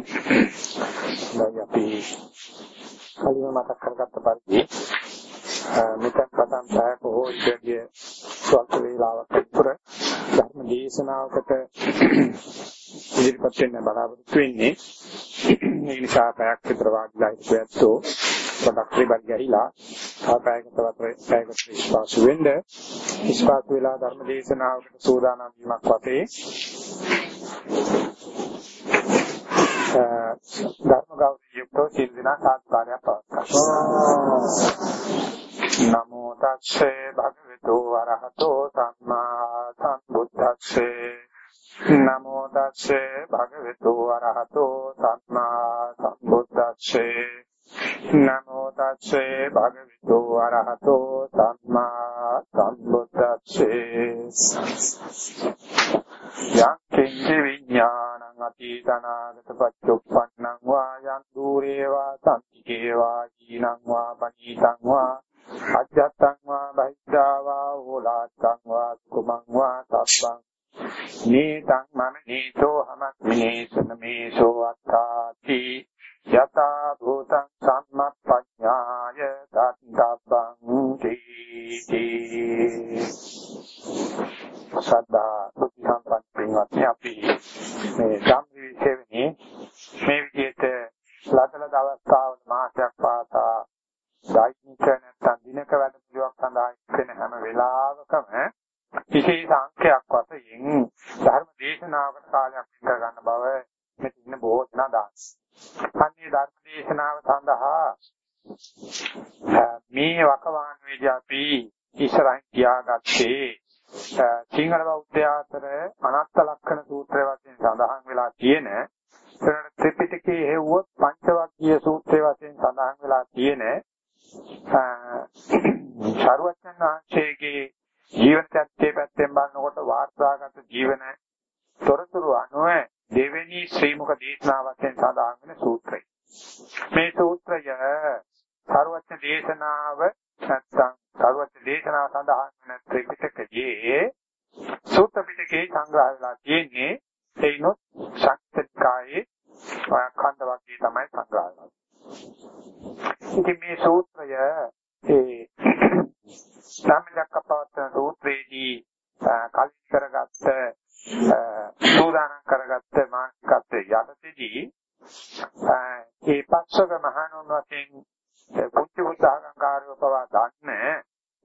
දැන් අපි කලින් මතක් කරගත්ත පරිදි මෙතන පටන් පැයක හෝ ඉතිරිය ස්වල්ප වේලාවක් විතර ධර්ම දේශනාවකට ඉදිරිපත් වෙන්න බලාපොරොත්තු වෙන්නේ. ඒ නිසා පැයක් විතර වාඩිලා හිටපැත්තෝ පොඩක් රිබල් ගහිලා ආපෑයකට වතර පැයකට විශ්වාස වෙන්න. විශ්වාස වෙලා ධර්ම දේශනාවකට සූදානම් වීමක් වතේ ධර්ම ගෞරවය යුක්තව සිල් දිනා සාධකාරයක් පවත්වනවා නමෝ තස්සේ භගවතු වරහතෝ සම්මා සම්බුද්දස්සේ. නමෝ තස්සේ භගවතු වරහතෝ සම්මා සම්බුද්දස්සේ. නමෝ තස්සේ භගවතු වරහතෝ සම්මා සම්බුද්දස්සේ. යං කිංචි විඥානං අතීතනාගත පච්චුප්පන්නං වා යං දූරේ වා සම්තිකේ වා ජීනං වා පනීතං වා අජත්තං වා බහිද්ධා වා ඕලාත්තං වා කුමං වා තබ්බං නීතං මම නීතෝ හමස්මිනේසන මේසෝ අත්තාති යතා භූතං සම්මප්පඤ්ඤාය දත්තබ්බං තීති සද්ධා බුද්ධ සම්පන්න පින්වත්නි අපි මේ ධම්මවිචේවනේ මේ විදිහට ලදලද අවස්ථාවල මාසයක් පාසා දෛනික නැත්නම් දිනක වැඩ පිළිවෙලක් සඳහා ඉන්න හැම වෙලාවකම විශේෂ අංකයක් වශයෙන් ධර්ම දේශනාවකට කාලයක් විතර ගන්න බව මෙතන ඉන්න බොහෝ දෙනා දාස්. අන්නේ ධර්ම දේශනාව සඳහා මේ වකවාන වේදී අපි ඉස්සරහින් තියාගත්තේ සිංහල බෞද්ධ ආතර අනත්ත ලක්ෂණ සූත්‍රය වශයෙන් සඳහන් වෙලා තියෙන ත්‍රිපිටකයේ හේවුවොත් පංචවග්ගීය සූත්‍රය වශයෙන් සඳහන් වෙලා තියෙන සරුවචන් වහන්සේගේ ජීවන චර්යාවේ පැත්තෙන් බලනකොට වාර්තාගත ජීවන තොරතුරු අනුව දෙවෙනි ශ්‍රී මුඛ දේශනාව වශයෙන් සඳහන් වෙන සූත්‍රය. මේ සූත්‍රය සරුවචන දේශනාව නැත්නම් සරුවචන දේශනාව සඳහන් වෙන ත්‍රිපිටකයේ සූත්‍ර පිටකේ සංග්‍රහ වෙලා තියෙන්නේ ඒනොත් ශක්තිකායේ khanda වර්ගයේ තමයි සංග්‍රහ වෙන්නේ. ඉතින් මේ සූත්‍රය ඒ සම්මිදක්කපවත්තන සූත්‍රයේදී කලින් කරගත්ත සූදානම් කරගත්ත මානසිකත්වයේ යටතේදී ඒ පස්වක මහණුන් වශයෙන් පුංචි බුද්ධඝංකාරව පවා දන්න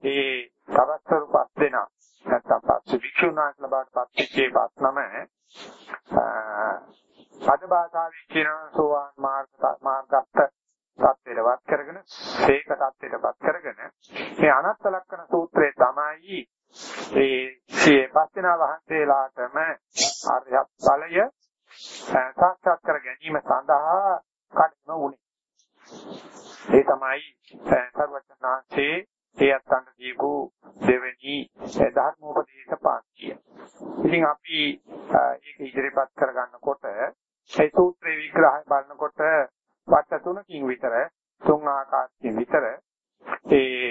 ඒ තවස්තරු පස් දෙනා. නැත්නම් පස් වික්ෂුණාන්සලා බවට පත්විච්චේ පස්නම පද භාෂාවෙන් කියන සෝවාන් මාර්ග මාර්ගස්ත තත්ත්වයටපත් කරගෙන සීක තත්ත්වයටපත් කරගෙන මේ අනත්ත ලක්ෂණ සූත්‍රයේ තමයි ඒ සිය පස්තිනා වහන්සේලාටම ආර්යත් ඵලය සාක්ෂාත් කර ගැනීම සඳහා කඩන උනේ. ඒ තමයි සර්වඥාන්සේ ඒ අත්ංග දීපු දෙවෙනි ධර්මෝපදේශ පාඨය. ඉතින් අපි ඒක ඉදිරිපත් කරගන්නකොට ඒ සූත්‍රේ විග්‍රහය බලනකොට වට තුනකින් විතර තුන් ආකාරකින් විතර ඒ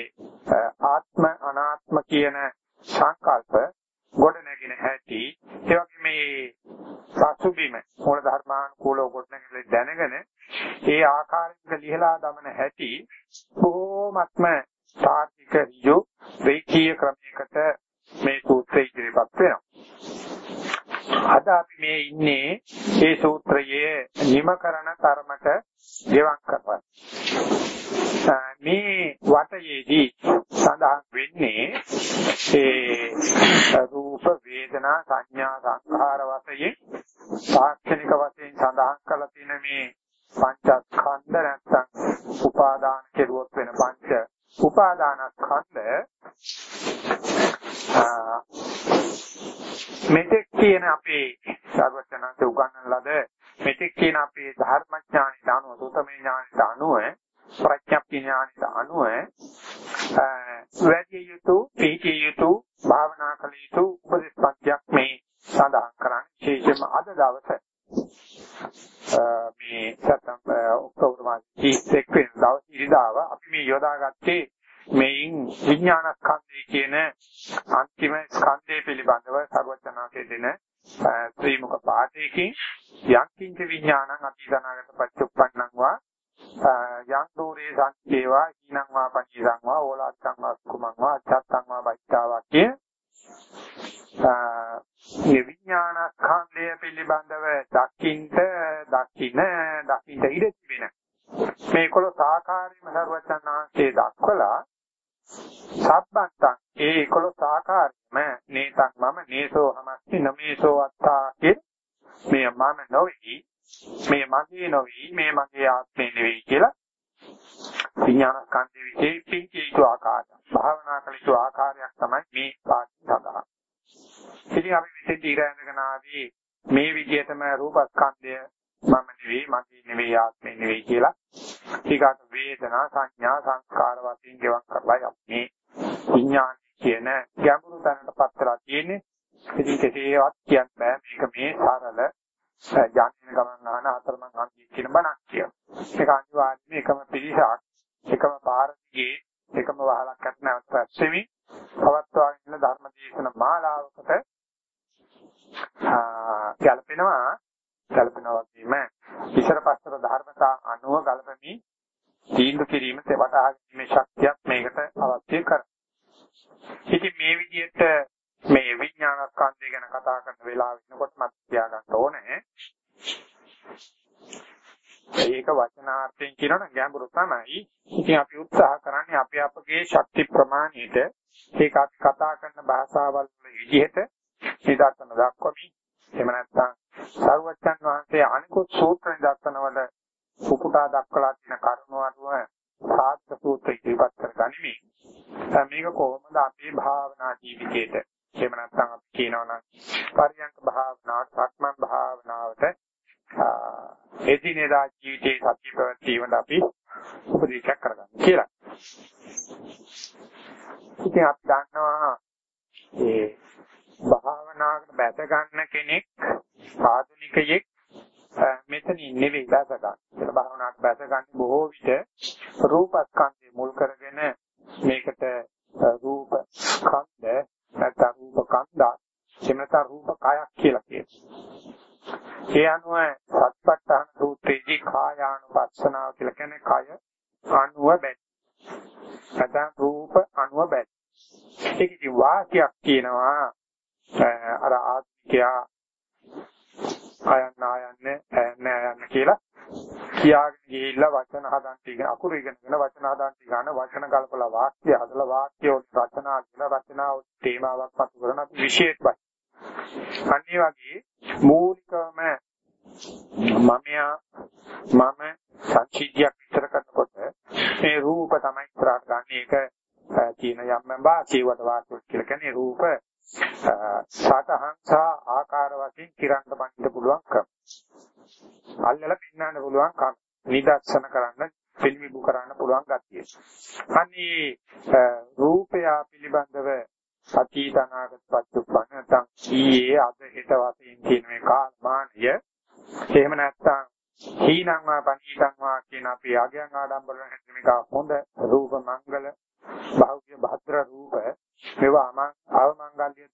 ආත්ම අනාත්ම කියන සංකල්ප ගොඩ නැගින හැටි ඒ වගේ මේ සසුබිම මූල ධර්මානුකූලව ගොඩ නැගිලා දැනගෙන ඒ ආකාරයක ලිහලා දමන හැටි බොහොමත්ම තාර්කික ඍජු වේකීය ක්‍රමයකට මේ සූත්‍රය ඉදිරිපත් වෙනවා. අද අපි මේ ඉන්නේ මේ සූත්‍රයේ නිම කරන කර්මක ගෙවක් කරපත්. මේ වටයේදී සඳහන් වෙන්නේ ඒ රූප වේදනා සංඥා සංඛාර වශයෙන් තාක්ෂණික වශයෙන් සඳහන් කරලා තියෙන මේ පංචස්කන්ධ නැත්නම් උපාදාන කෙරුවොත් වෙන පංච උපාදානස්කන්ධ මෙතෙක් කියන අපේ සර්වඥාන්ත උගන්වන ලද මෙතෙක් කියන අපේ ධර්මඥානිට අනුව සුතමේ ඥානිට අනුව ප්‍රඥප්ති ඥානිට අනුව වැඩි යුතු පිළිචිය යුතු භාවනා කළ යුතු උපදේශපත්‍යක් මේ සඳහන් කරන්නේ. විශේෂයෙන්ම අද දවසේ මේ සැප්තැම්බර් ඔක්තෝබර් මාසයේ 31 වෙනි දවසේ ඉරිදාව අපි මේ යොදාගත්තේ මේන් විඥානස්කන්ධය කියන අන්තිම ස්කන්ධය පිළිබඳව සර්වඥාන්සේ දෙන ත්‍රිමුඛ පාඨයකින් යක්කින්ච විඥානං අතීතනාගත පච්චුප්පන්නං වා යං දෝරේ සංකේවා ඊනං වා පඤ්චං වා ඕලාත්තං වා කුමං වා අච්ඡත්තං වා බයිත්තා වාක්‍ය මේ විඥානස්කන්ධය පිළිබඳව දකින්ට දකින්න දකින්න ඉඩ තිබෙන. මේ 11 ආකාරයෙන්ම සර්වචන්නාංශයේ දක්වලා සබ්බත්තං ඒ 11 ආකාරයෙන්ම නේතං මම නේසෝ හමස්ති නමේසෝ අත්තා කිය. මේ මම නොවේ. මේ මගේ නොවේ මේ මගේ ආත්මේ නෙවෙයි කියලා විඥාන ස්කන්ධ විශේෂයෙන් කියතු ආකාරය භාවනා කළ යුතු ආකාරයක් තමයි මේ පාඩි සඳහන්. ඉතින් අපි මෙතෙන් ඊරැඳගෙන ආදී මේ විදිහටම රූප ස්කන්ධය මම නෙවෙයි මගේ නෙවෙයි ආත්මේ නෙවෙයි කියලා ඊගාට වේදනා සංඥා සංස්කාර වශයෙන් ගෙවක් කරලා යන්නේ විඥාන කියන ගැඹුරු තැනටපත් කරලා තියෙන්නේ. ඉතින් කෙසේවත් කියන්න බෑ. මේක මේ සරල ජාතින ගමන් ආන අතරමං අන්තිම කියන බණක් කියන. ඒක අනිවාර්යයෙන්ම එකම පිළිසක් එකම පාරදිගේ එකම වහලක් අත් නැවත සෙවි පවත්වාගෙන ඉන්න ධර්ම දේශන මාලාවකට ගැලපෙනවා ගැලපෙනවා වගේම ඉස්සර පස්සර ධර්මතා අනුව ගලපමි තීන්දුව කිරීම වටහා ගැනීමේ ශක්තියක් මේකට අවශ්‍ය කරනවා. ඉතින් මේ විදිහට මේ විඥානස්කන්ධය ගැන කතා කරන වෙලාව වෙනකොට මම තියාගන්න ඕනේ. ඒක වචනාර්ථයෙන් කියනවනම් ගැඹුරු තමයි. ඉතින් අපි උත්සාහ කරන්නේ අපි අපගේ ශක්ති ප්‍රමාණයට ඒක අපි කතා කරන භාෂාවල් විදිහට නිදර්ශන දක්වමි. එහෙම නැත්නම් සර්වචන් වහන්සේ අනිකුත් සූත්‍ර නිදර්ශනවල උපුටා දක්වලා තියෙන කරුණු අනුව සාත්‍ය සූත්‍ර ඉදිරිපත් කරගනිමි. මේක කොහොමද අපේ භාවනා ජීවිතේට එහෙම නැත්නම් අපි කියනවා නම් පරියන්ක භාවනාවට සක්මන් භාවනාවට එදිනෙදා ජීවිතේ සත්‍ය ප්‍රවෘත්තිවල අපි උපදේශයක් කරගන්න කියලා. ඉතින් අපි දන්නවා ඒ භාවනාවකට බැස ගන්න කෙනෙක් ආධුනිකයෙක් මෙතනින් නෙවෙයි බැස ගන්න. ඒක භාවනාවට බැස ගන්න බොහෝ විට රූපස්කන්ධය මුල් කරගෙන මේකට රූප ස්කන්ධ නැත්නම් රූප කන්දා එමෙත රූප කයක් කියලා කියනවා. ඒ අනුව සත්පට්ඨාන සූත්‍රයේදී කායානුපස්සනාව කියලා කියන්නේ කය අනුව බැරි. නැත්නම් රූප අනුව බැරි. ඒක ඉතින් වාක්‍යයක් කියනවා අර ආත්මිකයා අයන්න ආයන්නේ නෑ යන්න කියලා කියාගෙන ගිහිල්ලා වචන හදන්න ඉගෙන අකුරු ඉගෙනගෙන වචන හදන්න ඉගෙන වචන කල්පලා වාක්‍ය හදලා වාක්‍ය වල රචනා කියලා රචනා තේමාවක් පසු කරන විශේෂයි. අනිත් වගේ මූලිකවම මමයා මම සංකීර්ණයක් විතර කරනකොට මේ රූප තමයි ඉස්සරහට ගන්න එක කියන යම් භාෂේවට වාක්‍ය කියලා කියන්නේ රූප සතහන් සහ ආකාර වශයෙන් කිරන්න බඳින්න පුළුවන් ක්‍රම. අල්ලලා පින්නන්න පුළුවන් ක්‍රම. නිදර්ශන කරන්න පිළිමිබු කරන්න පුළුවන් ගතිය. අනේ රූපය පිළිබඳව අතීත අනාගත පච්චුප්පන්න නැත්නම් ඊයේ අද හෙට වශයෙන් කියන මේ කාලමානය එහෙම නැත්නම් හීනං වා පණීතං වා කියන අපි ආගයන් ආඩම්බරන හැටි මේක හොඳ රූප මංගල භෞතික භද්‍ර රූප මේවා මං අවමංගල්‍ය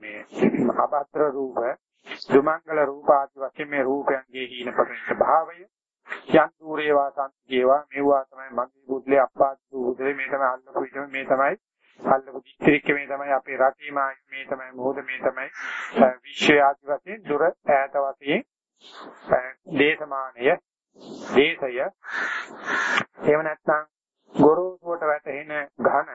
මේ අභද්‍ර රූප දුමංගල රූප ආදී වශයෙන් මේ රූපයන්ගේ හීන ප්‍රකෘති භාවය යන් দূරේ වාසන්තිේවා මේවා තමයි මගේ බුද්ධලේ අප්පාත් බුද්ධලේ මේ තමයි අල්ලපු විදිහ මේ තමයි අල්ලපු දිස්ත්‍රික්ක මේ තමයි අපේ රටේ මේ තමයි මොහොත මේ තමයි විශ්වය ආදී වශයෙන් දුර ඈත වශයෙන් දේශමානය දේශය. එහෙම නැත්නම් ගොරෝසුවට වැටෙන ඝන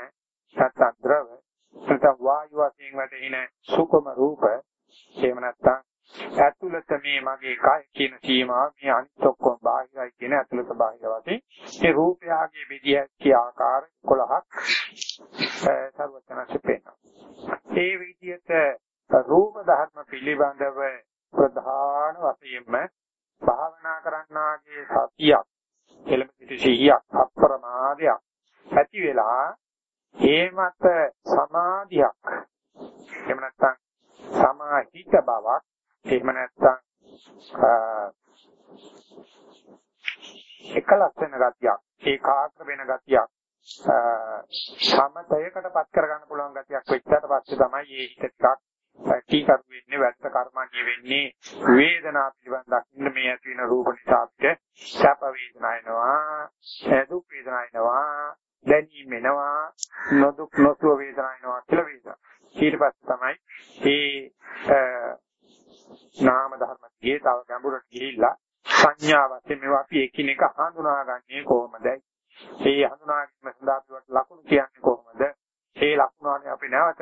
නැත්නම් ද්‍රව නැත්නම් වායු වශයෙන් වැටෙන සුකම රූප එහෙම නැත්නම් ඇතුළත මේ මගේ කය කියන සීමාව මේ අනිත් ඔක්කොම බාහිරයි කියන ඇතුළත බාහිර වශයෙන් මේ රූපයාගේ බෙදිය හැකි ආකාර 11ක් සර්වඥාන්සේ පෙන්නනවා. ඒ විදිහට රූප ධර්ම පිළිබඳව ප්‍රධාන වශයෙන්ම භාවනා කරන්නාගේ සතියක් එළඹ සිහියක් අප්‍රමාදයක් ඇති වෙලා ඒ මත සමාධියක් එහෙම නැත්නම් සමාහිත බවක් එහෙම නැත්නම් එකලස් වෙන ගතියක් ඒකාග්‍ර වෙන ගතියක් සමතයකටපත් කරගන්න පුළුවන් ගතියක් වෙච්චාට පස්සේ තමයි මේ හිත ටිකක් කීකරු වෙන්නේ වැඩ කර්මන්නේ වෙන්නේ වේදනාව පිළිබඳ දකින්න මේ ඇති වෙන රූප නිසා අපිට සැප වේදනා එනවා දුක් වේදනා එනවා දැනීම එනවා නොදුක් නොසුව වේදනා එනවා කියලා වේදනා. ඊට පස්සේ තමයි මේ නාම ධර්ම දිගේ තව ගැඹුරට ගිහිල්ලා සංඥාවත් මේවා අපි එකිනෙක හඳුනාගන්නේ කොහොමදයි? ඒ හඳුනා ගැනීම සඳහා අපිට ලකුණු කියන්නේ කොහොමද? ඒ ලකුණානේ අපි නැවත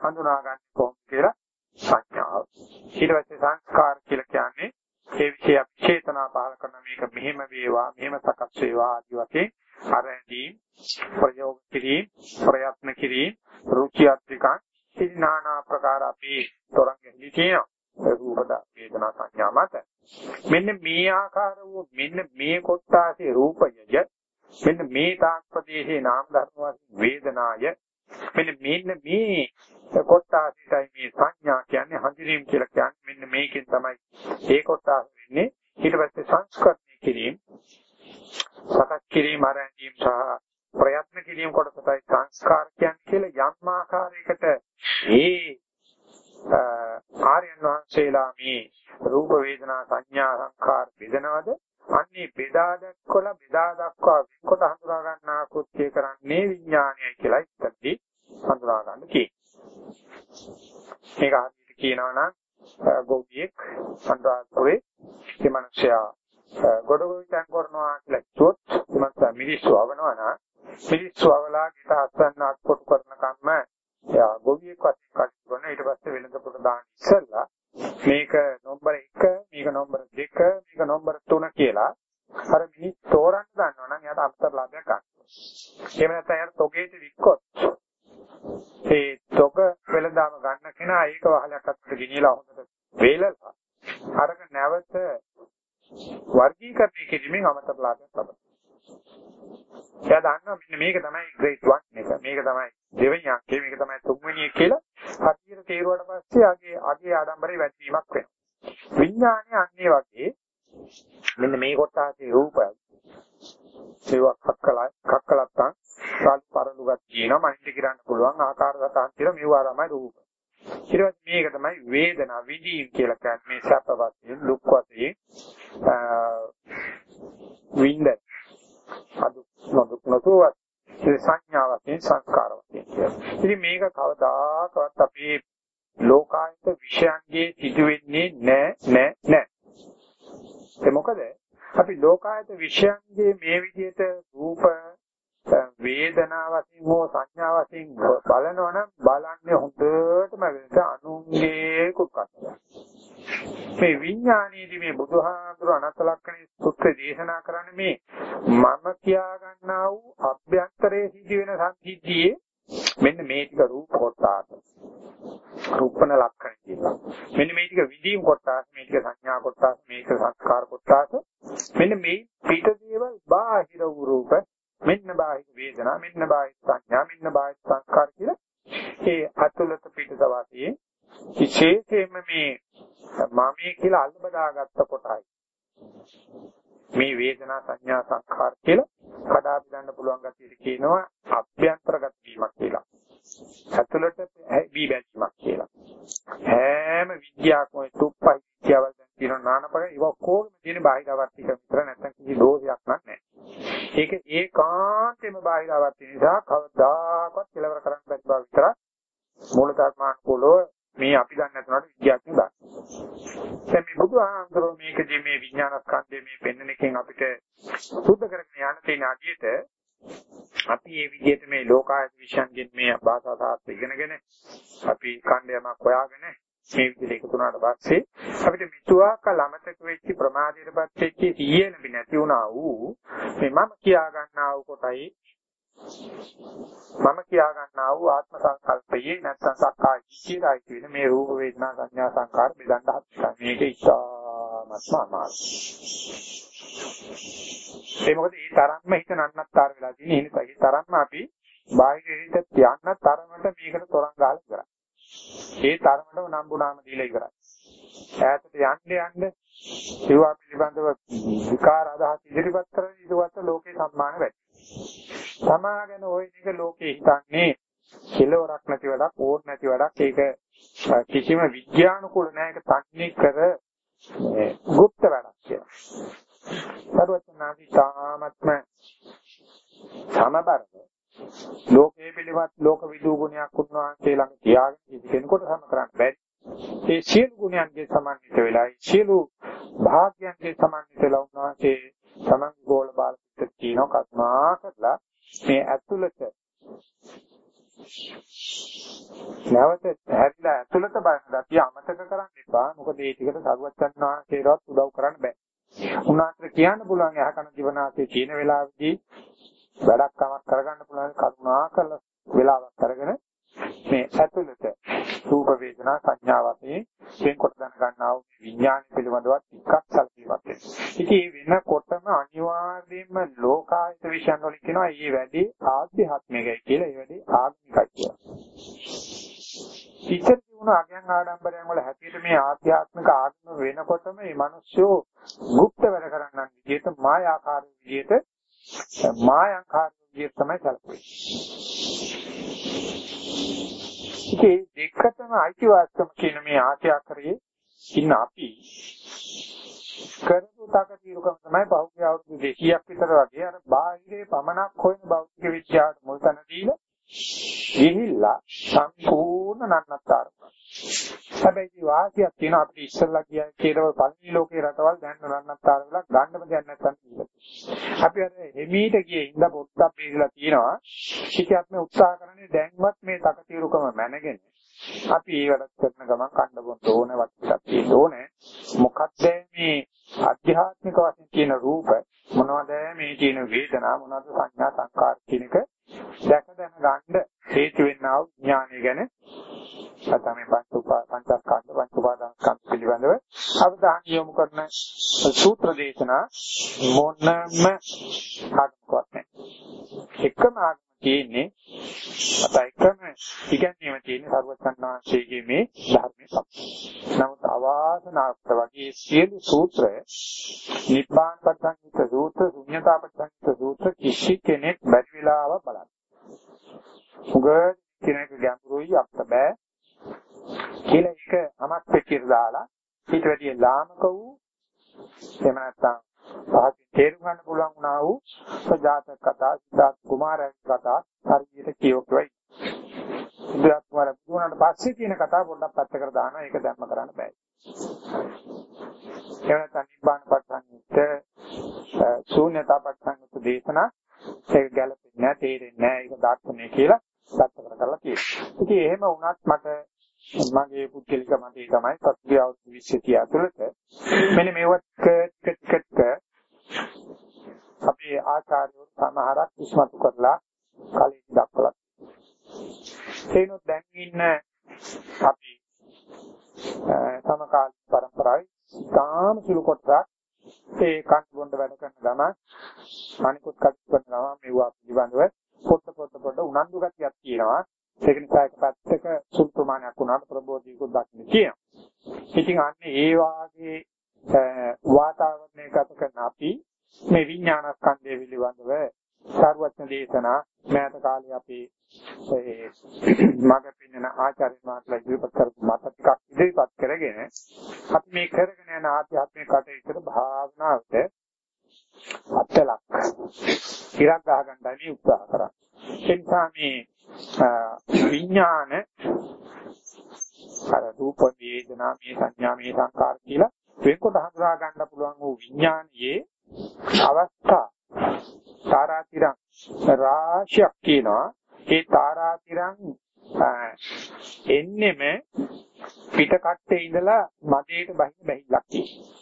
හඳුනාගන්නේ කොහොමද කියලා සංඥාව. ඊට පස්සේ සංස්කාර කියලා කියන්නේ ඒ විෂය අපි චේතනා පහල කරන මේක මෙහෙම වේවා මෙහෙම සකස් වේවා ආදී වශයෙන් අරැඳීම් ප්‍රයෝග කිරීම ප්‍රයත්න කිරීම රුචි අධිකන් ඉතින් নানা ආකාර අපි තොරන් ගැහිලි තියෙනවා. රූපද වේදනා සංඥා මත. මෙන්න මේ ආකාර වූ මෙන්න මේ කොටාසේ රූපයය මෙන්න මේ තාක් ප්‍රදේශේ නාම ධර්ම වශයෙන් වේදනාය මෙන්න මෙන්න මේ කොටාසේයි මේ සංඥා කියන්නේ හඳුනීම් කියලා කියන්නේ. මෙන්න මේකෙන් තමයි ඒ කොටාස වෙන්නේ. ඊට පස්සේ සංස්කරණය කිරීම සකස් කිරීම ආරම්භීම් සහ ප්‍රයත්න කිරීම කොටසයි සංස්කාර කියන්නේ කියලා යම් ආකාරයකට ඒ ආර්යයන් වහන්සේලා මේ රූප වේදනා සංඥා සංකාර බෙදනවද? අන්නේ බෙදා දක්වලා බෙදා දක්වා විකොට හඳුනා ගන්නා කෘත්‍ය කරන්නේ විඥානයයි කියලා ඉස්සෙල්දී හඳුනා ගන්න තියෙනවා. මේක හරියට කියනවා නම් ගෝපියෙක් අන්තරාපුරේ මේ මිනිසයා ගොඩගොවිතැන් කරනවා කියලා කිව්වොත් මම මිනිස්සු අවනවා නම් මිනිස්සු අවලා ගිට අස්සන්න අත්පොත් කරන කම්ම යා ගොවියෙක් වශයෙන් කටයුතු කරන ඊට පස්සේ වෙළඳ පොත දාන්න ඉස්සෙල්ලා මේක නම්බර 1 මේක නම්බර 2 මේක නම්බර 3 කියලා අර මිනිස් තෝරන්න දන්නවා නම් එයාට අන්තර් ලාභයක් ගන්න. එහෙම නැත්නම් එයාට තොගේට වික්කොත් ඒ තොග වෙළඳාම ගන්න කෙනා ඒක වහලයක් අතට ගෙනියලා හොඳට වේලලා අරක නැවත වර්ගීකරණය කිරීමෙන් අමතර ලාභයක් ලබනවා. එයා දන්නවා මෙන්න මේක තමයි grade 1 එක. මේක තමයි දෙවෙනි අංකය. මේක තමයි තුන්වෙනි එක කියලා හරියට තේරුවාට පස්සේ ආගේ ආගේ ආඩම්බරේ වැඩිවීමක් වෙනවා. විඥානය අන්නේ වගේ මෙන්න මේ කොටසේ රූපය. ඒවක් කක්කලයි කක්කලත්තන් සල් පරලුගක් කියනවා මනින්ද කිරන්න පුළුවන් ආකාර සතහන් කියලා මේවා තමයි රූප. ඊට පස්සේ මේක තමයි වේදනා විදීම් කියලා කියන්නේ මේ සැප වශයෙන් දුක් වශයෙන් විඳ අදු නොදුක් නොසුවත් ඒ සංඥා වශයෙන් සංස්කාර වශයෙන් කියනවා. ඉතින් මේක කවදාකවත් අපේ ලෝකායත විෂයන්ගේ සිදුවෙන්නේ නැහැ නැහැ නැහැ. ඒ මොකද අපි ලෝකායත විෂයන්ගේ මේ විදිහට රූප වේදනා වශයෙන් හෝ සංඥා වශයෙන් බලනවනම් බලන්නේ හොඳටම වෙනස අනුන්ගේ කුක්කක්. මේ විඥානයේදී මේ බුදුහාමුදුර අනත් ලක්ෂණේ සූත්‍රය දේශනා කරන්නේ මේ මම කියා ගන්නා වූ අභ්‍යන්තරයේ සිද්ධ වෙන සංසිද්ධියේ මෙන්න මේ ටික රූප කොටස. රූපන ලක්ෂණ කියනවා. මෙන්න මේ ටික විදීම් කොටස, මේ ටික සංඥා කොටස, මේක සංස්කාර කොටස. මෙන්න මේ පිට දේවල් බාහිර වූ රූප මෙන්න බාහිර වේදනා මෙන්න බාහිර සංඥා මෙන්න බාහිර සංස්කාර කියලා ඒ අතුලත පිටත වාසියේ විශේෂයෙන්ම මේ මමයේ කියලා අල්ල බදාගත්ත කොටයි මේ වේදනා සංඥා සංඛාර කියලා කඩා බෙදන්න පුළුවන් ගැතියට කියනවා අභ්‍යන්තරගත වීමක් කියලා. ඇතුළට බී බැලීමක් කියලා. හැම විද්‍යාවකම තුප්පයි විද්‍යාවල් දැන් තියෙන නානපක ඒව කොහොමද තියෙන බාහිරවර්තික විතර නැත්නම් කිසි දෝෂයක් නැහැ. ඒක ඒකාන්තෙම බාහිරවර්ති නිසා කවදාකවත් කෙලවර කරන්න බැරි බව විතර මූලධර්මානුකූලව මේ අපි දන්නේ නැතුනට විද්‍යාඥයෝ දන්නවා. දැන් මේ බුදුහාමුදුරුවෝ මේකදී මේ විඥාන ස්කන්ධය මේ පෙන්වන එකෙන් අපිට සුද්ධ කරගෙන යන්න තියෙන අඩියට අපි මේ විදිහට මේ ලෝකායත විශ්යන්ගෙන් මේ භාෂා සාස්ත්‍ර ඉගෙනගෙන අපි ඛණ්ඩයමක් හොයාගෙන මේ විදිහට එකතු වුණාට පස්සේ අපිට මිතුආක ළමතක වෙච්ච ප්‍රමාදයටපත් වෙච්ච සිහිය නැති නැති වුණා වූ මේ මම කියා ගන්නා වූ කොටයි මම කියා ගන්නා වූ ආත්ම සංකල්පයේ නැත්නම් සක්කාය දිට්ඨියයි කියන මේ රූප වේදනා සංඥා සංකාර බෙදන්න හදනවා. මේක ඉතාමත්ම අමාරුයි. ඒ මොකද මේ තරම්ම හිත නන්නත්තර වෙලා තියෙන නිසා ඒ තරම්ම අපි බාහිර හිත තියන්න තරමට මේකට තොරන් ගහලා ඉවරයි. ඒ තරමටම නම්බුනාම දීලා ඉවරයි. ඈතට යන්න යන්න ඒවා පිළිබඳව විකාර අදහස් ඉදිරිපත් කරන ඊට පස්සේ ලෝකේ සම්මාන වැඩි. සමාගෙන ওই ටික ලෝකේ හිතන්නේ කෙලවරක් නැති වැඩක් ඕන නැති වැඩක් ඒක කිසිම විද්‍යානුකූල නැහැ ඒක තන්නේ කර গুপ্ত වැඩක් කියලා. සර්වඥාන්ති තාමත්ම සමබරව ලෝකයේ පිළිවත් ලෝක විදූ ගුණයක් උන්වහන්සේ ළඟ තියාගෙන කිසි කෙනෙකුට සම කරන්න බැරි. ඒ සියලු ගුණයන්ගේ සමන්විත වෙලා සියලු භාග්යයන්ගේ සමන්විත වෙලා උන්වහන්සේ තමන් ගෝල බාල පිට කියන කස්මා කරලා මේ ඇතුළත නැවත හැරිලා ඇතුළත බලන ගතිය අමතක කරන්න එපා. මොකද ඒ ටිකට සරුවච්චන් වහන්සේවත් උදව් කරන්න බෑ. උන්වහන්සේ කියන්න පුළුවන් යහකන ජීවනාසේ තියෙන වෙලාවෙදී වැඩක් කමක් කරගන්න පුළුවන් කරුණා කරලා වෙලාවක් අරගෙන මේ ඇතුළත රූප වේදනා සංඥා වශයෙන් වෙන්කොට දැන ගන්නා වූ විඥාන පිළිබඳවත් ටිකක් සැලකීමක් වෙනවා. ඉතින් මේ වෙනකොටම අනිවාර්යයෙන්ම ලෝකායත විශ්යන් වලින් කියනවා මේ වැඩි ආධ්‍යාත්මිකයි කියලා, මේ වැඩි ආත්මිකයි කියලා. ඉතින් වුණ අගයන් ආඩම්බරයන් වල හැටියට මේ ආධ්‍යාත්මික ආත්ම වෙනකොටම මේ මිනිස්සු මුක්ත වෙර කරන්නන් විදිහට මායාකාරී විදිහට මායංකාරී විදිහට තමයි සැලකුවේ. ඉතින් දෙකටම අයිතිවාසිකම කියන මේ ආශාකරයේ ඉන්න අපි කරපු තකතිරුකම තමයි බෞද්ධ අවුරුදු 200ක් විතර වගේ අර බාහිරේ පමණක් හොයන භෞතික විද්‍යාවට මුල් තැන දීලා ගිහිල්ලා සම්පූර්ණ නන්නත්තර. හැබැයි වාසියක් තියෙන අපිට ඉස්සල්ලා කියයි කියලා පළවෙනි ලෝකේ රටවල් දැන් නන්නත්තර වෙලා ගන්නම දෙයක් නැත්තම් අපි අර එමීට ගියේ ඉඳ පොත්තක් බේරලා තියෙනවා. කිසියක්ම උත්සාහ කරන්නේ දැන්වත් මේ තකතිරුකම මැනගෙන අපි ඒ වැඩ කරන ගමන් කන්න බොන්න ඕන වටියක් තියෙන්න ඕනේ. මොකක්ද මේ අධ්‍යාත්මික වශයෙන් තියෙන රූප? මොනවද මේ තියෙන වේදනා? මොනවද සංඥා සංකාර කියන එක? දැක දැන ගන්න හේතු වෙන්නා වූ ඥානය ගැන තමයි පංච උපා පංචස්කන්ධ පංච උපාදාන ස්කන්ධ පිළිබඳව අවධානය යොමු කරන සූත්‍ර දේශනා මොනම ආගමක්වත් නැහැ. එකම ආගම තියෙන්නේ අත එකම ඉගැන්වීම තියෙන්නේ සර්වසන්නාංශයේ මේ ධර්මයේ සත්‍ය. නමුත් අවාසනාවට වගේ සියලු සූත්‍ර නිබ්බාන පටන්විත සූත්‍ර, ශුන්‍යතා පටන්විත සූත්‍ර කිසි කෙනෙක් බැරි වෙලාව බලන්න. උග කෙනෙක් ගැඹුරුයි අපට බෑ කියලා එක අමත් පිටියට දාලා ඊට වැඩිය ලාමක වූ එහෙම නැත්නම් පහකින් තේරුම් ගන්න පුළුවන් වුණා වූ සජාතක කතා සිද්ධාර්ථ කුමාරයන් කතා හරියට කියවක වෙයි. සිද්ධාර්ථ කුමාරය බුදුනාට පස්සේ කියන කතාව පොඩ්ඩක් පැත්තකට දානවා ඒක දැම්ම කරන්න බෑ. එහෙම නැත්නම් නිබ්බාන පට්ඨානිට ශූන්‍යතා පට්ඨානිට දේශනා ඒක ගැලපෙන්නේ නැහැ තේරෙන්නේ නැහැ ඒක දාර්ශනය කියලා පැත්තකට කරලා තියෙනවා. ඉතින් එහෙම වුණත් මට මගේ පුද්ගලික මතය තමයි පසුගිය අවුරුදු 20 ඇතුළත. මෙන්න මේවත් ටික ටික අපේ ආචාර්යවරු සමහරක් ඉස්මතු කරලා කලින් දක්වලා. ඒනොත් දැන් ඉන්න අපි සමකාලීන પરම්පරාවේ තාම සුළු කොටසක් ඒ කන් බොණ්ඩ වැඩ කරන ගම අනිකුත් කටයුතු කරන ගම මෙවුවා පිළිබඳව පොත් පොත් පොත් උනන්දු ගතියක් තියෙනවා. ඒක නිසා එක පැත්තක සුළු ප්‍රමාණයක් වුණාට ප්‍රබෝධියකුත් දක්න කියනවා. ඉතින් අන්නේ ඒ වාගේ වාතාවරණයක ගත කරන අපි මේ විඥානස්කන්ධය පිළිබඳව සාරවත්න දේශනා මෑත කාලේ අපි ඒ මග පින්නන ආචාර්ය මාත්ලා ඉදිරිපත් කරපු මත ටිකක් ඉදිරිපත් කරගෙන අපි මේ කරගෙන යන ආධ්‍යාත්මික කටයුතු භාවනාවට අත්ලක් ඉරක් ගහගන්නයි උත්සාහ කරන්නේ. ඒ නිසා මේ විඥාන අර රූප වේදනා මේ සංඥා මේ සංකාර කියලා වෙනකොට හඳුනා ගන්න පුළුවන් වූ විඥානයේ අවස්ථා. තාරාතිරං රාශියක් කියනවා. ඒ තාරාතිරං එන්නෙම පිට කට්ටේ ඉඳලා මදේට බහින්න බැහිලක් තියෙනවා.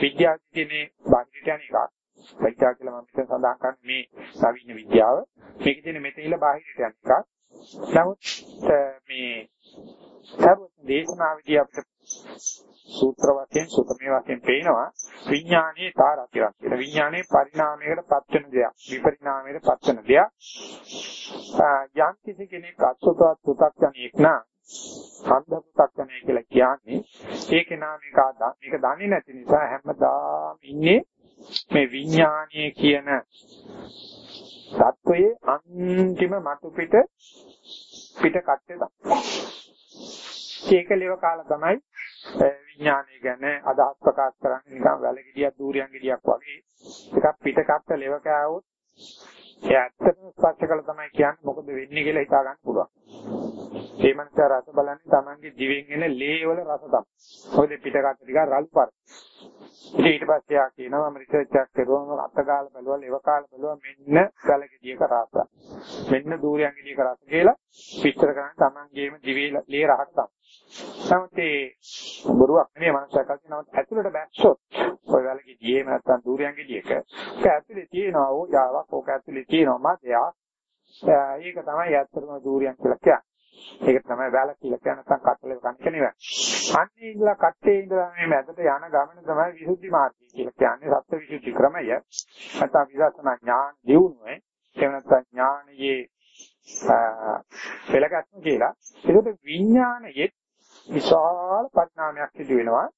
විද්‍යාඥයනේ බාහිරට යන එකක්. විද්‍යාව කියලා මම මෙතන සඳහන් කරන්නේ මේ නවීන විද්‍යාව. මේක තියෙන මෙතන ඉල බාහිරට යන එකක්. නමුත් මේ සර්වඥ දේශනාවේදී අපිට සූත්‍ර වශයෙන් සුතමේ වශයෙන් පේනවා විඥානයේ තාරාතිරක් කියලා. විඥානයේ පරිණාමයකට පත් වෙන දෙයක්. විපරිණාමයකට පත් වෙන දෙයක්. යම් කිසි කෙනෙක් අසුතවත් පු탁ජනෙක් නම් අන්ධ පු탁ජනෙ කියලා කියන්නේ ඒකේ නාම මේක මේක දන්නේ නැති නිසා හැමදාම ඉන්නේ මේ විඥානීය කියන தত্ত্বයේ අන්තිම මතු පිට පිට කට්ටේ ඒකලෙව කාලා තමයි විඥානය ගැන අදහස් ප්‍රකාශ කරන්නේ. නිකන් වැලගිඩියක් දූරියන් ගෙඩියක් වගේ එකක් පිට කට්ට ලෙව කෑවොත් ඒ ඇත්තටම ස්පර්ශ කළ තමයි කියන්නේ මොකද වෙන්නේ කියලා හිතා ගන්න පුළුවන්. ඒ මනස රස බලන්නේ Tamange දිවෙන් එන ලේ වල රස තමයි. මොකද පිට කට්ට ටික රළු පර. ඉතින් ඊට පස්සේ ආ කියනවා මම රිසර්ච් එකක් කරුවම අත ගාලා බලුවා ලෙව කාලා බලුවා මෙන්න වැලගෙඩියක රස. මෙන්න දූරියන් ගෙඩියක රස කියලා විස්තර කරන්නේ Tamangeම දිවේ ලේ රහට තමයි. නමුත් ඒ බොරුවක් නෙමෙයි මනසක් අල්ලනවත් ඇතුළට බැස්සොත් ඔය වැලගේ දියේම නැත්තම් දූරයන් ගෙඩියක ඒක ඇතුලේ තියෙනවා ඕ යාවක් ඕක ඇතුලේ තියෙනවා මාතයක් ඒක තමයි ඇත්තටම දූරයන් කියලා කියන්නේ. ඒක තමයි වැල කියලා කියන නැත්තම් කට්ටලේ කන්නේ නෙවෙයි. අන්නේ ඉඳලා කට්ටේ ඉඳලා මේ මැදට යන ගමන තමයි විසුද්ධි මාර්ගය කියලා කියන්නේ සත්‍ය විසුද්ධි ක්‍රමය. නැත්තම් විදර්ශනා ඥාන දියුණුවේ එහෙම නැත්තම් ඥානයේ පෙළගස්ම කියලා. ඒකට විඥානයේ විශාල පරිණාමයක් සිදු වෙනවා.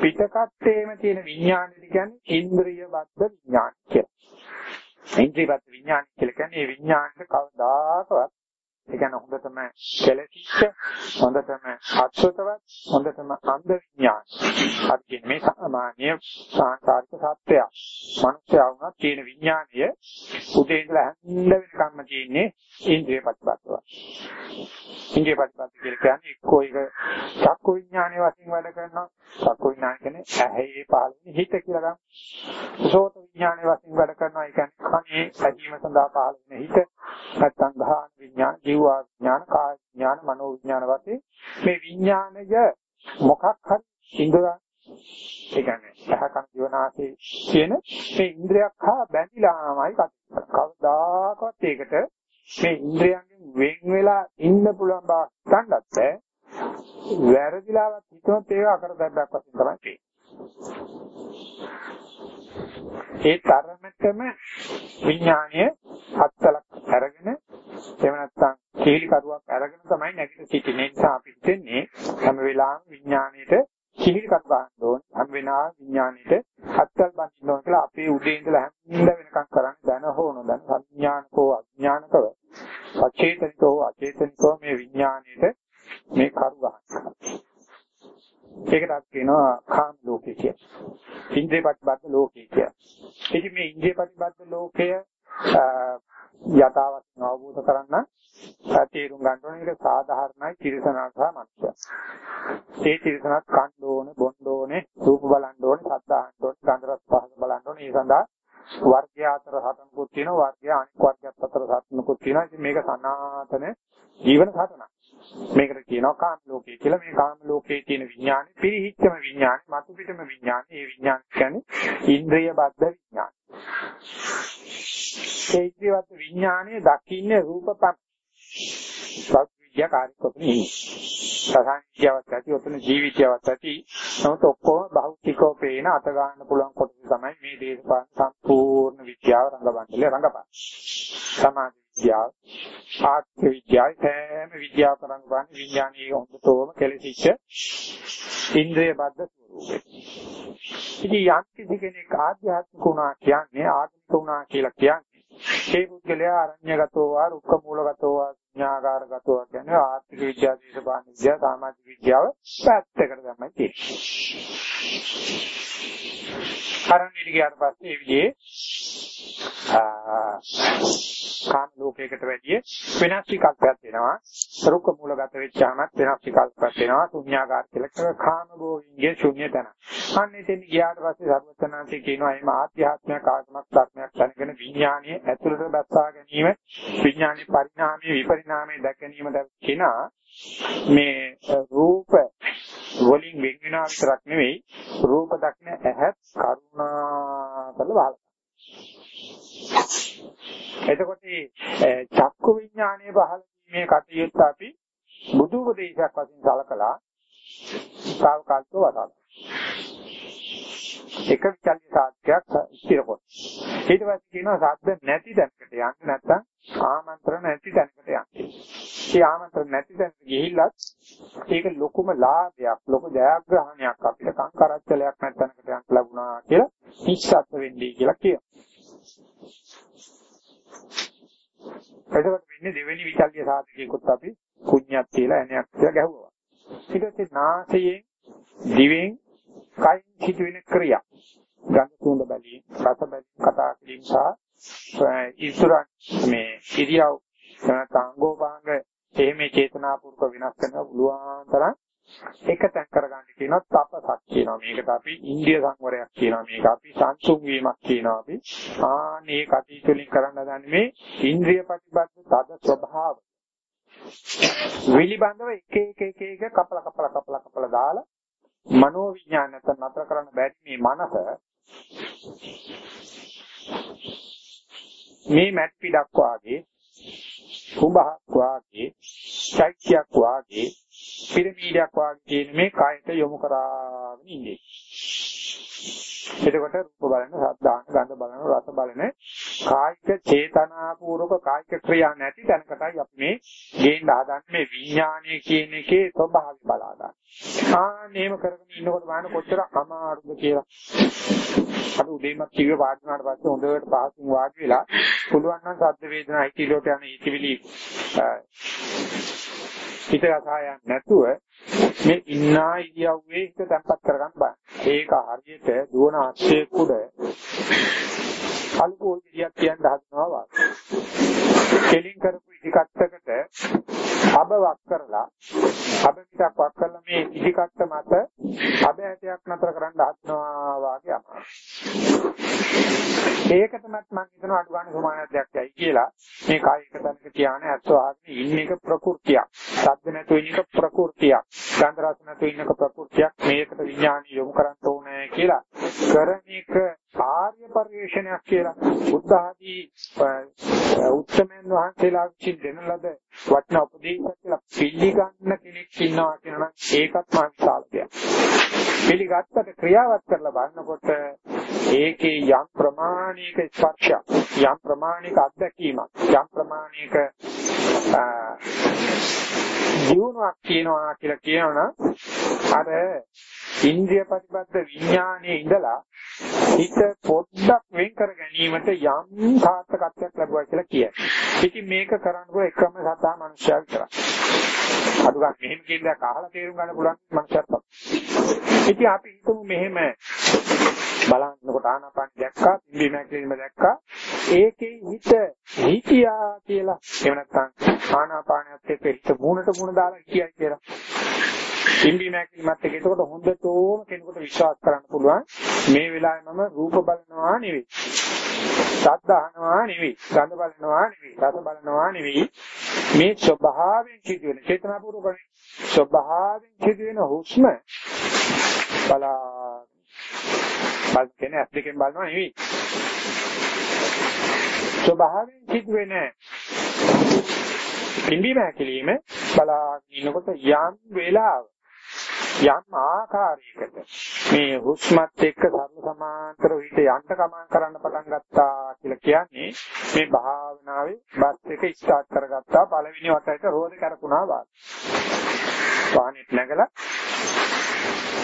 පිටකත්තේම තියෙන විඥානෙ කියන්නේ ඉන්ද්‍රිය බද්ධ විඥාන කියලා. ඉන්ද්‍රිය බද්ධ විඥාන කියලා කියන්නේ මේ විඥානෙට කවදාකවත් ඒ කියන්නේ හොඳටම කෙලෙසිච්ච හොඳටම අත්සතවත් හොඳටම අන්ධ විඥාන. අද මේ සාමාන්‍ය සාංකාරික සත්‍යය. මනුෂ්‍යයා වුණා තියෙන විඥානය උදේ ඉඳලා හැන්ද වෙනකම්ම තියෙන්නේ ඉන්ද්‍රිය ප්‍රතිපදව. ඉන්ද්‍රිය ප්‍රතිපද කියලා කියන්නේ එක්කෝ ඒක චක්කු විඥානයේ වශයෙන් වැඩ කරනවා. චක්කු විඥාන කියන්නේ ඇහි පහළ හිත කියලා ගන්න. සෝත විඥානයේ වශයෙන් වැඩ කරනවා. ඒ කියන්නේ කනේ ඇදීම සඳහා පහළ වෙන හිත. නැත්තම් ගහන විඥාන, ජීවා විඥාන, කාය විඥාන, මනෝ විඥාන වශයෙන් මේ විඥානය මොකක් හරි ඉඳලා ඒ කියන්නේ සහ කන ජීවනාසේ කියන මේ ඉන්ද්‍රියක් හා බැඳිලාමයි කවදාකවත් ඒකට මේ ඉන්ද්‍රියන්ගෙන් වෙන් වෙලා ඉන්න පුළුවන් බව හිතන්නත් බෑ. වැරදිලාවත් හිතුවොත් ඒක අකරදැබ්බක් වශයෙන් තමයි තියෙන්නේ. ඒ තරමටම විඥානය අත්තලක් අරගෙන එහෙම නැත්නම් කීලි කරුවක් අරගෙන තමයි නැගිට සිටින්නේ. නිසා අපි හිතන්නේ හැම වෙලාවෙම විඥාණයට කිහිලි කරු ගන්න ඕන හැම වෙලාවෙම විඥාණයට අත්තල් බඳින්න ඕන කියලා අපේ උදේ ඉඳලා හැන්ද වෙනකම් කරන්නේ දැන හෝ නොදැන සංඥානකෝ අඥානකව අචේතනිකෝ අචේතනිකෝ මේ විඥාණයට මේ කරු ගන්න. ඒකට කියනවා කාම ලෝකේ කියලා. ඉන්ද්‍රිය ප්‍රතිබද්ධ ලෝකේ කියලා. ඉතින් මේ ඉන්ද්‍රිය ප්‍රතිබද්ධ ලෝකය යථාවත් අවබෝධ කරගන්න තේරුම් ගන්න ඕනේ ඒක සාධාරණයි තිරසනා සහ මනුෂ්‍ය. ඒ තිරසනත් කන්න ඕනේ, බොන්න ඕනේ, රූප බලන්න ඕනේ, ශබ්ද අහන්න ඕනේ, ගන්ධ රස පහස බලන්න ඕනේ. ඒ සඳහා වර්ගය අතර හතනකුත් තියෙනවා, වර්ගය අනික් වර්ගයත් අතර හතනකුත් තියෙනවා. ඉතින් මේක සනාතන ජීවන සාධනක්. මේකට කියනවා කාම ලෝකය කියලා. මේ කාම ලෝකයේ තියෙන විඥානේ පිරිහිච්චම විඥානේ, මතු පිටම විඥානේ. ඒ විඥාන කියන්නේ ඉන්ද්‍රිය බද්ධ විඥාන. ඒ ඉන්ද්‍රියවත් විඥානේ දකින්නේ රූපපත්. සත්‍ය කාර්යකෝපනේ. සසංඛ්‍යාවත් ඇති ඔතන ජීවිතයවත් ඇති. නමුත් ඔක්කොම භෞතිකව පේන අත ගන්න පුළුවන් කොටස තමයි මේ දේශපාලන සම්පූර්ණ විද්‍යාව රංගබණ්ඩලේ රංගපා. සමාජ විද්‍යාව, ආර්ථික විද්‍යාව, හැම විද්‍යාවක රංගපන්නේ විඥානීය හොඳතෝම කෙලෙසිච්ච ඉන්ද්‍රිය බද්ධ ස්වරූපේ. ඉතින් යම් කිසි කෙනෙක් ආධ්‍යාත්මික වුණා කියන්නේ ආගමික වුණා කියලා කියන්නේ ඒ පුද්ගලයා අරඤ්‍යගතෝ වා රුක්ක මූලගතෝ වා ඥාකාරගතෝ වා කියන්නේ ආර්ථික විද්‍යාව, දේශපාලන විද්‍යාව, සමාජික විද්‍යාව පැත්තකට තමයි තියෙන්නේ. අරණ්‍යට ගියාට පස්සේ ඒ විදිහේ කාම ලෝකයකට වැඩිය වෙනස් විකල්පයක් වෙනවා. රුක්ක මූලගත වෙච්චාමත් වෙනස් විකල්පයක් වෙනවා. ශුන්‍යාකාර කියලා කියන කාම භෝගින්ගේ ශුන්‍ය තන. අන්න එතෙන් ගියාට පස්සේ සර්වඥාන්සේ කියනවා එimhe ආධ්‍යාත්මික ආගමක් ධර්මයක් දැනගෙන විඥානීය ඇතුළට බස්සා ගැනීම විඥානීය පරිණාමයේ විපරිණාමයේ දැක ගැනීමට කෙනා මේ රූප වලින් වෙන් වෙනා විතරක් නෙවෙයි රූප දක්න ඇහත් කරුණා කරලා බලන්න. එතකොට චක්කු විඥානයේ පහළ වීමේ කටයුත්ත අපි බුදු උපදේශයක් වශයෙන් සලකලා සාවකාලිකව වදාළා. එක විචල්්‍ය සාධකයක් ස්ථිර කොට. ඊට පස්සේ කියනවා සද්ද නැති තැනකට යන්න නැත්නම් ආමන්ත්‍රණ නැති තැනකට යන්න. ඒ ආමන්ත්‍රණ නැති තැනට ගිහිල්ලත් ඒක ලොකුම ලාභයක්, ලොකු ජයග්‍රහණයක් අපිට කංකරච්චලයක් නැත්නම්කට යන්න ලැබුණා කියලා නිස්සත්ව වෙන්නේ කියලා කියනවා. එතකොට වෙන්නේ දෙවෙනි විචල්්‍ය සාධකයකොත් අපි කුණ්‍යක් තියලා එනයක් තියලා ගැහුවා. ඊට පස්සේ නාසයෙන් දිවෙන් කයින් සිදුවෙන ක්‍රියා. ගඳ සුවඳ බැලීම රස බැලීම කතා කිරීම සහ ඉස්සරහ මේ ඉරියව් තාංගෝපාංග එහෙම චේතනාපූර්වක වෙනස් කරන පුළුවන් තරම් එක තැන් කරගන්න කියනවා තපසක් කියනවා. මේකට අපි ඉන්දිය සංවරයක් කියනවා. මේක අපි සංසුන් වීමක් කියනවා අපි. ආනේ කටයුතු වලින් කරන්න දන්නේ මේ ඉන්ද්‍රිය ප්‍රතිබද්ධ තද ස්වභාව විලිබඳව එක එක එක එක කපල කපල කපල කපල දාලා මනෝ විඥාන නැත්නම් නතර කරන්න බැරි මේ මනස. මේ මැට් පිටක් වාගේ කුඹහක් වාගේ චෛත්‍යයක් වාගේ පිරමීඩයක් වාගේ කියන මේ කායයට යොමු කරාගෙන ඉන්නේ. එතකොට රූප බලන, ශබ්දාන, ගන්ධ බලන, රස බලන කායික චේතනාපූර්වක කායික ක්‍රියා නැති තැනකටයි අපි මේ ගේන්න හදන්නේ මේ විඥානය කියන එකේ ස්වභාවය බලා ගන්න. ආනේම කරගෙන ඉන්නකොට බලන්න කොච්චර අමාරුද කියලා. අද උදේමත් කිව්වේ වාඩි වුණාට පස්සේ හොඳට පහසුන් වාඩි වෙලා පුළුවන් නම් සද්ද වේදනා හිතිලෝට යන හිතවිලි හිත රසායන් නැතුව මේ ඉන්නා ඉරියව්වේ හිත තැම්පත් කරගන්න බෑ. ඒක හරියට දුවන අක්ෂය කුඩ අල්කෝ ඉරියක් කියන්න හදනවා වගේ. කෙලින් කරපු ඉදිකට්ටකට අබ වක් කරලා අභිෂක් වක් කළ මේ ඉහිකත්ත මත අභයතයක් නතර කරන්න හදනවා වාගේ අමාරුයි. ඒකටමත් මම හිතනවා අඩු ගන්න සමානයක් යයි කියලා. මේ කාය එක තැනක තියාන ඇස්වාගෙන ඉන්න එක ප්‍රകൃතියක්. ශබ්ද නැතු වෙන එක ප්‍රകൃතියක්. ගන්ධ රස නැතු වෙන එක ප්‍රകൃතියක්. මේකට විඥානය යොමු කරන්න ඕනේ කියලා. කරන එක ආර්ය පරිශ්‍රණයක් කියලා බුද්ධ ආදී උත්තමයන් වහන්සේලා විසින් දෙන ලද වටිනා උපදේශයක් කියලා පිළිගන්න කෙනෙක් ඉන්නවා කියනවා ඒකත් මා විශාල දෙයක්. පිළිගත්තට ක්‍රියාවත් කරලා බලනකොට ඒකේ යම් ප්‍රමාණික ස්පර්ශයක් යම් ප්‍රමාණික අත්දැකීමක් යම් ප්‍රමාණික ජීවණයක් කියනවා කියලා කියනවනම් අර ඉන්ද්‍රිය ප්‍රතිබද්ධ විඥානයේ ඉඳලා හිත පොඩ්ඩක් වෙන් කර ගැනීමට යම් සාර්ථකත්වයක් ලැබුවා කියලා කියයි. ඉතින් මේක කරන්නකොට එකම සතා මනුෂ්‍යයා විතරයි. අඩු ගන්න මෙහෙම කියන දේ අහලා තේරුම් ගන්න පුළුවන් මනුෂ්‍යයෙක් තමයි. ඉතින් අපි හිතමු මෙහෙම බලන්නකොට ආනාපාන දැක්කා, පිම්බි මැක්ලීම දැක්කා. ඒකේ හිත හිතියා කියලා. එහෙම නැත්නම් ආනාපානයත් එක්ක හිත මූණට මූණ දාලා කියයි කියලා. පිම්බි මැක්ලීමත් එක්ක එතකොට හොඳටම කෙනෙකුට විශ්වාස කරන්න පුළුවන් මේ වෙලාවේ මම රූප බලනවා නෙවෙයි. ශබ්ද අහනවා නෙවෙයි. ගඳ බලනවා නෙවෙයි. රස බලනවා නෙවෙයි. මේ ස්වභාවයෙන් සිදුවෙන චේතනාපූර්වක ස්වභාවයෙන් සිදුවෙන හුස්ම බලා බල කියන්නේ ඇස් දෙකෙන් බලනවා නෙවෙයි. ස්වභාවයෙන් සිදුවෙන පිම්බීම හැකිලිම බලාගෙන ඉන්නකොට යම් වේලාවක යම් ආකාරයකට මේ හුස්මත් එක්ක සර්ව සමාන්තර විදිහට යන්න කමං කරන්න පටන් ගත්තා කියලා කියන්නේ මේ භාවනාවේ බස් එක ස්ටාර්ට් කරගත්තා පළවෙනි වටේට රෝද කරකුණා වාගේ. වාහනෙත් නැගලා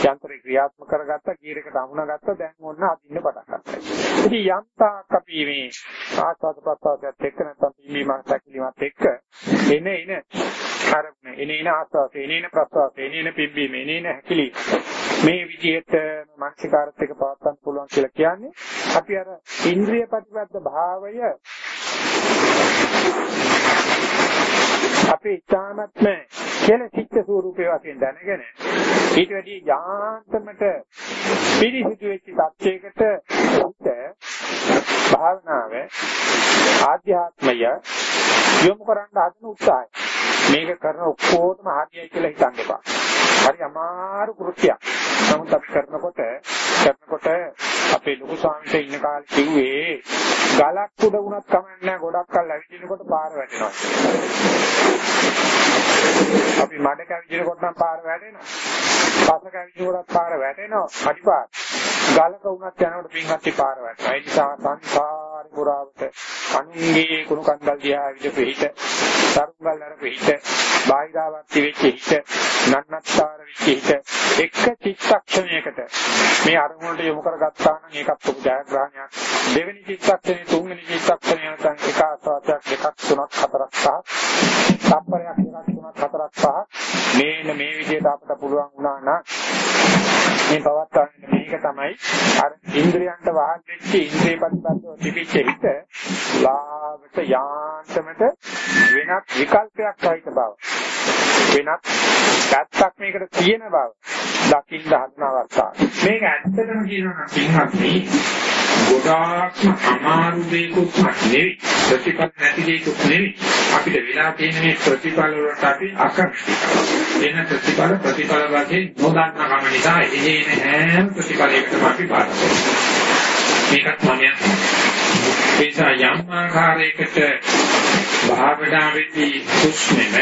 යන්ත්‍රේ ක්‍රියාත්මක කරගත්තා ගියර් එකට අමුණ ගත්තා දැන් ඕන්න අදින්න පටන් ගත්තා. ඉතින් යම් තාක් අපි මේ ආස්වාද ප්‍රසආසයත් එක්ක නැත්නම් පිළිමක් සැකිලිමත් එක්ක එන එන අරමුණ. එන එන ආස්වාද එන එන ප්‍රසආස එන එන පිම්බීම එන එන හැකිලි මේ විදිහට මානසිකාරත් එක්ක පවත්වන්න පුළුවන් කියලා කියන්නේ අපි අර ඉන්ද්‍රිය ප්‍රතිපද භාවය අපේ ඉතාමත්ම කෙලසිච්ච ස්වරූපේ වශයෙන් දැනගෙන ඊට වැඩි යාන්තමට පිරිසිදු වෙච්ච තත්යකට හිත භාවනාව ආධ්‍යාත්මය යොමු කරන්න හදන උත්සාහය. මේක කරන ඔක්කොටම හරියයි කියලා හිතන්න එපා. හරි අමාරු කෘත්‍යයක්. නමුත් අපි කරනකොට කරනකොට අපේ ලොකු ස්වාමීන් ඉන්න කාලේ කිව්වේ ගලක් උඩ වුණත් කමක් නැහැ ගොඩක් කල් ඇවිදිනකොට පාර වැටෙනවා. අපි මඩ කැවිදිනකොට නම් පාර වැටෙනවා. පස කැවිදිනකොට පාර වැටෙනවා. අනිපාත. ගලක වුණත් යනකොට පින්හත්ටි පාර වැටෙනවා. ඒ නිසා සංසාරේ පුරාවට අනුන්ගේ කුණු කන්දල් දිහා විදිහට පිට, සරුංගල් නර පිට බාහිරාවර්ති වෙච්ච හිත නන්නත්තර වෙච්ච හිත එක චිත්තක්ෂණයකට මේ අරමුණට යොමු කරගත්තා නම් ඒකත් ඔබ ජයග්‍රහණයක්. දෙවෙනි චිත්තක්ෂණේ තුන්වෙනි චිත්තක්ෂණේ නැත්නම් එක ආස්වාදයක් දෙකක් තුනක් හතරක් පහ සම්පරයක් එකක් තුනක් හතරක් පහ මේන මේ විදිහට අපිට පුළුවන් වුණා නම් මේ පවත්වන්නේ මේක තමයි අර ඉන්ද්‍රියන්ට වහල් වෙච්ච ඉන්ද්‍රිය ප්‍රතිපදව තිබිච්ච හිත ලාවට යාන්තමට වෙනත් විකල්පයක් සහිත බව. වෙනත් පැත්තක් මේකට තියෙන බව දකින්න හදන අවස්ථාව මේක ඇත්තටම කියනවා නම් පින්වත්නි ගොඩාක්ම අමාරු දෙයක්වත් නෙවෙයි. ප්‍රතිපල නැති දෙයක්වත් නෙවෙයි. අපිට වෙලා තියෙන මේ ප්‍රතිපල වලට අපි අකර්ෂිතයි එන ප්‍රතිපල ප්‍රතිපල වශයෙන් නොදන්න කම නිසා එදේන හැම ප්‍රතිපලයකටම අපි බාධා මේකත් මම ඒසා යම් ආකාරයකට භාවනාවේදී කුස්මෙම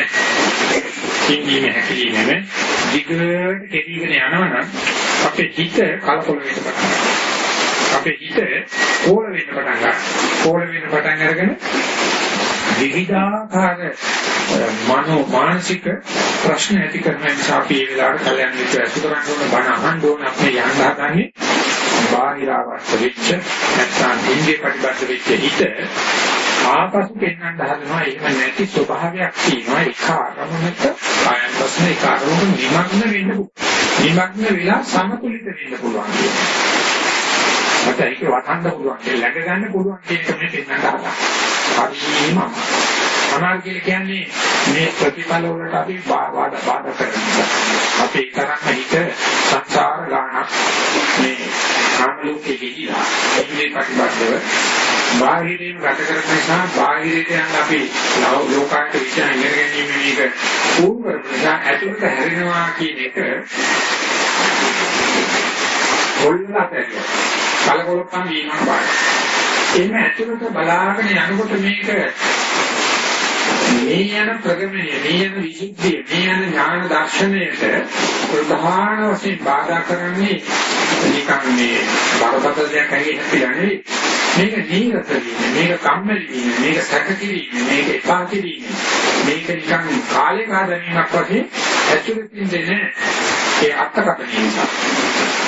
ඉන්දීම හැකීමෙම දිගට කෙරීගෙන යනවනම් අපේ හිත කලකොල වෙන්න පටන් ගන්නවා. අපේ හිත කෝල වෙන්න පටන් ගන්නවා. කෝල වෙන්න පටන් අරගෙන විවිධාකාර මනෝ මානසික ප්‍රශ්න ඇති කරන නිසා අපි ඒ වෙලාවට කල්යන් විතර ඇසු කරන්න ඕන බණ අහන්න ඕන අපේ යන්න හදන්නේ බාහිරාවස්ත වෙච්ච නැත්නම් ඉන්දිය ප්‍රතිබද්ධ වෙච්ච හිත ආපසු පෙන්වන්න හදනවා එහෙම නැති ස්වභාවයක් තියෙනවා ඒක ආරමුණක ආයන් ප්‍රශ්න ඒක ආරමුණක නිමග්න වෙන්න පුළුවන් නිමග්න වෙලා සමතුලිත වෙන්න පුළුවන් මට ඒක වටන්න පුළුවන්. ඒ läග ගන්න පුළුවන් කියන එක මේ පෙන්වන්න හදනවා. හරිම අනාර්ගය කියන්නේ මේ ප්‍රතිඵල වලට අපි බාධා බාධා කරනවා. අපේ තරම්ම හිත සංසාර ගානක් මේ කාම ලෝකෙ ගිහිලා එන්නේ ප්‍රතිබද්ධව බාහිරින් රට කරන නිසා බාහිරට යන අපි ලෝකාන්ත විශ්යන් ඉගෙන ගැනීම මේක පූර්ව නිසා ඇතුළට හැරෙනවා කියන එක කොල්ලට කලකොලොක්කම් වීමක් බාරයි. එන්න ඇතුළත බලාගෙන යනකොට මේක මේ යන ප්‍රගමනය, මේ යන විසුද්ධිය, මේ යන ඥාන දර්ශනයට ප්‍රධාන වශයෙන් බාධා කරන්නේ නිකන් මේ බරපතල දෙයක් ඇගේ හැපිලා නෙවෙයි. මේක නීරස වීම, මේක කම්මැලි වීම, මේක සැක කිරීම, මේක එපා කිරීම, මේක නිකන් කාලේ කාදමීමක් වගේ ඇතුළතින් දෙන ඒ අත්කපන නිසා.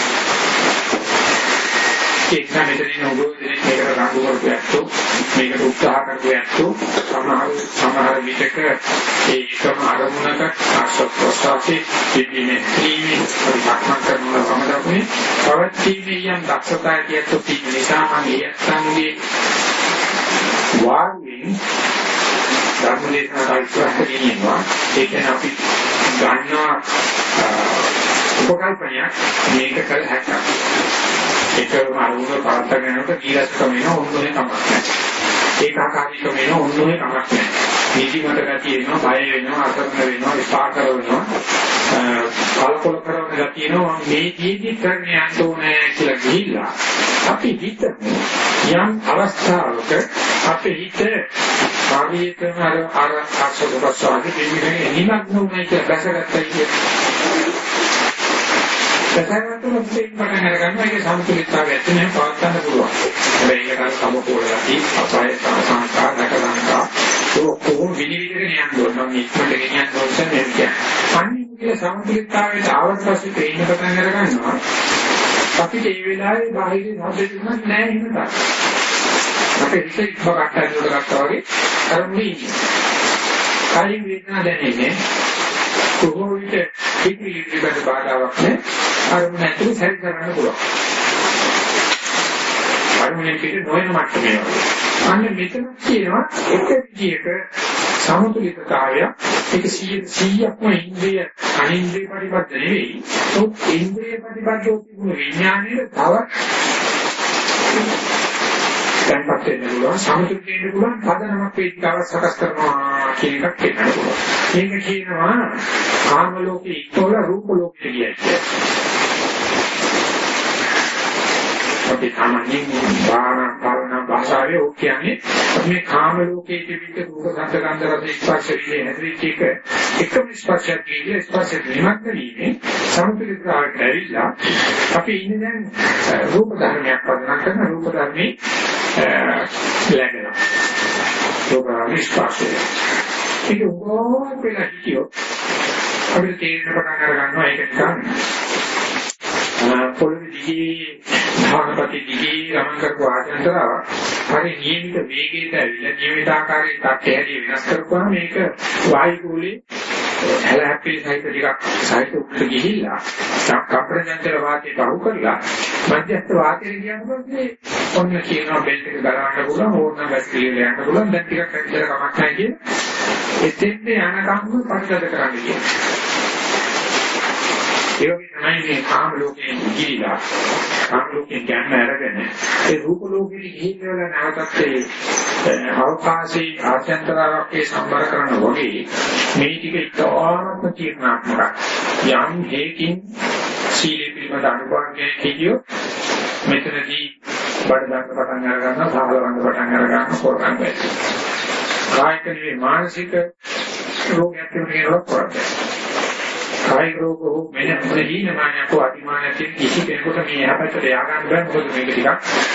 ඒක මෙතනින් ඔබ දෙනෙක් මේකට රණ්ඩු කරපු ඇත්තෝ මේකට උත්සාහ කරපු ඇත්තෝ සමහර සමහර විටක ඒ එකම අරමුණක ආශ්‍රව ප්‍රසාරේ පිළිමේ තීමේ පරිමක්ම කරන සමදකුනේ පවතින්නේ යම් දක්ෂතාවය කියतो තියෙන නිසා මම ඒ අත්ංගේ වාග්යෙන් ධර්මදේශනාට ඉස්සරහට ඒ කියන්නේ අපි ගන්නවා උපකල්පනයක් මේක කළ හැකියි එකම අරමුණ පවත්වාගෙන යනකොට දීර්ඝකම වෙන ඔන්නෝනේ කමක් නැහැ. ඒකාකාරීකම වෙන ඔන්නෝනේ කමක් නැහැ. නිදිමත ගතිය එනවා, බය වෙනවා, අසරණ වෙනවා, විපාක වෙනවා. කල්පල කරන ගතිය එනවා මේ ජීවිත කරන්න යන්න ඕනේ කියලා ගිහිල්ලා අපි හිතමු යම් අවස්ථාවක අපේ හිත කාමීකම අර අර ආසෝදපස්සාවේ දෙන්නේ නිමග්න වුණා කියලා දැසගත්තා කියන්නේ සතරකට මුලින් පටන් අරගන්න ඒක සමතුලිතතාවය ඇත්තනේ පවත් ගන්න පුළුවන්. හැබැයි ඒක අර සමකෝල ගති අපාය සංස්කාර නැකලංකා ඔක්කොම විනිවිදගෙන යන්න ඕන. මම ඉක්මනට ගෙනියන්න ඕනේ නේද කියන්නේ. අනිත් සමතුලිතතාවයට ආවත් පස්සේ තේින්න පටන් අරගන්නවා. අපිට මේ වෙලාවේ බාහිර සම්පූර්ණයක් නැහැ හිමතා. අපේ හිත ඉක්මකට ඇතුළට ගත්තා වගේ අර මුලින් කලින් වේදනාව දැනෙන්නේ කොහොම විට පිටිවිලි පිළිබඳ බාධාවක් නැහැ. අරමුණ ඇතුළේ සැරි කරන්න පුළුවන්. අරමුණේ පිට නොවන මට්ටමේ වගේ. අන්න මෙතන කියනවා එක විදියක සමතුලිතතාවය ඒක 100ක්ම ඉන්ද්‍රිය අනින්ද්‍රිය පරිබද්ධ නෙවෙයි. ඒත් ඉන්ද්‍රිය පරිබද්ධව තිබුණු විඥානයේ තව දැන්පත් වෙන්න පුළුවන් සමතුලිත වෙන්න පුළුවන් පදනමක් වේදිකාව සකස් කරනවා කියන එකක් කියන්න පුළුවන්. මේක කියනවා කාම ලෝකේ ඉතෝල රූප ලෝකේ කියන්නේ. අපි සාමාන්‍යයෙන් බාහන කරන භාෂාවේ ඔක් කියන්නේ මේ කාම ලෝකයේ තිබිච්ච රූප ශබ්ද ගන්ධ රස ස්පර්ශ විලේ හැදිච්ච එක. එකම ස්පර්ශයක් කියන්නේ ස්පර්ශ නිමක් නෙවෙයි සම්පූර්ණතාවට ඇවිල්ලා අපි ඉන්නේ දැන් රූප ධර්මයක් පදනම් කරන රූප ධර්මේ ලැබෙනවා. රූප ධර්මේ ස්පර්ශය ඒක උගෝක් වෙලා හිටියොත් අපිට තේරෙන පටන් අර ගන්නවා ඒක නිකන් පොළොවේ දිගේ භාගපති දිගේ ගමන් කරපු ආයතනතරව හරි නියමිත වේගයට ඇවිල්ලා නියමිත ආකාරයේ තත්ත්වය හැදී වෙනස් කරපුවාම මේක වායු කුලේ හැලහැප්පී සහිත ටිකක් සහිත උඩට ගිහිල්ලා කම්ප්‍රෙන්ජන්තර වාතය බහු කරලා මධ්‍යස්ථ වාතය කියන්නේ ඔන්න කියනවා බෙල්ට් එක ගලවන්න පුළුවන් ඕන බැස්ටීරියල් යන්න පුළුවන් දැන් ටිකක් ඇත්තට කමක් නැහැ කියන එතෙන්ද යනකම් පරිදද කරන්න කියන්නේ ඒ වගේ තමයි මේ කාම ලෝකයෙන් ගිහිලා කාම ලෝකයෙන් ගැන්න අරගෙන ඒ රූප ලෝකෙට ගිහිල්ලා නැවතත් ඒ අවකාශයේ ආත්‍යන්තරාවකේ සම්බර කරන වගේ මේ ටික ඉතාමත් තීර්ණාත්මක යම් හේකින් සීලේ පිළිබඳ අනුභවයේ කියෝ මෙතනදී බඩ දාන්න පටන් අර ගන්නවා සාහලවන්න පටන් අර ගන්නවා කරගන්න බැහැ. කායික නෙවෙයි මානසික රෝගයක් කියනකොට කරන්නේ. කාය රෝග හෝ වෙන මොනදීන මානයක් හෝ අතිමානයක් කිසි කෙනෙකුට මේ යහපතට ය아가න්න බෑ. මොකද මේක ටිකක්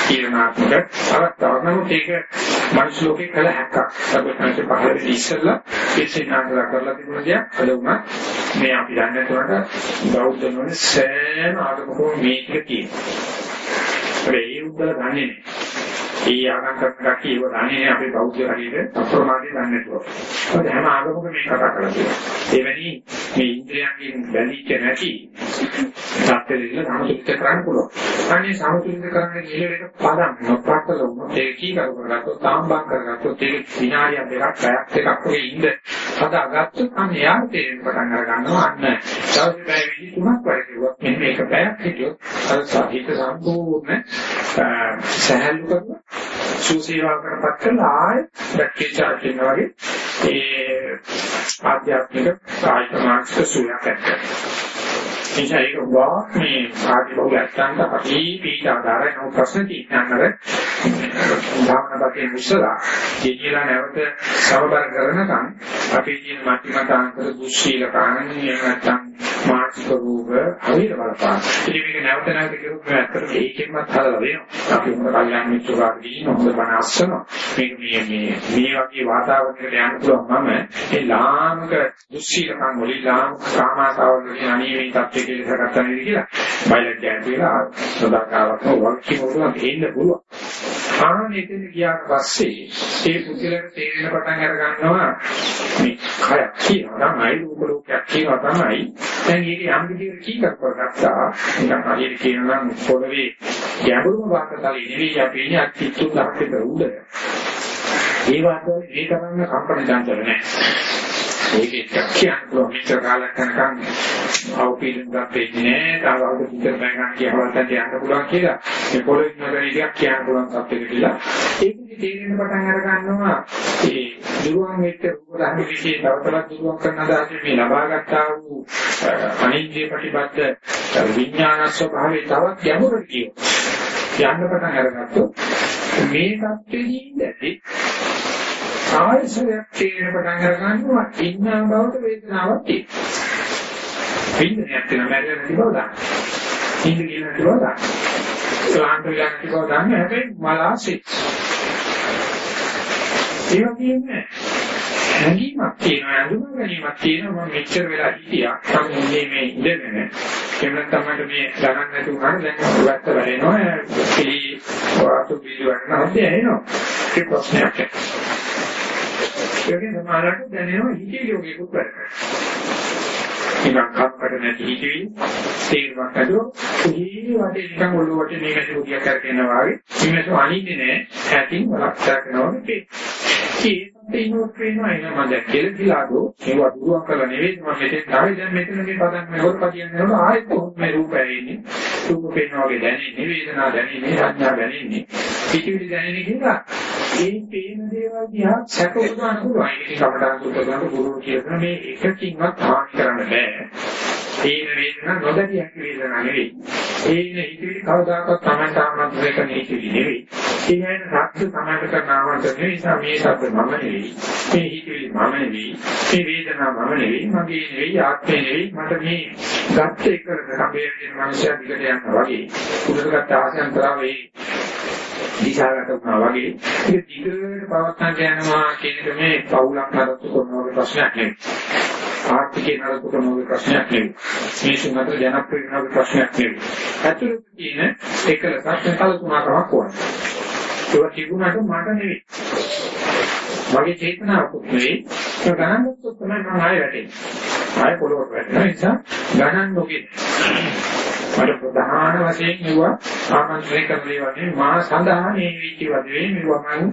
තීරණාත්මක අවස්ථාවක් නමුත් ඒක මනුස්ස ලෝකේ කළ හැක්කක්. සබකන්සේ පහළ වෙන්නේ ඉස්සෙල්ලා පිළිසිනාන්තර කරලා තිබුණ දෙයක්. අද උනා මේ අපි දන්නේ නැතුවට බෞද්ධ නොවන සෑම ආගමකම මේක තියෙනවා. ඒ උත්තර දන්නේ නැහැ. ඒ ආගම් කරන කට්ටිය ඒව දන්නේ අපේ බෞද්ධ හරියට අප්‍රමාදී දන්නේ නැතුව. මොකද හැම ආගමකම මේක කතා කරලා තියෙනවා. එවැනි මේ ඉන්ද්‍රියයන්ගෙන් බැඳිච්ච නැති සත්‍යෙදිල සමතුලිත කරන්න පුළුවන්. අනේ සමතුලිත කරන්න කියන එක පදම් නොපටල වුණොත් ඒක කී කර කරගත්තොත් තාම්බම් කරගත්තොත් ඒක විනාඩියක් දෙකක් පැයක් දෙකක් වගේ ඉඳ හදාගත්තොත් අනේ යාර තේරෙන්න පටන් අර ගන්නවා අන්න. දවස් පැය 23ක් වගේ කිව්වොත් මෙන්න මේක පැයක් හිටියොත් අර සාහිත සම්පූර්ණ සහැල්ලු කරනවා සුසේවා කරපත් කරලා ආයෙ බැක්ටීරියා කියන වගේ ඒ ආධ්‍යාත්මික කායික මානසික සුවයක් ඇති නිසා ඒක වා මේ ආදි බහුලයන්ට අපි පීඩ ආධාරය නෝ ප්‍රශ්න තියෙනනර භාවනාවකින් විශ්ලා කියලා නැවත සමබර කරනකම් අපි කියන මධ්‍යමතාන්තර දුස්සීල කාරණේ නැත්තම් මානසික රෝග හරියට බලපාන. ඉතින් මේක නැවත නැවත කියුත් ඇත්තට ඒකෙන්වත් හදලා වෙනවා. අපි මොකද කල්යනා මිත්‍රාගේ හොඳ බණ අස්සනවා. මේක මේ මේ මේ වගේ වාතාවරණයකට යන්න පුළුවන් මම ඒ ලාමක දුස්සීලකම් වලින් ලාමක කාමාසාවල් අනිය මේ තත්ත්වයේ කියලා කරගත්තා නේද කියලා බයලජ්ජා කියලා සදාකාවක් වක්කි මොකද එන්න පුළුවන්. ආනෙතෙන් ගියාට පස්සේ ඒ පුද්ගලයාට තේරෙන පටන් අර ගන්නවා මේ කය කියනවා තමයි රූප ලෝකයක් කියනවා තමයි. දැන් ඒක යම් විදිහකට කීකක් කරගත්තා නිකන් හරියට කියනවා නම් පොළවේ ගැඹුරුම වාතතලයේ නෙවෙයි අපි ඉන්නේ අත්‍යච්ච උදාහරණයක උඩ. ඒ වාතවල ඒ තරම්ම කම්පන චංචල නැහැ ඒක එකක් කියනවා මෙච්චර කාලයක් යනකම්. අවපීඩන ගත්තේ නෑ තාම අවුරුදු කිහිපයක් ගන්න කියවලට යන්න පුළුවන් කියලා මේ පොළොවේ නගර එකක් කියන්න පුළුවන් තත්ත්වෙක කියලා ඒකෙදි තේරෙන්න පටන් අර ගන්නවා ඒ දුරුවන් වෙච්ච රූප ධර්ම විශ්ේ තව තවත් දුරුවන් කරන අදහස මේ ලබාගත්තා වූ අනිත්‍ය ප්‍රතිපද විඥාන ස්වභාවයේ තවත් ගැඹුරට කියනවා යන්න පටන් අරගත්තොත් මේ தත්ත්වෙදී ඉඳි ආයසරයක් තේරෙන පටන් අර ගන්නවා ඉන්නා බවට වේදනාවක් තියෙනවා. පින්නයක් තියෙනවා මැරෙන්න තිබව දාන්න. ඉන්න කියන තිබව දාන්න. ක්ලාන්ත විලක් තිබව දාන්න හැබැයි මලාසෙ. ඒ වගේම හැඟීමක් තියෙනවා අඳුම ගැනීමක් තියෙනවා මම මෙච්චර වෙලා හිටියා සම්මුතියේ මේ ඉඳගෙන එහෙම නැත්නම් මේ ගණන් නැති වුණාට දැන් වැත්ත වැඩෙනවා පිළි වාතු පිළි වන්න හොඳ ඇහෙනවා ඒක ප්‍රශ්නයක් ඒකෙන් සමානකට දැනෙනවා හිතේ යෝගිකුත් වැඩ නිකන් කප්පට නැති හිතේ තේරුමක් අදෝ උහි වටේ නිකන් ඔළුව වටේ මේක දිගියක් කරගෙන වගේ ඉන්නසෝ අනින්නේ නැහැ ඇතින් වලක් කරනවා මේ ඉන්නොත් වෙනවා එන මම දැන් කෙලදිලාදෝ ඒවා දුරුවක් කරලා නෙවෙයි මම මෙතෙන් ආවේ. දැන් මෙතන මේ පදන් මේ හොර පදියන්නේ නෝ ආයෙත් කොහොම මේ රූපය එන්නේ රූප පේනවා වගේ දැනෙන්නේ වේදනා දැනෙන්නේ සංඥා දැනෙන්නේ. පිටිවිලි දැනෙන්නේ කියලා ඒ පේන දේවල් දිහා සැක උදාන පුළුවන් ඒක කපඩන් සුප ගන්න ගුරු කියන මේ එකකින්වත් හානි කරන්න බෑ තේන වේදනා නොදැකිය හැකි වේදනා නෙවෙයි. ඒන හිතවිලි කවදාකවත් Taman තාමත් දෙක හිතවිලි නෙවෙයි. ඒ කියන්නේ සත්‍ය සමාන කරන ආවන්ත නෙවෙයි මේ සත්‍ය මම නෙවෙයි. මේ හිතවිලි මම නෙවෙයි. මේ වේදනා මම නෙවෙයි. මගේ නෙවෙයි ආත්මේ නෙවෙයි. මට මේ ගත්ත එක කබේ කියන මනුෂ්‍යයා දිගට යනවා වගේ. උඩට ගත්ත ආසයන්තරා වේ දිශාවට වුණා වගේ ඒක දිගට පවත්වාගෙන යනවා කියන එක මේ පවුලක් නඩත්තු කරනවගේ ප්‍රශ්නයක් නෙවෙයි. ආර්ථිකේ නඩත්තු කරනවගේ ප්‍රශ්නයක් නෙවෙයි. මිනිසුන් අතර ජනප්‍රිය වෙනවගේ ප්‍රශ්නයක් නෙවෙයි. ඇතුළත තියෙන එකලසක් කල්පනාකමක් වුණා. ඒක තිබුණාට මට නෙවෙයි. මගේ චේතනාවකුත් නෙවෙයි. ඒක ගණන් ගත්තොත් තමයි මම ආයෙ වැටෙන්නේ. ආයෙ පොළොවට වැටෙනවා. ඒ නිසා ගණන් නොගෙන මට ප්‍රධාන වශයෙන් මෙවුවා. ආමන්ත්‍රණය කරලේ වගේ මා සඳහා මේ වීචි වදේ මෙවුවා මම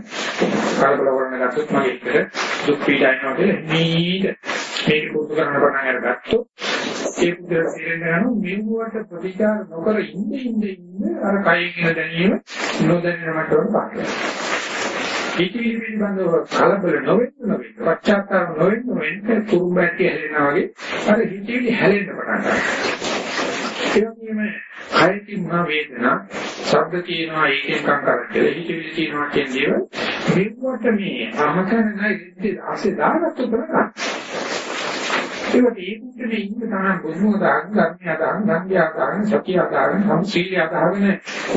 කලබල කරන්න ගත්තොත් මගේ එකට දුක් පීඩායනවා කියලා නීද. මේක පුරුදු කරන්න පටන් අරගත්තොත් ඒ පුදුර සිරෙනනු මෙවුවට ප්‍රතිචාර නොකර ඉන්න ඉන්න ඉන්න අර කයින් ඉන දැනීම නොදැනෙන මට්ටමට පාත් වෙනවා. ඉතිවිලි පිළිබඳව කලබල නොවෙන්න නොවෙන්න පශ්චාත්තාප නොවෙන්න නොවෙන්න තුරුම්බැටි හැලෙනවා වගේ අර හිතේලි හැලෙන්න පටන් ගන්නවා. ඒ වගේම කය තිබුණා වේදනා, ශබ්ද තියෙනවා ඒකෙන් කංකර කියලා, හිතවිලි තියෙනවා කියන දේවල් මේකට මේ අමතන නැති ආසේ දාගත්තු කරගන්න. ඒකට ඒකට මේ ඉන්න තරම් බොහෝ දාන ධර්මය දාන ධර්මය දාන සතිය දාන සම්සීලිය දාගෙන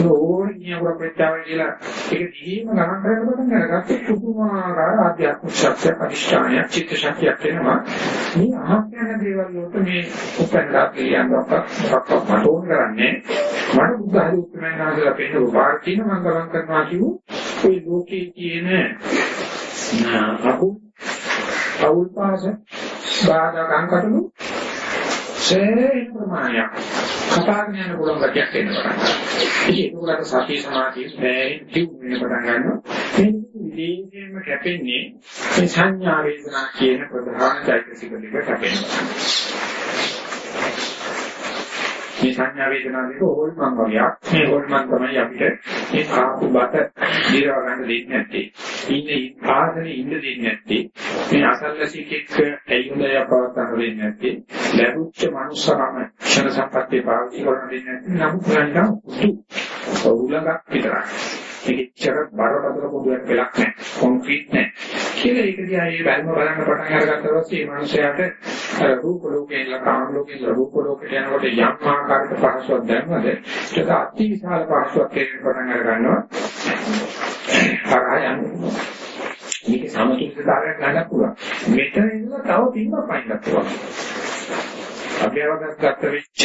ඕන නියමයක් වෙච්චාවයි කියලා. ඒක දිගින්ම ගණන් කරන්න පටන් අරගත්තේ පුදුමාකාර ආධ්‍යාත්මික ශක්තිය පරිශ්‍රාණය චිත්ත ශක්තියක් වෙනවා මේ අහක් යන දේවල් වලට මේ උපන්දා කියනවක් මොකක්වත් මට ඕන කරන්නේ මට බුද්ධ හරි උත්තරයන් ආදලා පෙන්න උපාර කියන මම ගමන් කරනවා කියු ඒ ලෝකයේ තියෙන අකු අවුල් පාස බාධා කංකටලු සෑහෙන ප්‍රමාණයක් කතා කරන්න පුළුවන් ගැටයක් එන්න පටන් ගන්නවා. ඉතින් ඒකට සතිය සමාධිය බෑහින් තියුනේ පටන් ගන්නවා. මේ විදේශයෙන්ම කැපෙන්නේ මේ සංඥා වේදනා කියන ප්‍රධාන চৈতසික දෙක කැපෙනවා. මේ සංඥා වේදනා දෙක හොල්මන් වගේක්. මේ හොල්මන් තමයි අපිට මේ කාපු බත දිරව ගන්න දෙන්නේ නැත්තේ. ඉන්නේ ආසනේ ඉන්න දෙන්නේ නැත්තේ. මේ අසල්ලසිකෙක් ඇයිුණය පවත්තන දෙන්නේ නැත්තේ. ලැබුච්ච මනුස්සකම ක්ෂණ සම්පත්තිය පාවිච්චි කරන දෙන්නේ නැත්තේ. නමුත් ගන්න උතු. උලඟක් විතරයි. ඒකච්චර බරපතල පොදුවක් වෙලක් නැහැ. කොන්ක්‍රීට් නැහැ. කියලා ඒක දිහා ඒ බැලම බලන්න පටන් අරගත්තා පස්සේ මේ මනුස්සයාට රූප ලෝකේ කාම ලෝකේ රූප ලෝකේ යනකොට යම් ආකාරයක පහසුවක් දැනනද ඒක අති විශාල පහසුවක් කියන පටන් අර ගන්නවා. තරහ යන්නේ. මේක සමතුලිතතාවයක් ගන්න පුළුවන්. මෙතන ඉඳලා තව පින්වක් පයින්නත් පුළුවන්. අපි අවගත් ගත වෙච්ච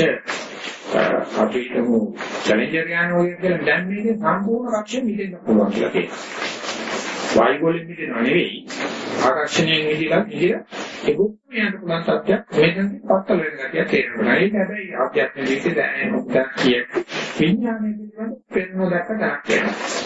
අපි හිතමු චැලෙන්ජර් යනවා කියලා දැන් මේක සම්පූර්ණ රක්ෂණ මිදෙන්න පුළුවන් කියලා කියනවා. වායු වලින් මිදෙනව නෙවෙයි ආකර්ෂණයෙන් මිදලා මිදලා ඒක යන්න පුළුවන් සත්‍යයක් වෙනදී පත්තල වෙන ගැතිය තේරෙනවා. ඒක හැබැයි ආධ්‍යාත්මික විදිහට දැනෙන මුක්තක් කිය. විඥානයේ පිළිබඳ පෙන්වන දැක්ක දැනක් වෙනවා.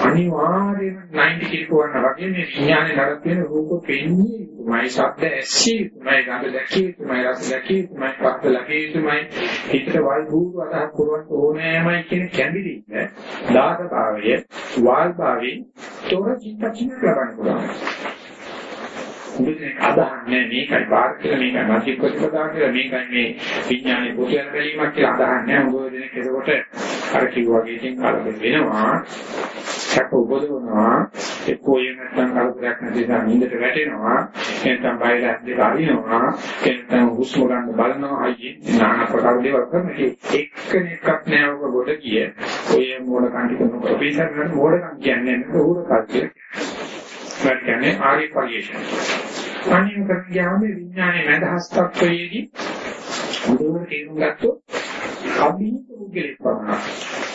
අනිවාර්යයෙන්ම 90 කිලෝවන්න වගේ මේ විඥානේ නරක වෙන රූප පෙන්නේ මයි ශබ්ද ඇසී මයි ගඳ දැකී මයි රස දැකී මයි පස්ස ලකී මයි හිතට වල් භූත අදහස් කරවන්න ඕනෑමයි කියන කැඹිරින්න දාසතාවය වාල් භාවයෙන් තොර චිත්තචින ලබන්න පුළුවන්. මුලින් අදහන්නේ මේකයි බාහිර කියලා මේකයි මානසික ප්‍රතිපදාව කියලා මේකයි මේ විඥානයේ පොතයන් බැලීමක් කියලා අදහන්නේ මොකද දෙනෙක් ඒකට අර කිව්වා වගේ ඉතින් කලබල වෙනවා. සැක උපදවනවා. එක්කෝ එහෙම නැත්නම් කලබලයක් නැති නිසා නිින්දට වැටෙනවා. නැත්නම් බයලක් දෙක අරිනවා. නැත්නම් හුස්ම ගන්න බලනවා. අයියේ নানা ප්‍රකාර දේවල් කරන එක්කෙනෙක්වත් නෑ ඔබ ගොඩ කිය ඔය මොඩ කන්ටි කරන ප්‍රොෆෙසර් කෙනෙක් මොඩ කියන්නේ නේද උර කල්චර් ඒකට කියන්නේ ආර්ය පරිේශන. අනිත් කරන ගියාම විඥානයේ මදහස් තත්වයේදී මුදුන තේරුම් ගත්තොත් අභිහිත උගලේ පමණ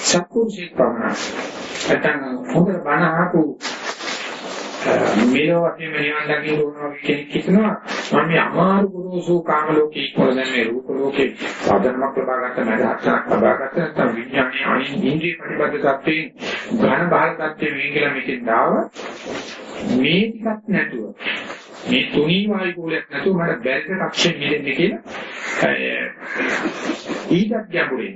සත්පුරුෂේ පමණ නැත්නම් හොඳ බණ අහපු මේව වශයෙන් නිවන් දකින්න ඕනවා කෙනෙක් හිතනවා. මම මේ අමාරු ගුරුසු කාම ලෝකේ ඉක්කොල දැන් මේ රූප ලෝකේ සාධනමක් ලබා ගන්න මැදහක්ෂණක් ලබා ගන්න නැත්නම් විඥානයේ අනිත් ඉන්ද්‍රිය ප්‍රතිබද්ධ තත්ත්වයෙන් ඝන බාහිර තත්ත්වයෙන් මේ කියලා මෙතෙන් දාව. මේ ටිකක් නැතුව මේ තුනී වායු කෝලයක් නැතුව මට බැරිද රක්ෂණ මිදෙන්නේ කියලා ඊටත් ගැඹුරින්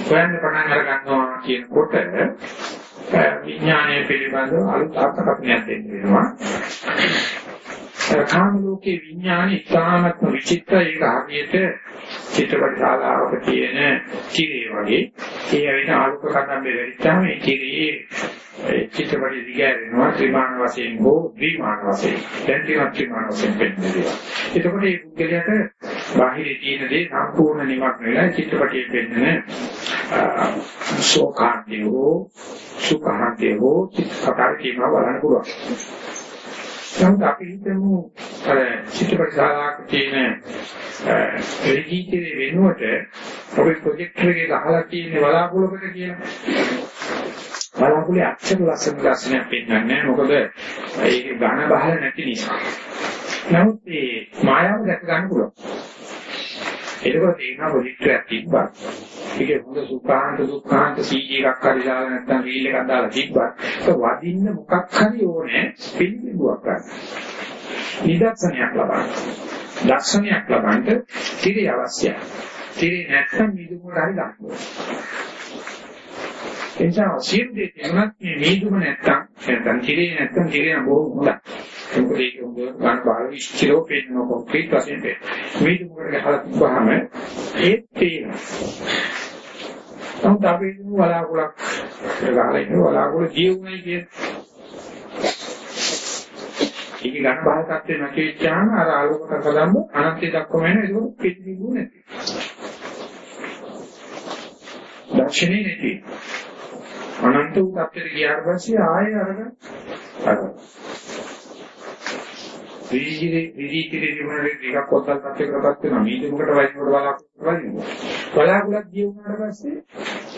හොයන්න පටන් අර ගන්නවා කියනකොට විඥානය පිළිබඳව අලුත් අර්ථකථනයක් දෙන්න වෙනවා. කාම ලෝකේ විඥානය ඉතාමත්ම විචිත්‍රයි ඒක හරියට චිත්‍රපට ශාලාවක තියෙන තිරේ වගේ. ඒ ඇවිත් ආලෝක කන්දම්බේ වෙච්චාම ඒ තිරේ චිත්‍රපටි දිගෑරෙනවා ත්‍රිමාන වශයෙන් හෝ ද්විමාන වශයෙන්. දැන් තියෙනවා ත්‍රිමාන වශයෙන් පෙන්නනවා. එතකොට මේ පුද්ගලයාට බාහිරේ තියෙන දේ සම්පූර්ණ නිමක් වෙලා චිත්‍රපටියේ පෙන්නන ශෝකාන්තයෝ සුඛාන්තයෝ කතාව කියනවා බලන්න පුළුවන්. නමුත් අපි හිතමු අර චිත්‍රපට ශාලාවක තියෙන රෙජිස්ටරේ වෙනුවට අපි ප්‍රොජෙක්ටර් එකේ ගහලා තියෙන බලාකුළුකට කියලා. බලාකුලේ අක්ෂර ලස්සන ලස්සනක් පෙන්වන්නේ නැහැ මොකද ඒකේ ඝන බහල නැති නිසා. නමුත් මේ මායාව දැක ගන්න පුළුවන්. එතකොට තේරෙනවා ප්‍රොජෙක්ටරයක් තිබ්බා. ඒකේ හොඳ සුඛාන්ත දුක්ඛාන්ත CG එකක් හරි දාලා නැත්නම් රීල් එකක් දාලා තිබ්බා. ඒක වදින්න මොකක් හරි ඕනේ පිළිබිඹුවක් ගන්න. නිදර්ශනයක් ලබන්න. දර්ශනයක් ලබන්න තිරය අවශ්‍යයි. තිරේ නැත්නම් මිදුමකට හරි ගන්න. එනිසා සියලු දේ තේරුණත් මේ මිදුම නැත්නම් නැත්නම් තිරේ නැත්නම් තිරේ නම් බොහොම හොඳයි. මොකද ඒක උඹ ගන්න බාල ඉස්තිරෝ පෙන්නන කොම්ප්ලීට් වශයෙන් පෙන්නන. මිදුමකට ගහලා තිබ්බහම ඒත් පේනවා. නමුත් අපි වලාකුලක් ගහලා ඉන්න වලාකුල ජීවුණයි කියන්නේ ඒකේ ඝන බහල තත්ත්වේ නැති වෙච්චාම අර ආලෝක කලම්බ අනන්තය දක්වම එන ඒක පිළිබිඹු නැති. දර්ශනේ නැති. අනන්ත වූ තත්ත්වයට ගියාට පස්සේ ආයෙ අරගෙන අර විදිහේ විදිහේ ජීවනයේ ටිකක් කොටල් තත්ත්වයකටපත් වෙනවා. මේක මොකට වයින්කොට බලාපොරොත්තු වෙන්නේ. බලාපොරොත්තු ජීවුනාට පස්සේ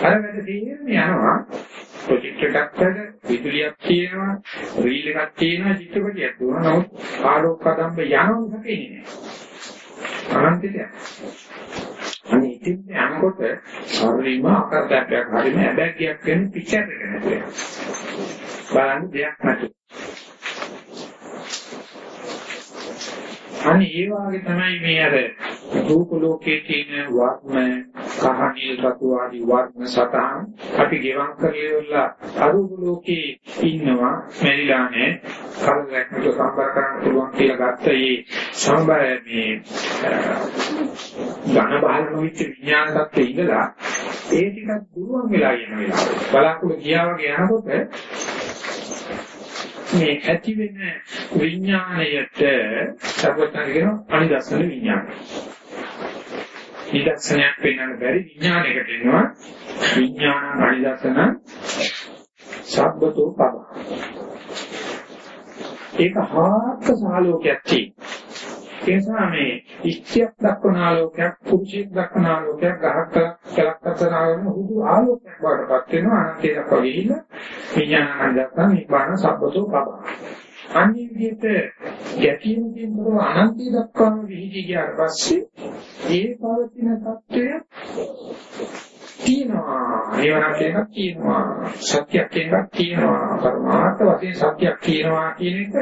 අර වැඩ දෙන්නේ යනවා. ප්‍රොජෙක්ටර් එකක් වල විදුලියක් තියෙනවා, රීල් එකක් තියෙනවා, චිත්‍රපටියක් දුවනවා. නමුත් ආලෝක කදම්බ යනවා හකෙන්නේ නැහැ. අනන්තයට. අනේ ඉතින් යනකොට හරිම අකරතැපයක් හරිම ඇබැග්යක් වෙන පිච්චර් එක නැතුව. බලන්න දෙයක් නැතුව. අනේ ඒ වාගේ තමයි මේ අර රූප ලෝකයේ තියෙන වර්ණ කහ නිල් රතු ආදී වර්ණ සතහන් අපි ගෙවම් කරලා අරූප ලෝකේ ඉන්නවා මෙරිලා නැහැ. කරදරයක්කට සම්බර කරන්න පුළුවන් කියලා ගත්ත මේ සම්බර මේ ඝන බහල නොවිච්ච විඥාන தත්ත්වයේ ඉඳලා ඒ ටිකක් දුරවන් වෙලා යන වෙලාව බලාකුළු ගියා වගේ යනකොට මේ ඇති වෙන විඥාණයට සර්වඥාන කියන අනිදස්සන විඥානය. නිදර්ශනයක් වෙන්නන්න බැරි විඥානයකට එනවා විඥාන අනිදස්සන සබ්බතෝ පබ. ඒක හාත්ක සාලෝකයක් තියෙනවා. ඒ නිසා මේ ඉච්ඡයක් දක්වන ආලෝකයක් කුච්චයක් දක්වන ආලෝකයක් ගහක් කලක් කරන ආලෝකයක් හුදු ආලෝකයක් වඩපත් වෙනවා අනන්තය දක්වා ගිහිල්ලා විඥානං නිබ්බාන සබ්බතෝ පබා. අන්නේ විදිහට ගැටීමකින් පොරව අනන්තය දක්වාම විහිදී ගියාට පස්සේ ඒ පවතින தত্ত্বය තියෙනවා. නිවනක් එකක් තියෙනවා. සත්‍යයක් එකක් තියෙනවා. පරමාර්ථ වශයෙන් සත්‍යයක් තියෙනවා කියන එක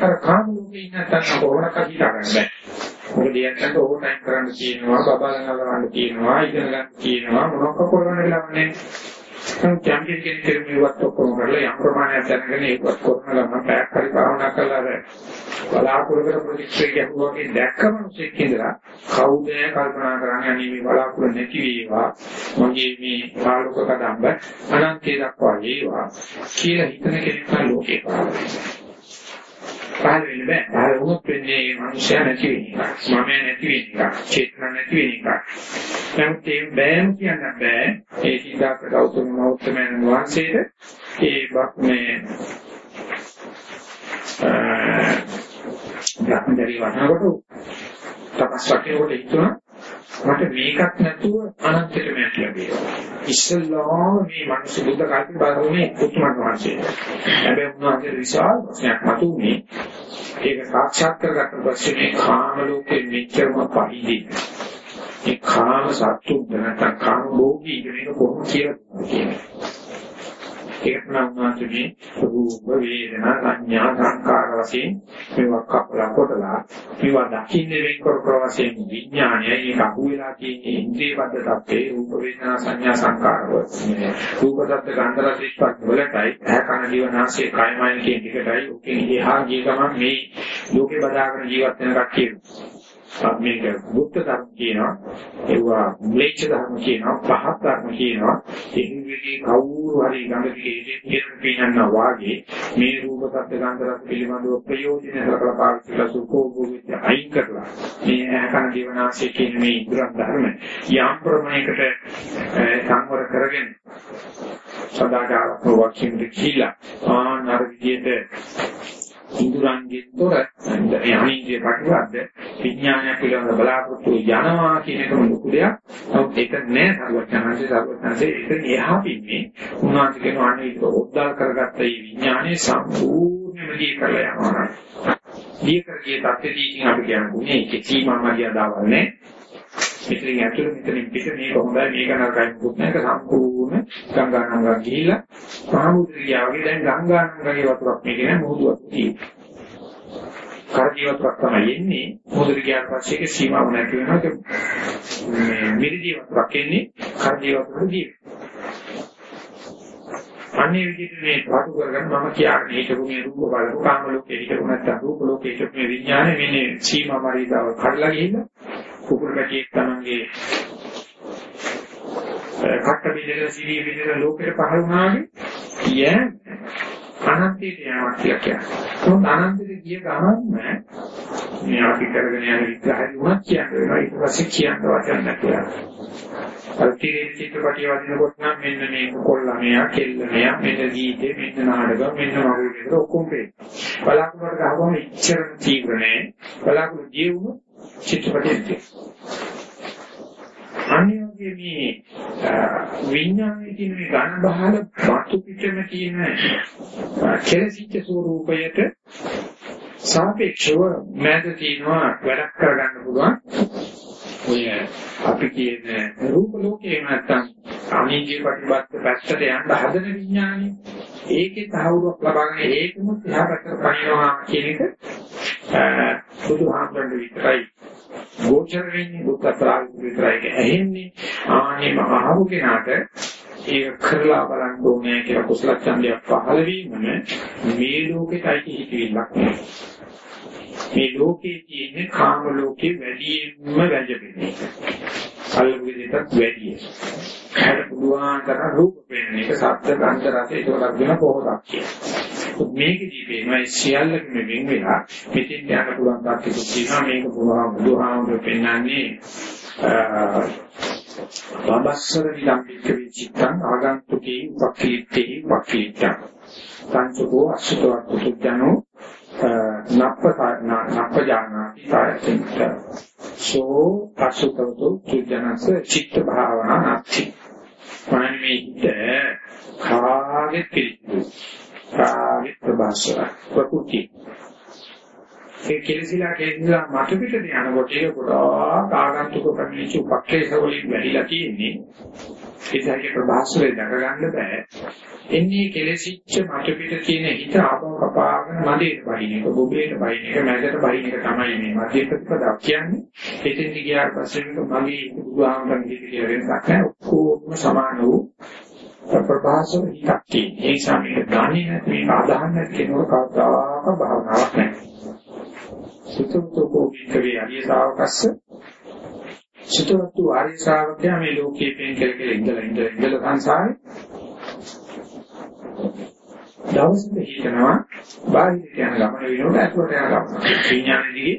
අර කාම ලෝකේ ඉන්න තන කොරණක හිතා ගන්න බෑ. මොකද යන්නත් ඕන ටයිම් කරන්න තියෙනවා බබා ගන්න තියෙනවා ඉගෙන ගන්න තියෙනවා මොනක කොරණ ලවන්නේ යම් කෙනෙක් කෙනෙකුට ඔක්කොම කරලා යම් ප්‍රමාණයක් දැනගෙන ඒකත් කරන ගමන් පැයක් හරි භාවනා කරලා අර බලාපොරොත්තු ප්‍රතික්ෂේප යකුවගේ දැක්කම මිසෙක් ඉඳලා කවුද කල්පනා කරන්නේ අනේ මේ බලාපොරොත්තු නැති වේවා මගේ මේ ආලෝක කදම්බ අනන්තය දක්වා වේවා කියලා හිතන කෙනෙක් ලෝකේ පාරයි පහළ වෙන්න බෑ. පහළ වුණොත් වෙන්නේ මනුෂ්‍යය නැති වෙන එක. මම නැති වෙන එක. චේතන නැති වෙන එක. නමුත් ඒ බෑම කියන්න බෑ. ඒ සිතාක ගෞතම මෞත්මයන් වහන්සේට ඒ බක්මේ ධර්මදරි වහනකොට තපස් වටේකට හිතුණා මට මේකක් නැතුව අනන්තයට මැට ලැබේවා. ඉස්සල්ලාම මේ මිනිස් බුද්ධ කාලේ බලන්නේ උතුමන් වහන්සේ. හැබැයි උන්වහන්සේ විශාල ප්‍රශ්නයක් මතුනේ. ඒක සාක්ෂාත් කරගත්ත පස්සේ මේ කාම ලෝකෙ මෙච්චරම පරිදි. මේ කාම සත්තු නැත්නම් කාම භෝගී කියන කොහොමද කියන්නේ. ඒක නම් මාතුනේ රූප වේදනා සංඥා සංකාර වශයෙන් මේවා කපලා කොටලා මේවා දකින්නේ වෙන්කර ප්‍රවසයෙන් විඥානය ඒක අහුවෙලා තියෙන ඉන්ද්‍රිය බද්ධ තත්ත්වේ රූප වේදනා සංඥා සංකාර වශයෙන් රූප සත්ත්ව ගන්ධ රස ස්පර්ශ වලටයි. ඇහ කන දිවනාසය කයමයි කියන එකටයි ඔකේ එහා ගිය ගමන් මේ ලෝකේ බදාගෙන ජීවත් වෙන කට්ටිය මේක බුද්ධ ධර්ම කියනවා. ඒවා ම්ලේච්ඡ ධර්ම කියනවා. පහත් ධර්ම කියනවා. එහිදී කවුරු හරි ගඟේ කියන පිනන්නා වාගේ මේ රූප සත්‍ය ගන්ධ රස පිළිබඳව ප්‍රයෝජන කරලා පාවිච්චි කරලා සුඛෝ භූමිත අයින් කරලා මේ අහකන ජීවනාශය කියන මේ ඉදරන් ධර්ම යම් ප්‍රමාණයකට සංවර කරගෙන සදාචාරත්මක වක්ෂින්ද කියලා ආනර විදියට ඉන්ද්‍රයන්ගෙන් තොර යහනින්ගේ ප්‍රතිවද්ද විඥානය පිළිබඳ බලාපොරොත්තු යනවා කියන එක ලොකු දෙයක්. නමුත් ඒක නෑ සර්වඥාන්සේ සර්වඥාන්සේ ඒක එහා පින්නේ උන්වහන්සේ කියන අනේ උද්දාර කරගත්ත මේ විඥානයේ සම්පූර්ණයෙන්ම දී කරලා යනවා. දී කරගේ තත්ත්වයකින් අපි කියන්නේ ඒකේ සීමා මර්යාදාවක් නෑ. මෙතනින් ඇතුළ මෙතනින් පිට මේක හොඳයි මේක නරකයි මුත් නැක සම්පූර්ණ ගංගානංගා ගිහිලා මහමුද්‍රියාවගේ දැන් ගංගානංගගේ වතුරක් මේක නෑ මුහුදු වතුර තියෙන්නේ. කරදී වතුරක් තමයි එන්නේ මුහුදට ගියාට පස්සේ ඒක සීමාව නැති වෙනවා මේ මිරිදී වතුරක් එන්නේ කරදී වතුරට ගියේ. අන්නේ විදිහට මේ පාඩු කරගෙන මම කියන්නේ හිතපු මේ රූප බලපු කාම ලෝකේ හිතපු නැත්නම් රූප ලෝකේ හිතපු මේ විඥානේ මෙන්නේ සීමා මරිදාව කඩලා ගිහිල්ලා කුකුල් පැටියෙක් තමන්ගේ කට්ට බින්දක සීවි බින්දක ලෝකෙට පහළ වුණාගේ කිය අනන්තයට යනවා කියලා කියන්නේ. මොකද අනන්තයට ගිය ගමන්ම මේ අපි කරගෙන යන විග්‍රහය වුණත් කියන්න වෙනවා ඊට පස්සේ කියන්න වචන නැතුව. අර තිරේ චිත්‍රපටිය වදිනකොට නම් මෙන්න මේ කොල්ලා මෙයා කෙල්ල මෙයා මෙන්න ගීතේ මෙන්න නාටක මෙන්න වගේ විතර ඔක්කොම පේනවා. බලාකුලට ගහපුවම ඉච්ඡර තීව්‍ර නෑ. බලාකුළු ජීවුණු චිත්‍රපටියක්. අනිවාර්යයෙන් මේ විඥානයේ තියෙන මේ ඝන බහල වස්තු පිටම තියෙන කෙලසිච්ච ස්වરૂපයට සාපේක්ෂව මැද තියෙනවා වැඩක් කරගන්න පුළුවන් ඔය අපි කියන රූප ලෝකේ නැත්තම් අනිත්‍ය ප්‍රතිපත්ත පැත්තට යන්න හදන විඥානය ඒකේ තහවුරක් ලබාගෙන ඒකම එහා පැත්තට පනිනවා කියන එක බුදුහාමුදුරන් විතරයි ගෝචර වෙන්නේ දුක්ඛ ප්‍රාණ විතරයි ඇහෙන්නේ ආනේ මහහු කෙනාට ඒක කරලා බලන්න ඕනේ කියලා කුසල ඡන්දයක් පහළ වීමම මේ ලෝකෙටයි හිතවිල්ලක් මේ ලෝකයේ තියෙන කාම ලෝකේ වැඩියෙන්ම වැජබෙන්නේ අල්ලුගේ දෙයක් වැඩි. හර පුළුවන් තරම් රූප පෙන්වන එක සත්‍ය ගන්ධ රස ඒකලක් වෙන පොහොසක් කියන. මේකදී පේනවා සියල්ලකම වෙන් වෙලා මෙතෙන් යන පුළුවන් තාක්ෂිකුත් තියෙනවා. මේක පුරා බුදුහාමුදුරු පෙන්වන්නේ බබස්සර විලම්බික විචිත්තං ආගන්තුකේ වක්කීත්තේ වක්කීත්තං සංසකෝ අසුතවත් පුදුජනෝ නප්පජානාති තායතින්ත සෝ අසුතවතු තුජනස චිත්ත භාවනා නැති. මනමිට කාගේ පිළිතු කාගේ ප්‍රබාසර ප්‍රකෘති. ඒ කෙලසිලා කෙලසිලා මත පිටට යනකොට ඒක ගොඩාක් ආගන්තුක ප්‍රමිච්ච උපක්ලේශ වලින් වැඩිලා තියෙන්නේ. ඒසහගේ ප්‍රබාසරේ දක ගන්න බෑ. එන්නේ කෙලසිච්ච මත පිට තියෙන හිත ආපහු කපාගෙන මදේට බහින එක බොබේට බහින එක මැදට බහින එක තමයි මේ මධ්‍ය ප්‍රතිපදාව කියන්නේ. එතෙන්දි ගියාට පස්සේ මේක මගේ බුදුහාමරන් කියලා වෙනසක් නැහැ ඔක්කොම සමාන වූ ප්‍රබාසර හිතක් තියෙන ඒ සමයේ ගානේ නැති මේක අදහන්න නැති කෙනෙකුට කවදාක භාවනාවක් නැහැ. සුතෝතෝ විකවේ අරිය ශාවකස්ස සුතෝතු ආර්ය ශ්‍රාවකයා මේ ලෝකයේ පෙන් කෙල කෙල ඉඳලා ඉඳලා ඉඳලා සංසාරේ. දවසක හිතනවා බාහිර යන ගමන වෙනකොට ඇතුළට යන ගමන විඥානයේදී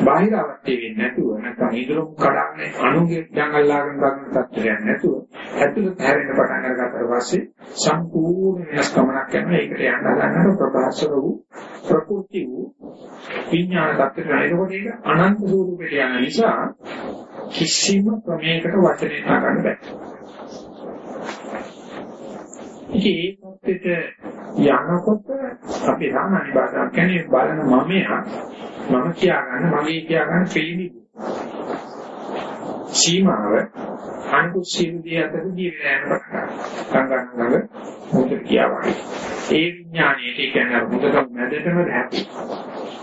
බාහිර අවස්ථේ වෙන්නේ නැතුව නැත්නම් ඉදරු කඩන්නේ අනුගේ ජංගල්ලාගෙන ගන්න තත්ත්වයක් නැතුව ඇතුළට හැරෙන්න පටන් අරගත්තාට පස්සේ සම්පූර්ණ වෙනස් ගමනක් යනවා. ඒකට යන්න ගන්නකොට ප්‍රභාසර වූ ප්‍රකෘති වූ විඥාන තත්ත්වයට එනකොට ඒක අනන්ත ස්වරූපයට යන නිසා කිසිම ක්‍රමයකට වචනේ නාගන්න බෑ ඉතින් ඒ පැත්තට යනකොට අපි සාමාන්‍ය භාෂාවක් කියන්නේ බලන මමයා මම කියාගන්න මගේ කියාගන්න පිළිමිබු. සීමාව අනිකුත් සීමුදී අතර ජීවිතයන් සංගන්නවල මුද කියාවයි. ඒ විඥානයේ කියන්නේ මුදක මැදටම හැපි.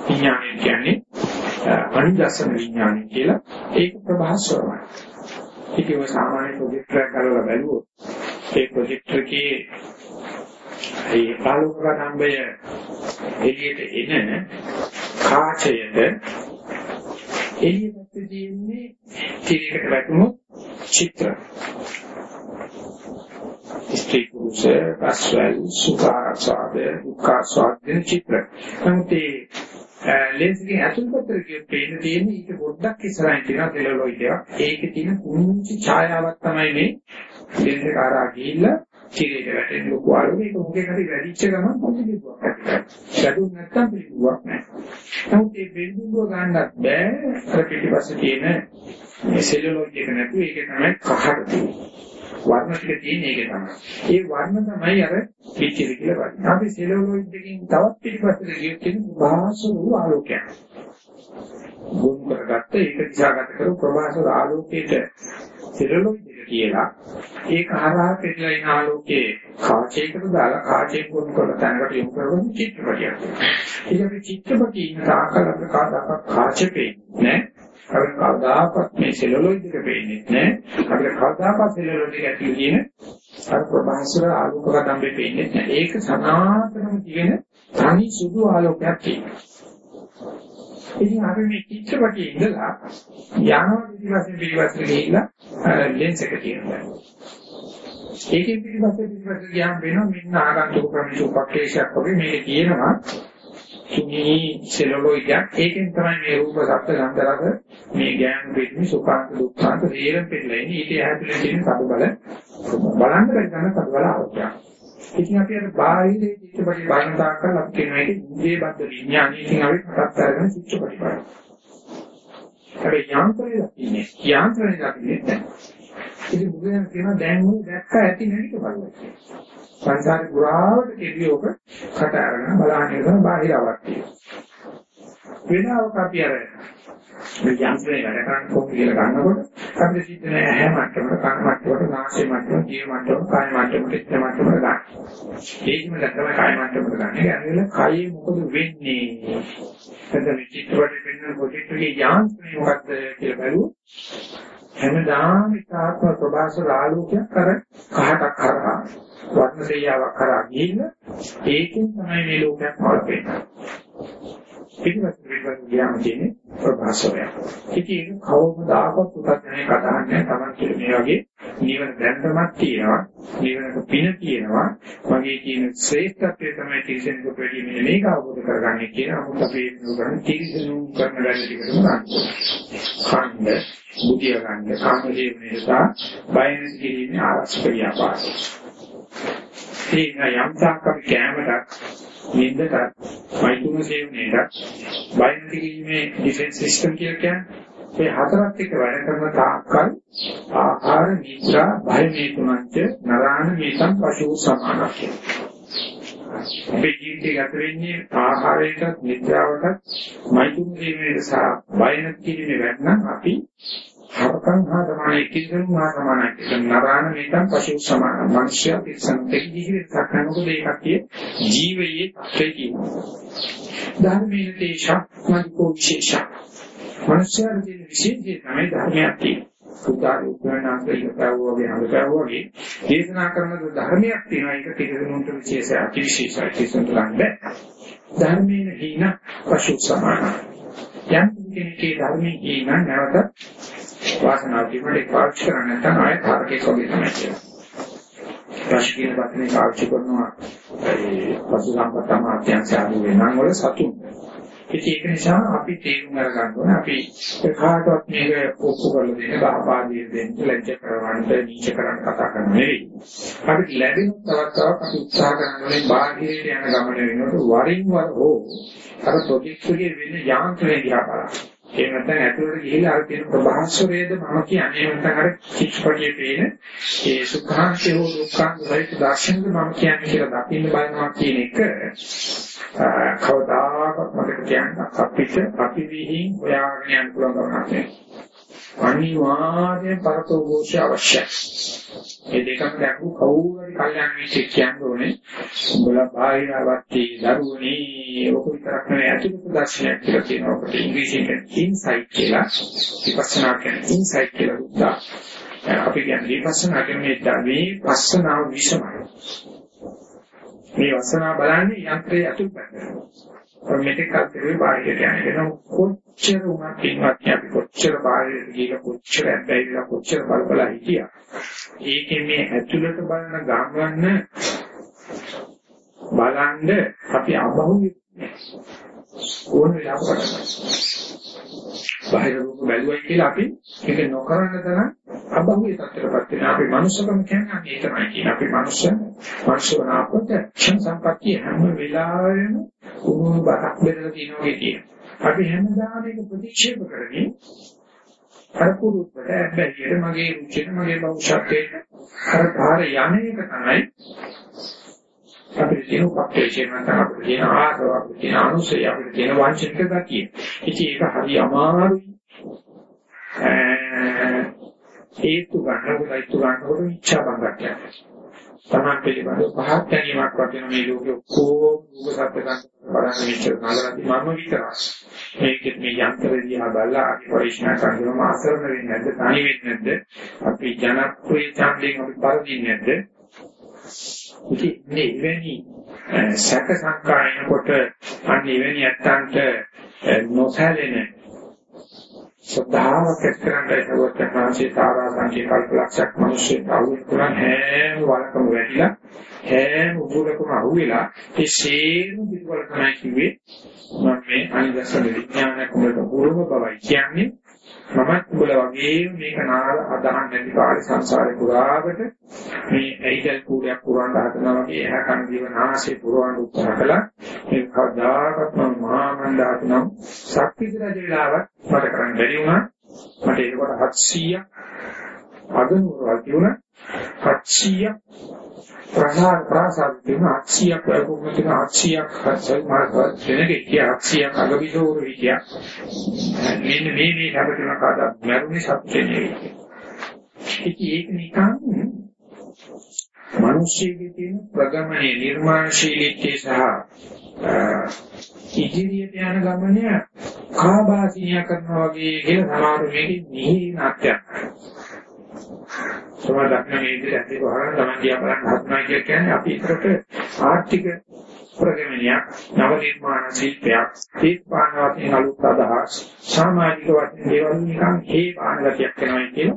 විඥානය කියන්නේ අනිදස්සන විඥානය කියලා ඒක ප්‍රභාස්වරයි. ඒක සාමාන්‍ය ප්‍රොජෙක්ට් එකක් කරලා බැලුවොත් ඒ ප්‍රොජෙක්ට් එකේ ඒ ආලෝක නම්බය එළියට එන කාචයද එළියට තියෙන්නේ තිරයකට වැටුණු චිත්‍ර. ස්ත්‍රී පුරුෂ අස්වැල් සුඛාස්වාද දුක්ඛාස්වාද චිත්‍ර. නමුත් ඒ ලෙන්ස්ගේ අතුල් පත්‍රකයේ පේන තියෙන ඊට පොඩ්ඩක් ඉස්සරහින් තියෙන සෙලුලොයිඩ් එකක්. ඒකේ තියෙන කුංචි ඡායාවක් තමයි මේ ලෙන්ස් එක ආරා ගිහිල්ලා තිරේට වැටෙන ලොකු ආලෝකයක මේක මොකේ හරි වැඩිච්ච ගමන් පොඩි බිඳුවක් ඇතිවෙනවා. වැඩුම් නැත්තම් බිඳුවක් නැහැ. නමුත් මේ බිඳුව ගන්නත් බෑ අර පිටිපස්සේ තියෙන මේ සෙලුලොයිඩ් එක නැතුව ඒක තමයි කහට වර්ණ ටික තියෙන එක තමයි. ඒ වර්ණ තමයි අර පිටිරි කියලා වර්ණ. අපි සෙලුලොයිඩ් එකකින් තවත් පිටිපස්සට ගියොත් තියෙන භාෂු ආලෝකයක්. ගොනු කරගත්ත ඒක දිශාගත කරු ප්‍රවාසල ආලෝකයට සෙලුලොයිඩ් එක කියලා ඒක හරහා පෙරලා ඉන ආලෝකයේ කාචයකට දාලා කාචයෙන් ගොනු කරලා තැනකට යොමු කරගන්න චිත්‍රපටියක්. ඒක අපි චිත්‍රපටිය ඉන්න තාකලක කාදාක කාචපේ නෑ. අපිට කවදාකවත් මේ සෙලුලොයිඩ් එක පේන්නේ නැහැ. අපිට කවදාකවත් සෙලුලොයිඩ් එක ඇතුලේ තියෙන අර ප්‍රභාස්වර ආලෝක කදම්බේ පේන්නේ නැහැ. ඒක සනාතනම තියෙන තනි සුදු ආලෝකයක් තියෙනවා. ඉතින් අපි මේ චිත්‍රපටියේ ඉඳලා යනවා පිටිපස්සේ පිටිපස්සේ ගිහිල්ලා ලෙන්ස් එක තියෙනවා. ඒකේ පිටිපස්සේ පිටිපස්සේ ගියාම වෙනවා මෙන්න ආගන්තුක ප්‍රමිත උපක්‍රේෂයක් වගේ මේක තියෙනවා. මේ සෙලුලොයිඩ් ඒකෙන් තමයි මේ රූප සත්ත්ව ගන්ධ රස මේ ගෑනු පිටින් සුඛාන්ත දුක්ඛාන්ත තේරෙන් පිටලා ඉන්නේ ඊට ඇතුලේ තියෙන සතු බල බලන්න බැරි කරන සතු බල අවශ්‍යයි. ඉතින් අපි අර බාහිර චිත්තපටි බලන තාක්කල් අපි කියන එක ඉන්ද්‍රිය බද්ධ විඥානය ඉතින් අපි පටත් අරගෙන චිත්තපටි බලන. හැබැයි යාන්ත්‍රය ඉන්නේ යාන්ත්‍රණය දකින්නේ ඉතින් බුදුන් කියනවා දැන් උන් දැක්ක ඇති නැතික බලන්න. සංසාරේ පුරාවට කෙලියෝක කට අරගෙන බලන්නේ කරන බාහිර අවස්ථිය. වෙනවක අපි අර මේ යන්ත්‍රය වැඩ කරන්න කොහොමද කියලා ගන්නකොට අපිට සිද්ධ නැහැ ඇහැ මට්ටමට කන මට්ටමට නාසය මට්ටමට ජීව මට්ටමට කාය මට්ටමට ඉස්ස මට්ටමට ගන්න. ඒකම දැක්කම කාය මට්ටමට ගන්න. ඒ කියන්නේ කයේ මොකද වෙන්නේ? එතන චිත්තවල වෙන පොඩිට්ටුගේ යාන්ත්‍රය මොකද්ද කියලා බලුවොත් හැමදාම ඉතාත්ම ප්‍රභාසර ආලෝකයක් කර කහටක් කරා වර්ණ දෙයාවක් කරා ගිහින් ඒකෙන් තමයි මේ ලෝකයක් පවතින්නේ. පිටවත් පිටවත් ගියාම තියෙන්නේ ප්‍රභාසරය. ඉතින් කවමදාකවත් උත්තරනේ කතාන්නේ තමයි කියන්නේ මේ වගේ නිවන දැන්තමක් තියෙනවා. නිවනක පින තියෙනවා. වගේ කියන ශ්‍රේෂ්ඨත්වය තමයි තිරසෙන් කොට වැඩි මේ මේක අවබෝධ කරගන්නේ කියන අමුත අපි කරන්නේ තිරසෙන් කරන වැඩ ටිකටම ගන්න. ඛණ්ඩ බුද්ධිය ගන්න කාමයේ නිසා බයනස් කිරීමේ ආරක්ෂකලිය පාසය. ඒ යම් තාක් අපි කැමරක් නින්දට මයිතුන සේවනයේට බයින් කිරීමේ ඩිෆෙන්ස් සිස්ටම් කියලා කියන්නේ මේ හතරත් එක්ක වැඩ කරන තාක්කල් ආහාර නිද්‍රා බය මේ තුනන්ට නරාණ මේතම් පශු සමානක් අපේ ජීවිතය ගත වෙන්නේ ආහාරයටත් නිද්‍රාවටත් මයිතුන සේවනයේ සහ බය නැති කිරීමේ වැඩනම් අපි හරකන් හා සමානයි කිසිම හා සමානයි කියන නරාණ මේකම් පශු සමාන. මනුෂ්‍ය පිටසන්තේ ජීවිත සක්නකොට ඒකක් කිය ජීවයේ තේකි ධර්මයේ තේෂක් මනිකෝ විශේෂ මනුෂ්‍යයන්ගේ විශේෂය තමයි ධර්මයක් තියෙන්නේ. සුදාරු උපනාසයෙන් කවුවගේ හඳකවුවගේ දේශනා කරන ධර්මයක් තියෙනවා. ඒක පිළිගනුන්ට විශේෂ අතිවිශේෂයි. කිසිම ලන්නේ ධර්මයේ හීන පශු සමාන. යම් කෙනෙක්ගේ ධර්මයේ හීන නැවත වාසනාව තිබුණේ පාවිච්චි කරන්නේ නැත්නම් ආයෙත් හරකේ වගේ තමයි කියන්නේ. රාශියේ වත්නේ පාවිච්චි කරනවා ඒ පසු සම්පත මාත්‍යංශ ආදී වෙනන් වල සතුන්. ඉතින් ඒක නිසා අපි තේරුම් ගන්න ඕනේ අපි කාටවත් මේක ඔප්පු කරලා දෙන්න බහපාදී දෙන්න ලැජ්ජ කරවන්න නීච කරන්න කතා කරන්න නෙවෙයි. අපි ලැබෙන තවත් තවත් අපි උත්සාහ කරනවානේ බාහිරට යන ගමන වෙනකොට වරින් වර හෝ අර ප්‍රොජෙක්ට්ගේ වෙන යාන්ත්‍රණය දිහා බලන්න. ඒ නැත්නම් ඇතුළට ගිහිල්ලා අර තියෙන ප්‍රභාස්වරයේද මම කියන්නේ නැත්නම් අර චිත්තපටියේ පේන ඒ සුඛාංශය හෝ දුක්ඛාංශය දර්ශනද මම කියන්නේ කියලා දකින්න බලනවා කියන එක කවදාකවත් මට කියන්න අපිට අපි විහිං හොයාගෙන යන්න පුළුවන් කමක් නැහැ. අනිවාර්යෙන් පරතෝഘോഷය අවශ්‍යයි. මේ දෙකම දැක්වු කවුරු හරි කල්යනා මිත්‍රෙක් කියන්න ඕනේ. උඹලා බාහිරවත්ටි දරුවනේ ඔක විතරක් නෙවෙයි අතුරුක දර්ශනයක් කියලා කියනවා. ඔකට ඉංග්‍රීසියෙන් ඉන්සයිට් කියලා විපස්සනා කියන ඉන්සයිට් කියලා උදා. අපි කියන්නේ විපස්සනා කියන්නේ මේ පස්සනාව විසමයි. මේ වසනා බලන්නේ යන්ත්‍රයේ අතුරු පැත්තට. මෙතෙක් කල්පේ බාහිරට යන කොච්චර උනත් ඉන්නත් අපි කොච්චර බාහිරට ගිහලා කොච්චර ඇබ්බැහිලා කොච්චර බලබලා හිටියා. ඒකේ මේ ඇතුළට බලන ගාමන්න බලන්න අපි අබහුවේ ඕන වෙලාවකට බාහිර රූප බැලුවයි කියලා අපි ඒක නොකරන තරම් අභව්‍ය තත්ත්වයකට වෙන අපි මනුස්සකම කියන්නේ ඒක තමයි කියන අපි මනුස්ස මනුස්සවන අපට ක්ෂණ සම්පත්තිය හැම වෙලාවෙම උණු බරක් බෙදලා තියෙනවා කියන. අපි හැමදාම මේක ප්‍රතික්ෂේප කරන්නේ අර පුරුද්දට බැරියට මගේ රුචියට මගේ බෞද්ධත්වයට අර ධාර යන්නේක තමයි අපිට තියෙන උපක්‍රේෂණ නැත්නම් අපිට තියෙන ආසාව අපිට තියෙන අනුසය අපිට තියෙන වංචනික ගතිය. ඉතින් ඒක හරි අමාරුයි. හේතු ගන්නකොට හේතු ගන්නකොට ඉච්ඡා බංගක් යනවා. තමන් පිළිබඳව පහත් ගැනීමක් වටින මේ ලෝකෙ ඔක්කොම දුක සත්‍ය ගන්න බලන්න විතර නගරදී මම විතරයි. මේකෙත් මේ යන්ත්‍රය දිහා බලලා අපි පරිශනා කරනවාම අසරණ වෙන්නේ නැද්ද? තනි වෙන්නේ නැද්ද? අපි ජනප්‍රිය ඡන්දයෙන් අපි පරදින්නේ නැද්ද? ඉතින් මේ වෙනි සැක සංකායනකොට අන්න එවැනි ඇත්තන්ට නොසැලෙන සද්ධාවක් එක්කරන්නේ සරුවත් ප්‍රාංශේ තාරා සංකේ කල්පලක්ෂයක් මිනිස්සු අවුල් කරන් හැම වලකම වැටිලා හැම උගුරකම අහුවෙලා ඒ සේම පිටවල තමයි කිව්වේ මම මේ අනිදර්ශන විඥානයක් වලට උරුම බවයි කියන්නේ. මමත් උඹලා වගේ මේක නාල අදහන් නැති කාලේ සංසාරේ පුරාවට මේ ඇයිදල් කූඩයක් පුරවන්න හදනවා වගේ එහා කන් ජීවනාශේ පුරවන්න උත්සාහ කළා. මේ කවදාකවත් මම මහා මණ්ඩාතුනම් ශක්තිද රජ වෙලාවක් මට කරන්න බැරි වුණා. මට ඒකට 700ක් අගනුවරවල් තිබුණා 700ක් ප්‍රසාර ප්‍රසාර දෙන 800ක් වගේ තියෙන 800ක් හත්සල් මාර්ගවත් දෙනකේ කිය 800ක් අගබිසෝරු විදිය. මෙන්න මේ මේ හැබතුන කාදා මරුනේ සත්‍ය නෙවෙයි. ඉතින් ඒක නිකන් මිනිස්සෙගේ තියෙන ප්‍රගමනයේ නිර්මාණශීලීත්වය සහ ඉදිරියට යන ගමනය කාබාසිනිය කරනවා වගේ කියලා සමහර මේකේ නිහි නාට්‍යයක් සමහර දක්න මේ විදිහට ඇත්තේ කොහොමද තමයි කියා බලන්න හත්නා කියන්නේ අපි ඒකට ආර්ථික ප්‍රගමනයක් නව නිර්මාණ ශිල්පයක් තීත්පාන වශයෙන් අලුත් අදහස් සමාජික වශයෙන් දේවල් නිකන් හේ පාන ගතියක් වෙනවා කියන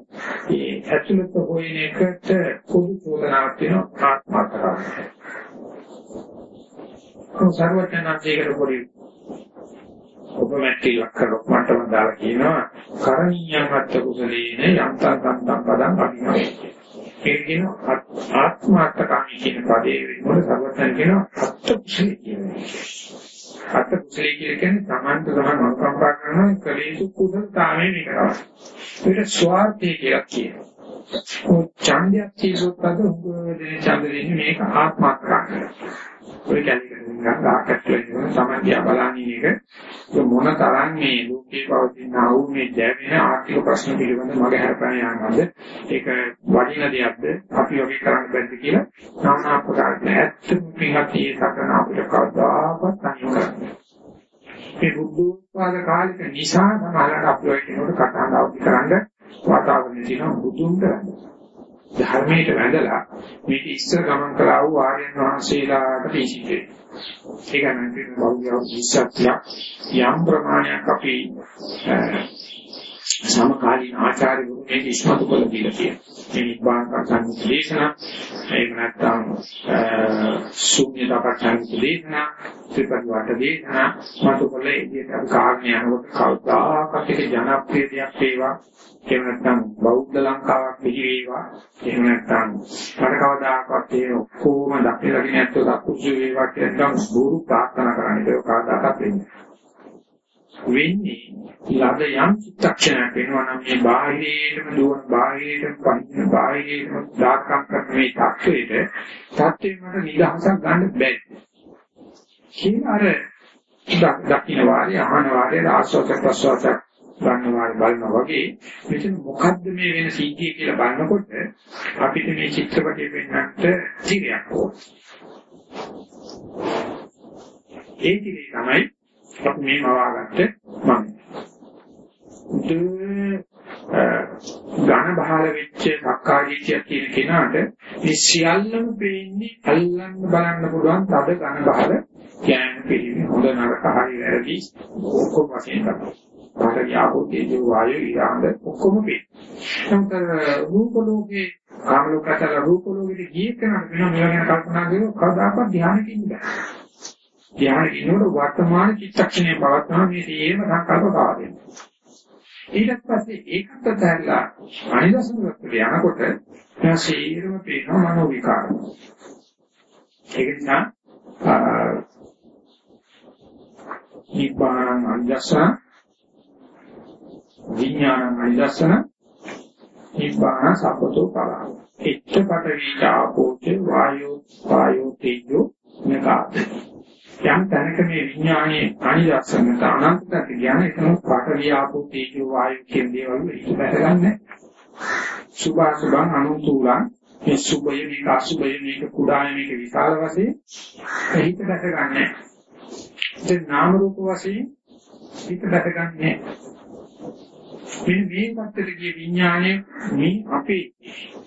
ඒ ඇතුළත හොයන එකට පොදු චෝදනාවක් වෙනවා ආත්මార్థකාරය. සර්වඥාන්සේකට පොඩි උපමැට්ටි ලක්කරක් මටම දාලා කියනවා කරණීයං අත්ත කුසලේන යන්තං සම්තං පදං අභිනවයි. ඒක කියන ආත්මාර්ථකාමී කියන පදේ වෙනකොට සර්වඥයන් කියනවා අත්ත කුසලේ කියන්නේ. අත්ත කුසලේ කියන්නේ තමන්ට තමන් අනුකම්පා කරන කලේසු කුසලතාවයේ විකරව. ඒක ස්වార్థය කියලා කියනවා. ඔය ඡන්දයක් කියනකොට උගදේ ඡන්ද දෙන්නේ මේක ආත්මාර්ථකාමී. ඔය කියන්නේ ගාකට වෙන සමාධිය බලන්නේ එක මොන තරම් මේ ලෝකේ පවතින ආ වූ මේ දැවෙන ආර්ථික ප්‍රශ්න පිළිබඳ මග හැරපෑම යනවාද ඒක වටින දෙයක්ද? අපි වගේ කරන්න බැරිද කියලා নানা ආකාර ඇත්තම පිටතිය සකන අපිට කවදාවත් අනිවාර්යයි මේ බුද්ධෝත්පාද කාලික නිසා සමහරවිට අපි ඔය කෙනෙකුට කතා අවදි කරන්න වාතාවරණය තියෙනවා. බුදුන් කරන්නේ. ධර්මයට වැඳලා මේක ඉස්සර ගමන් කළා වූ ආර්යයන් වහන්සේලාට පිසිතේ. ඒක නම් කියන බෞද්ධ විශ්වාසය යම් ප්‍රමාණයක් අපි සමකාලීන ආචාර්යවරු මේක ඉස්මතු කළ දීලා තියෙනවා. මේ නිබ්බාන සංකල්ප දේශනා එහෙම නැත්නම් ශුන්‍යතාවකයන් දේශනා ත්‍රිපරිවාර දේශනා මතු කළ ඉදිරියට කාරණේ අනුව කවදාකවත් ඒක ජනප්‍රිය දෙයක් වේවා. එහෙම නැත්නම් බෞද්ධ ලංකාවක් පිළි වේවා. එහෙම නැත්නම් මට කවදාකවත් ඒ ඔක්කොම දකිලගෙන නැත්නම් දක්කුසු වේවා කියලා බොරු ප්‍රාර්ථනා කරන්න ඒක කවදාකවත් වෙන්නේ. වෙන්නේ ලද යම් චිත්තක්ෂණයක් වෙනවා නම් මේ බාහිරේටම දුවන බාහිරේටම පහින බාහිරේටම දාකම් කරන මේ තත්ත්වයට තත්ත්වෙ මට නිදහසක් ගන්න බැහැ. කියන අර දකින්න වාරය අහන වාරය ආස්වාද ප්‍රසවාස ගන්න වාරය බලනවා වගේ මෙතන මොකද්ද මේ වෙන සීතිය කියලා බලනකොට අපිට මේ චිත්‍රපටය වෙන්නට තිරයක් ඕන. ඒ තිරේ තමයි අපි මේ මවාගත්ත මම. ඝන බහල වෙච්ච සක්කායීතිය කියන කෙනාට මේ සියල්ලම පේන්නේ අල්ලන්න බලන්න පුළුවන් තද ඝන බහල ඥාන පිළිවි හොඳ නරක හරි වැරදි ඔක්කොම වශයෙන් තමයි. පාඨය ආපෝතේ වායු ඊරාඳ ඔක්කොම පේන්නේ. නමුත් රූප ලෝකේ කාම ලෝකතර රූප ලෝකෙට ගියේ කෙනා වෙන මේවා ගැන කල්පනා කරන කවදාකවත් ධ්‍යානෙකින් බෑ. ධ්‍යාන ඉන්නකොට වර්තමාන චිත්තක්ෂණය පවත්නවා මේ සියම සංකල්ප කාර්යය. ඊට පස්සේ ඒකත් අතහැරලා අනිදසනකට යනකොට එයා ශරීරම පේනවා මනෝ විකාර. ඒක නිසා නිපාන අනිදසන විඥාන අනිදසන නිපාන සපතෝ පරාව. එච්චපට වීචාපෝච වායෝ වායෝ තේජෝ නකාත. යම් තැනක මේ විඥානයේ අනිදසනට අනන්තක කියන එකම පට වියාපෝ තේජෝ වායෝ කියන දේවල් වලට බැසගන්නේ. සුභාසුභං අනුතුලං මේ සුභය මේක අසුභය මේක කුඩාය මේක විශාල වශයෙන් හිත දැකගන්නේ. ඒ නාම රූප වශයෙන් හිත දැකගන්නේ. මේ මේ පැත්තට ගිය විඥානයේ මේ අපේ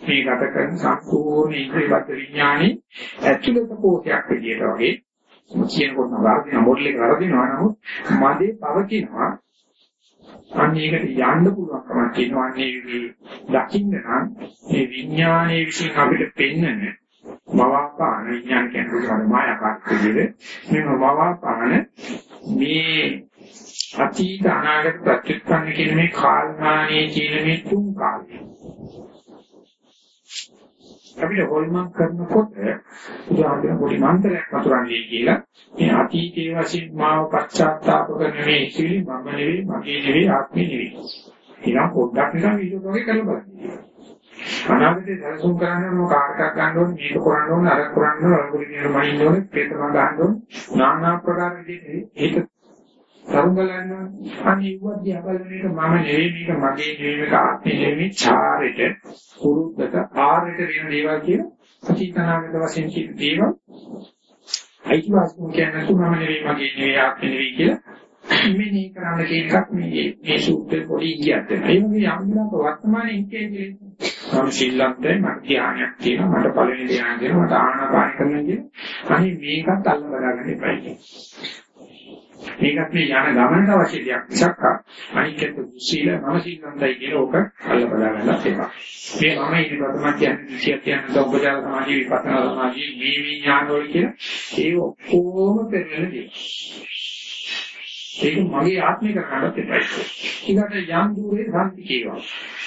මේ ගත කරන සම්පූර්ණ ඉන්ද්‍රියගත විඥානයේ ඇතුළත කෝෂයක් විදියට වගේ කියනකොට වර්ධින මොඩල් එක වර්ධිනවා නමුත් මදේ පවතිනවා. අන්න ඒකට යන්න පුළුවන්කමක් තියෙනවා. අන්නේ මේ දකින්න නම් මේ විඥානයේ විසින් අපිට පෙන්වන මවාපාන විඥාන කියන්නේ මායාකාරී විදිහට. මේ මවාපාන මේ අතීත අනාගත ප්‍රත්‍යක්ෂණ කියන මේ කාලමානයේ කියන මේ තුන් කාලය. අපිට හොල්මන් කරනකොට උදාහරණ පොඩි මන්ත්‍රයක් වතුරන්නේ කියලා මේ අතීතයේ වශයෙන් මාව පශ්චාත්තාප කරන මේ ඉතිරි මම නෙවෙයි මගේ නෙවෙයි ආත්මේ නෙවෙයි. ඊළඟ පොඩ්ඩක් නිකන් වීඩියෝ වගේ කරලා බලන්න. අනාගතේ සැලසුම් කරන්න ඕන කාර්කක් ගන්න ඕන මේක කරන්න ඕන අර කරන්න ඕන අර කියන මනින්න ඕන පේතම ගන්න ඕන নানা ආකාර විදිහට ඒක සරුංගලන්න අනේ ඉවද්දී අපලන එක මම නෙවෙයි මේක මගේ නෙවෙයි මේක ආත්මේ නෙවෙයි චාරෙට පුරුද්දට ආරෙට වෙන දේවල් කියන අතීතනාගත වශයෙන් කියන දේවල්. අයිතිවාසිකම් කියන්නේ මම නෙවෙයි මගේ නෙවෙයි ආත්මේ නෙවෙයි කියලා මෙනේ කරන්න කියන එකක් මේ මේ සූත්‍රේ පොඩි ඉගියක් දෙනවා. ඒ වගේ යම් විලාක වර්තමානයේ ඉන්නේ කියන්නේ මම ශීලන්තේ මට ධානයක් තියෙනවා මට පළවෙනි ධානය දෙනවා මට ආනාපාන කරනවා කියන අනේ මේකත් අල්ල බදාගන්න එපා මේකත් මේ යන ගමනට අවශ්‍ය දෙයක් මිසක් අනිකත් සීල මම සීලන්තයි කියන ඕක අල්ල බදා ගන්නත් එපා. මේ මම ඉති ප්‍රථම කියන්නේ විශේෂ කියන උපචාර සමාධි විපස්සනා සමාධි මේ විඥාන වල කියන ඒ ඔක්කොම පෙරෙන දේ. ඒක මගේ ආත්මික කරන්නත් එපා. ඊකට යම් දුරේ සම්පති කියනවා.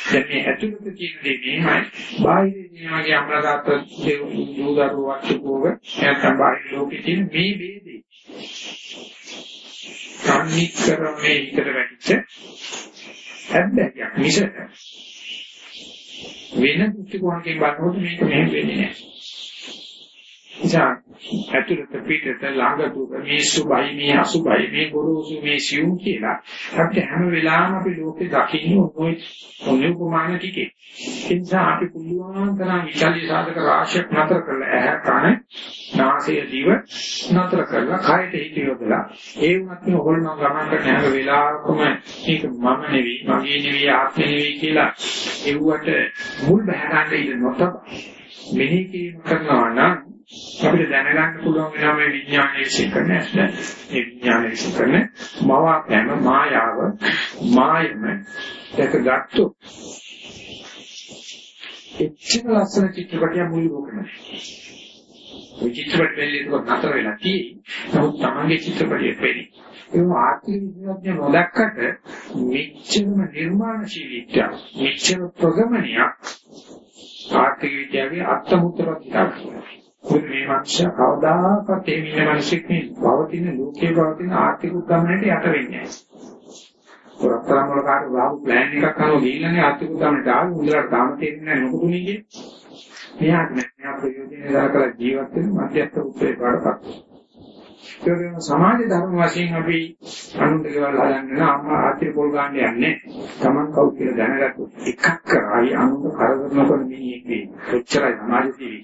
දැන් මේ ඇතුළත තියෙන දේ මේමයි. බාහිරේ තියෙන මගේ අමරදාත දේ දුදරුවක් චුකෝව නැත්නම් බාහිර ලෝකේ තියෙන මේ වේදේ. සම්නික්‍රමේ හිතට වැටිච්ච හැබැයි මිස වෙන කුටි කොහොමකින් බලනකොට මේක මෙහෙම වෙන්නේ නැහැ. ඉතින් ඇතුළත පිටත ළඟ දුර මේ සුභයි මේ අසුභයි මේ ගොරෝසු මේ සිව් කියලා. අපිට හැම වෙලාවෙම අපි ලෝකේ දකින්න ඕනේ ඔන්නේ උපමාන ටිකේ. ඒ නිසා අපි පුළුවන් තරම් විචල්්‍ය සාධක රාශියක් නතර කරලා ඇහැ කන නාසය දිව නතර කරලා කයට හිත යොදලා ඒ වුණත් මේ හොල්මන් ගමන් කරන හැම වෙලාවකම මේක මම නෙවෙයි මගේ නෙවෙයි ආත්මෙ නෙවෙයි කියලා එව්වට මුල් බහ ගන්න ඉන්න නොතබ. මෙහි කිරීම කරනවා නම් අපිට දැනගන්න පුළුවන් වෙනවා මේ විඥානයේ විශ්ින් කරන ඇස්ද මේ විඥානයේ විශ්ින් කරන මවාපෑම මායාව මායම දැකගත්තු එච්චර ලස්සන චිත්‍රපටයක් මුළු ලෝකෙම ඔය චිත්‍රපට වෙලේ ඒක නතර වෙලා තියෙයි. නමුත් තමන්ගේ චිත්‍රපටයේ පෙරි ඒ ආර්ථික විද්‍යාඥය නොදැක්කට මෙච්චරම නිර්මාණශීලීත්වය මෙච්චර ප්‍රගමනයක් ආර්ථික විද්‍යාවේ අත්මුත්‍රවත් හිතාගන්නවා මොකද මේ මනුෂ්‍ය කවදාකවත් ඒ මිනිහ මිනිස්සෙක් මේ පවතින ලෝකේ පවතින ආර්ථික උද්ගමනයට යට වෙන්නේ නැහැ. රත්තරන් වල කාට වාහු ප්ලෑන් එකක් අනුව ගිහිල්ලානේ ආර්ථික උද්ගමනයට ආව උන්දලට තාම තේරෙන්නේ නැහැ මොකටුනේ කියේ. මෙයාට නෑ මෙයා ප්‍රයෝජනෙ දාලා ජීවත් වෙන මධ්‍යස්ථ උත්තරේ පාඩපත්. ඒකම සමාජ ධර්ම වශයෙන් අපි අනුන්ට ගෙවල් හදන්න අම්මා ආර්ථික පොල් ගන්න යන්නේ. Taman කවුද කියලා දැනගත්තොත් එකක් කරායි අනුන්ට කරදර නොකර මිනිහෙක් වෙයි. කොච්චරයි සමාජ ජීවි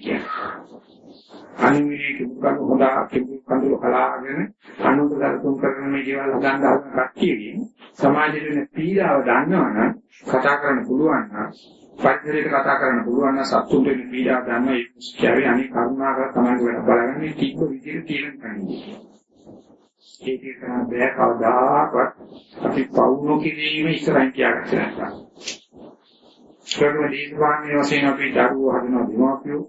කියන්නේ. අනිවිලේ කිව්වම හොදා කිව්ව කඳුළු කලාගෙන අනුන්ට දර්ශන කරන මේ දේවල් හදන්න හදන කට්ටියකින් සමාජයේ වෙන පීඩාව දන්නවනම් කතා කරන්න පුළුවන් නම් පරිසරයට කතා කරන්න පුළුවන් නම් සතුන්ට වෙන පීඩාව දන්න ඒ කියන්නේ අනික කරුණාකර තමයි වැඩ බලන්නේ තිබ්බ විදිහට තීරණ කරන්නේ. ඒක කරා බෑ කවදාකවත් අපි පවුනෝ කිරීම ඉස්සරහින් තියාගන්න නැත්නම්. කරන දීර්ඝාන්‍ය වශයෙන් අපි දරුවෝ හදනවා දෙමාපියෝ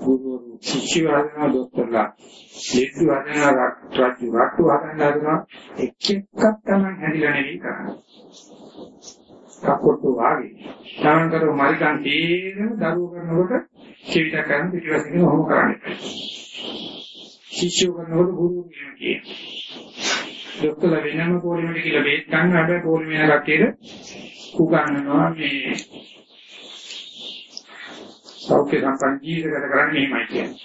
ගුරුවරු ශිෂ්‍ය හදනවා දොස්තරලා ලෙඩු හදනවා රාජ්‍ය රට්ටු හදනවා එක එකක් තමයි හැදිලා නෙවෙයි කරන්නේ කපොට්ටු වාගේ. තමන් කරෝ මරිකන් තේරෙම දරුවෝ කරනකොට කිවිත කරන පිටිවසින් ඔහොම කරන්නේ. ශිෂ්‍යෝ කරනකොට ගුරු කියන්නේ. ડોක්ටර්ල වෙනම පොලිමේට කියලා බේත් ගන්න හැබැයි පොලිමේ යන කට්ටියට උගන්වනවා මේ සෞඛ්‍ය සම්පන්න ජීවිතයකට කරන්නේ එහෙමයි කියන්නේ.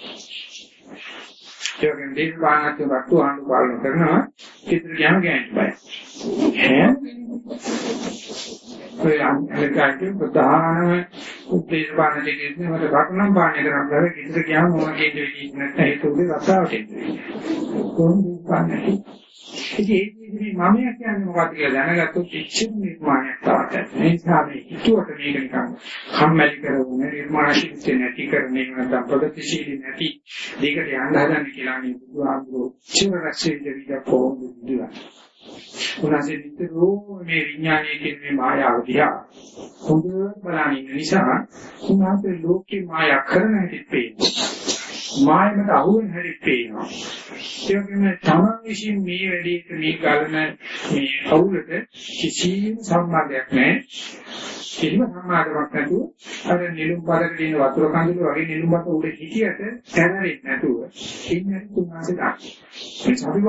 ඒ වගේම දේශපාලනත් වට්ටු ආණ්ඩු පාලනය කරනවා චිත්‍ර ගෑම ගෑනි බය. ඈ ඔය අනිකාගේ ප්‍රධානම උද්දේශපාලන දෙකේ මට රටනම් පාලනය කරන්න බැහැ චිත්‍ර ගෑම මොනවා කියන්නේ නැත්නම් ඒක උදේ රස්සාවට එන්නේ. කොහොමද පාලනය ඉතින් මේ මමයා කියන්නේ මොකක්ද කියලා දැනගත්තොත් ඉච්ඡිත නිර්මාණයක් තමයි. මේ නිසා මේ හිතුවට මේක නිකන් කම්මැලි කරගෙන නිර්මාණශීලී නැති කරන්නේ නැත්නම් ප්‍රගතිශීලී නැති දෙයකට යන්න හදන්නේ කියලා මේ බුදුහාමුදුරුවෝ චිර රැස්සේ දෙවිය කොහොමද බුදුලා. උනාසේ විතරෝ මේ විඥානයේ කියන මේ මායාව දිහා හොඳට බලන නිසා උනාසේ ලෝකේ මායා කරන හැටි පේනවා. මායමට අහු වෙන හැටි පේනවා. ඒ වගේම තමන් විසින් මේ වැඩේට මේ ගලන මේ අවුලට කිසිම සම්බන්ධයක් නැහැ. කිසිම සම්මාදමක් නැතුව අර නිලුම් පදක තියෙන වතුර කඳුළු වගේ නිලුම් පද උඩ හිටියට තැනරෙන්නේ නැතුව ඉන්නේ තුන්මාසේ දාන්න. ඒ අපි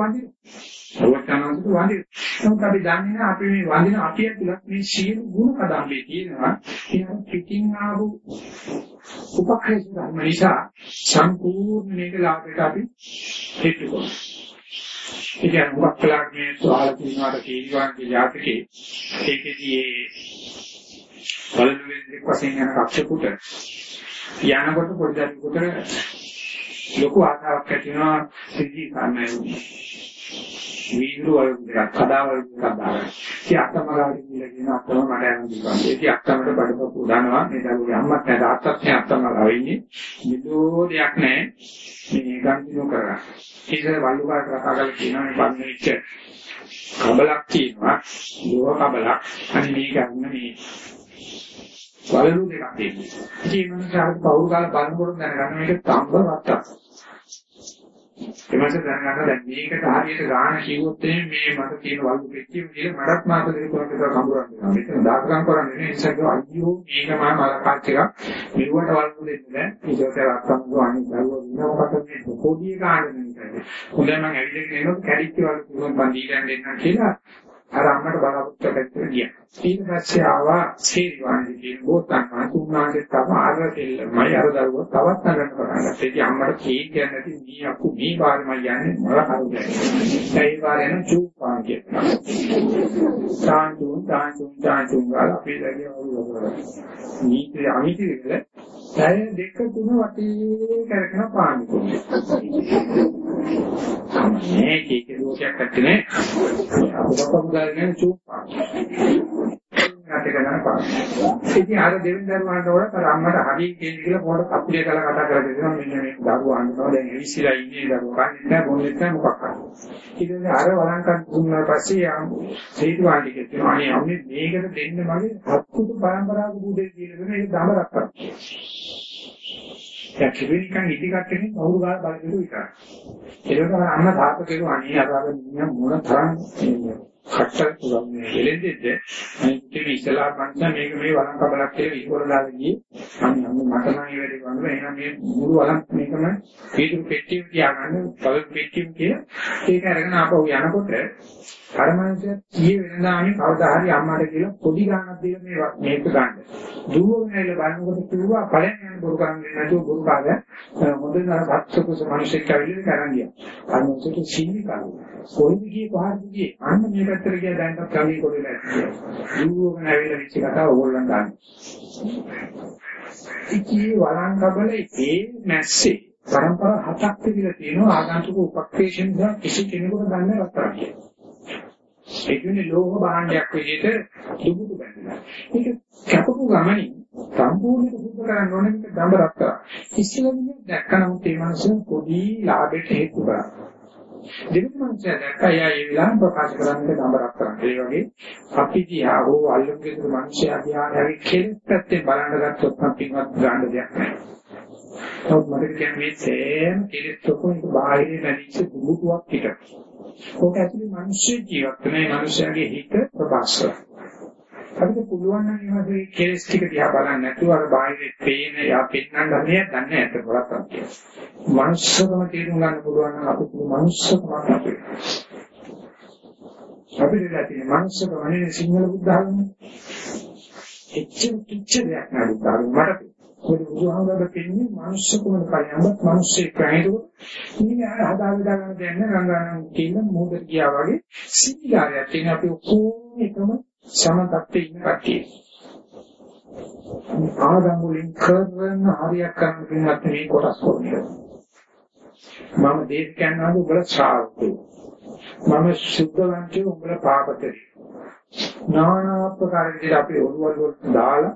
වන්දින. අවස්ථානකට වන්දින. නමුත් අපි දන්නේ නැහැ අපි මේ වන්දින අපි ඇතුළත් මේ සියලු ගුණ කදම්බේ තියෙනවා. ඒක පිටින් ආපු උපක්‍රේෂ ධර්ම නිසා සම්පූර්ණ මේක ලාභයට අපි හේතු කරනවා. ඒ කියන්නේ මොකක් කළාට මේ සුවාල කියනවාට කීවාන්ගේ ජාතකේ ඒකෙදී ඒ බලන වෙන්නේ වශයෙන් යන කක්ෂකුට යනකොට පොඩි දරුවෙකුට ලොකු ආසාවක් ඇති වෙනවා සිද්ධි කරන්නයි වීදුරු වල දෙකක් කඩාවල් දෙකක් දාගන්න. ඉතින් අත්තමලාට කියලා කියන අත්තම මට යන දුකක්. ඉතින් අත්තමට බඩපපු දානවා මේ දරුවේ අම්මත් නැහැ තාත්තත් නැහැ අත්තමලා වෙන්නේ. මිදෝ දෙයක් නැහැ. මේ ගන්දිනු කරා. ඉතින් වල්ලුකාට රකාගල කියනවා මේ බන්න වෙච්ච කබලක් තියෙනවා. ලෝහ කබලක්. අනේ මේ ගන්න මේ වලලු දෙකක් තියෙනවා. ඉතින් මනසට පවුරු කාලා බලනකොට දැනගන්න මේක තඹ වත්තක්. එමස දැනගන්න දැන් මේකට හරියට ගාන කිව්වොත් මේ මට තියෙන වල්ගු පෙට්ටිය කියලා මඩක් මාත දෙක කොහොමද කඹරන්නේ වෙනවා. මෙතන දාගම් කරන්නේ නේ නිසා කිව්වා අයියෝ මේක මම මලකාච් එකක් මෙව්වට වල්ගු දෙන්න බෑ. ඊට රත්තම් ගානි දරුවෝ ඉන්නකොට මේ පොඩි ගාන දෙන්නේ. හොඳයි මම ඇවිල්ලා එනකොට කැරිච්ච වල්ගු මම දීලා දෙන්නම් කියලා අර අම්මට බලාපොරොත්තු පැත්තට ගියා. ඊට පස්සේ ආවා සීරිවාණි කියන ගෝතන් තුන්නාගේ තම අර දෙල්ලමයි අර දරුවෝ තවත් අරන් කරා. ඒකේ අම්මට කී කියන්නේ නැති මේ අකු මේ බාරම යන්නේ මල කරුදේ. ඒ බාරෙන් චූපාන් කියනවා. සාන්තුන් සාන්තුන් සාන්තුන් ගාලා අපි දැකිය වුණා. නීති අමිති විතර පැය දෙක තුන වටේ කරගෙන පාන්නේ කොහොමද? මේ කීකේ දෝෂයක් නැත්තේ. අපුඩක් ගාගෙන චූප්පා. නැටක ගන්න පාන. ඉතින් අර දෙවෙනි දරුවාන්ට වඩා අර අම්මට හරි කියන්නේ කියලා පොඩ කපුලිය කරලා කතා කරලා දෙනවා මෙන්න මේ දරුවා අන්නවා දැන් එවිසිලා ඉන්නේ දරුවා කන්නේ නැහැ බොන්නේ නැහැ මොකක් කරන්නේ. ඉතින් අර වළංකම් දුන්නා පස්සේ ආ සීතුවාටි කියනවා අනේ අම්මේ මේකට දෙන්න මගේ හත්තුතු පරම්පරාවක බුදේ කියන එක දමරක් කරා. දැන් කිවිනිකන් ඉදිකට්ටෙනේ කවුරු ගාලා බලගෙන විතරයි. ඒක තමයි අන්න තාප කෙරුවා අනේ අර අර මොන තරම් කට්ට පුරන්නේ දෙලෙන්දෙද්ද මේ ඉස්සලා මංස මේක මේ වරන් කබලක් කියලා ඉස්කොල දාලා ගියේ අන්න අන්න මට නම් ඒ වැඩේ කරනවා එහෙනම් මේ මුළු වරන් මේකම පීතුරු පෙට්ටිය තියාගන්න තව පෙට්ටිය කිය ඒක අරගෙන ආපහු යනකොට අර මනුස්සය කීයේ වෙනදාමේ කවදා හරි අම්මාට කියලා පොඩි ගාණක් දීලා මේ මේක ගන්න. දුවගෙන ඇවිල්ලා බලනකොට කිව්වා පළයන් යන බොරු කරන්නේ නැතුව බොරු කාග හොඳ නර සත්සකුස මිනිස්සෙක් ඇවිල්ලා කරන් ගියා. අර මොකද සීනි කනවා. කොයිද ගියේ කොහාටද ගියේ? අන්න මේ පැත්තට ගියා දැන්වත් කවි කොටේ නැහැ. දුවගෙන ඇවිල්ලා විච කතාව ඕගොල්ලන් ගන්න. ඉකී වරන් කබලේ ඒ මැස්සේ පරම්පරා හතක් තිබිලා තියෙනවා ආගන්තුක උපක්‍රේෂන් දා කිසි කෙනෙකුට ගන්න රත්තරන් කියලා. ඒ කියන්නේ ලෝහ භාණ්ඩයක් විදිහට දුබුදු බැඳලා. ඒක කැපපු ගමනින් සම්පූර්ණ සුද්ධ කරන්න ඕනේ මේක දඹ රත්තරන්. කිසිම දෙයක් දැක්කම ඒ මනුස්සය පොඩි ලාභයට හේතු කරා. දෙවියන් මනුස්සය දැක්කා යා ඒ විලාම ප්‍රකාශ කරන්නේ දඹ රත්තරන්. ඒ වගේ අපි දිහා හෝ අල්ලුගේ මනුස්සයා දිහා හරි කෙලෙස් පැත්තේ බලන්න ගත්තොත් නම් පින්වත් ගන්න දෙයක් නැහැ. නමුත් මට කියන්නේ මේ සෑම කෙලෙස් ඔක්කොම බාහිර නැතිච්ච දුමුතුවක් පිට. ඕක ඇතුලේ මිනිස්සු ජීවත් වෙන මිනිස්යාගේ හිත ප්‍රකාශ කරනවා. අපිට පුළුවන් නම් මේ කේස් ටික දිහා බලන්න නැතුව අර බාහිර පේන යා පෙන්නන්න හරිය දන්නේ නැත කොලක් තමයි. මනුස්සකම තේරුම් ගන්න පුළුවන් නම් අපිට මනුස්සකම අපිට. අපිට තියෙන මනුස්සකම නෙවෙයි සිංහල බුද්ධ ධර්මයේ. එච්චර කිච්ච දෙයක් නෑ බුද්ධ ධර්ම මට. මොකද බුදුහාමරට කියන්නේ මනුස්සකම කලියම්වත් මිනිස්සෙක් නේද? ඉන්නේ අර හදා විදා ගන්න දෙයක් නෑ ගංගානම් කියන මොහොතට ගියා වගේ සිද්ධාරයක් තියෙන අපි ඔක්කොම එකම සමතත්ත්වයේ ඉන්න කට්ටිය. ආගම් වලින් කරන හරියක් කරන කෙනෙක් මේ කොටස් කොන්නේ. මම දේශකයන් ආව උඹලා ශ්‍රාවකයෝ. මම සුද්ධවන්තයෝ උඹලා පාපතරි. නානා ආකාර විදිහට අපි ඔළුවල් වලට දාලා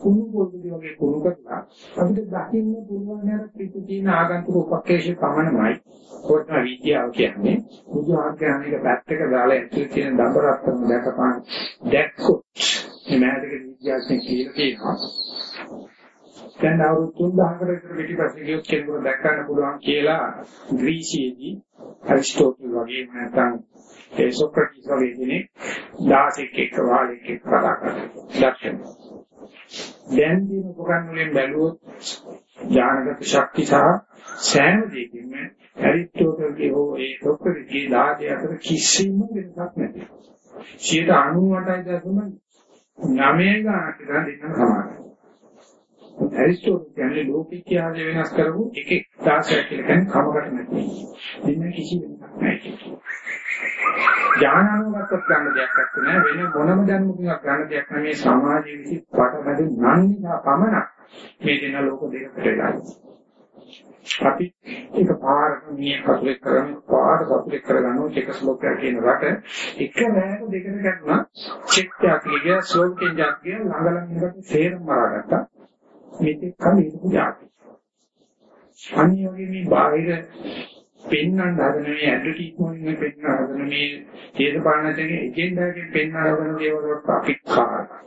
කුණු පොඩි වගේ කුණු කරලා අපිට දකින්න පුළුවන් නේද පිටු තියෙන ආගන්තුක උපක්‍රේෂය පමණමයි. කොටන විද්‍යාව කියන්නේ බුදු ආඥානික පැත්තක දාලා ඇතුලේ තියෙන දඹරත්තම දැකපන් දැක්කොත් මේ මෑතක විද්‍යාඥයෙක් කියලා කියනවා. දැන් අවුරුදු 3000කට විතර පිටිපස්සේ ගියොත් කෙනෙකුට දැක්කන්න පුළුවන් කියලා ග්‍රීසියේදී ඇරිස්ටෝටල් වගේ නැත්නම් ඒ සොක්‍රටිස් වගේ කෙනෙක් 16 එක්ක වාලෙක් එක්ක කතා කරනවා. දක්ෂණ දැන් දින උපකරණ වලින් බැලුවොත් ඥානගත ශක්තිය සහ සෑම දෙයකින්ම ඇරිස්ටෝටල්ගේ හෝ ඒ සොක්‍රටිස්ගේ 16 අතර කිසිම වෙනසක් නැහැ 98.9 ගානක් විතර දෙන්න සමානයි ඇරිස්ටෝටල් කියන්නේ ලෝක ඉතිහාසය වෙනස් කරපු එකෙක් 16ක් කියලා කියන්නේ කමකට නැති. දෙන්න කිසි වෙනසක් නැහැ. ඥානානුගතත් ගන්න දෙයක් නැහැ වෙන මොනම දැනුමකින්වත් ගන්න දෙයක් නැහැ මේ සමාජයේ විසි පටබැඳි නම් නිසා පමණක් මේ දෙන ලෝක දෙකට වෙලා. අපි ඒක පාර මිය කටුලේ කරන පාර සතුලේ කරගන්නවා චෙක ස්ලෝකයක් කියන රට එක නෑක දෙකට ගන්නවා. චෙක් එකක් ගියා ස්ලෝකෙන් ජාතිය ළඟ ළඟ ඉඳලා සේරම මරාගත්තා මෙතෙක් කල ඉඳපු જાති. අනියෝගේ මේ බාහිර පෙන්වන්න හදන මේ ඇඩ්වර්ටයිස්මන්ට් එකෙන් පෙන්වන්න හදන මේ දේශපාලනයෙන් එජෙන්ඩාවකින් පෙන්වන්න හදන දේවල් වලට අපි කාරණා.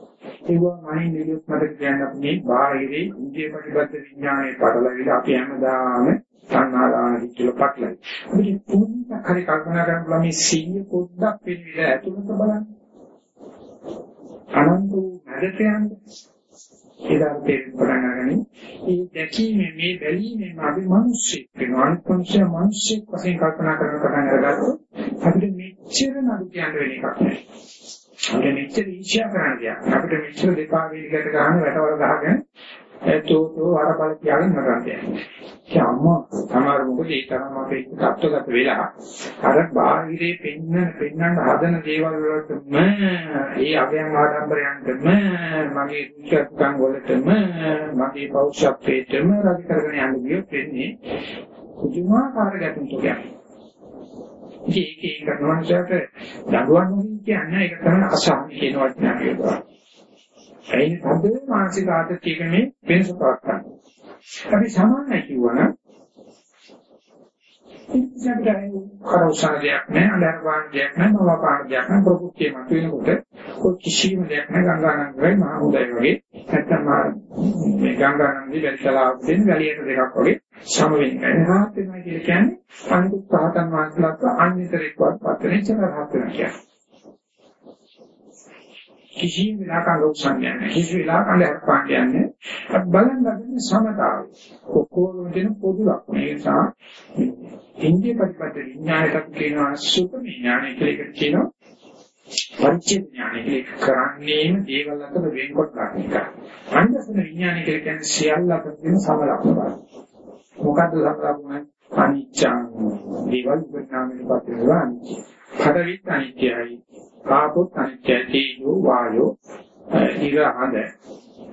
ඒවා මනින් නිරුත් මට කියන්න මේ බාහිරේ ඉන්දිය ප්‍රතිබද්ධ විඥානයේ පටලවිලා අපි හැමදාම සංහාදාන විචල පටලයි. අපිට පුදුම හරි කල්පනා කරන්න මේ සීය පොඩ්ඩක් පිළිවිල ඇතුළත බලන්න. අනන්ත මැදට යන්නේ ඒකට තේරුම් පටන් අරගෙන මේ දැකීමේ මේ බැලීමේ අපි මිනිස්සෙක් වෙනවා අනිත්‍ය මිනිස්සෙක් වශයෙන් කල්පනා කරන පටන් අරගත්තොත් අපිට මෙච්චර නඩු කියන්න වෙන එකක් නෑ. අපිට මෙච්චර ඊර්ෂ්‍යා කරන්න දෙයක්. අපිට මෙච්චර දෙපා වේලකට ගහන වැටවල ගහගෙන ඒතෝතෝ වරපල කියලාගෙන නරන්නේ. ඒ අම්මා සමහර මොකද ඒ තරම් අපේ තත්ත්වගත වෙලා අර බාහිරේ පෙන්න පෙන්නන්න හදන දේවල් වලටම ඒ අගයන් ආඩම්බරයන්ටම මගේ රුචිකම් වලටම මගේ පෞෂත්වයටම රජ කරගෙන යන්න ගියොත් වෙන්නේ කුජුමාකාර ගැටුම් තුනක්. ඒක ඒක කරනවාට දඬුවම් කියන්නේ ඒක තමයි අසහන කියන වචනය කියනවා. ඒ හද මානසික ආතතියක මේ වෙනස පවත්තා. අපි සමානයි කියවනම් ඉස්සරට කරවසන දෙයක් නෑ අnder වාන් දෙයක් නෑ මම පාන දෙයක් නෑ ප්‍රකෘතිය මත වෙනකොට කිසිම දෙයක් නෑ ගංගානන්දයි මහ උදය වගේ. නැත්තම් මේ ගංගානන්දි වැලිසලා දෙන්න වැලියට දෙකක් වගේ සම වෙන්නේ රහත් වෙනවා කියන්නේ අනිත් පහතන් වාස්ලත් අන්‍යතරෙක්වත් පතරෙච්ච රහත් වෙනවා කියන්නේ. කිසිම වෙලාවක අලෝක්සන් යන්නේ කිසි වෙලාවක අලයක් පාට යන්නේ අපි බලන් ගන්න සමතාවය ඔක්කොම දෙන පොදු ලක්ෂණ ඒ නිසා ඉන්දිය ප්‍රතිපද විඥානයක් කියනවා සුඛ විඥානය කියලා එකක් කියනවා පංච විඥානය කියලා කරන්නේම දේවල් අතර වෙන්කොට ගන්න එක. අන්දසන විඥානය කියලා කියන්නේ සියල්ල අතර තියෙන සම ලක්ෂණ. මොකද්ද සම ලක්ෂණ? අනිච්චං දේවල් විඥානයට පත් වෙනවා අනිච්ච. පඩවිත් අනිත්‍යයි කාපොත් අනිත්‍යයි තේජෝ වායෝ ඉර හඳ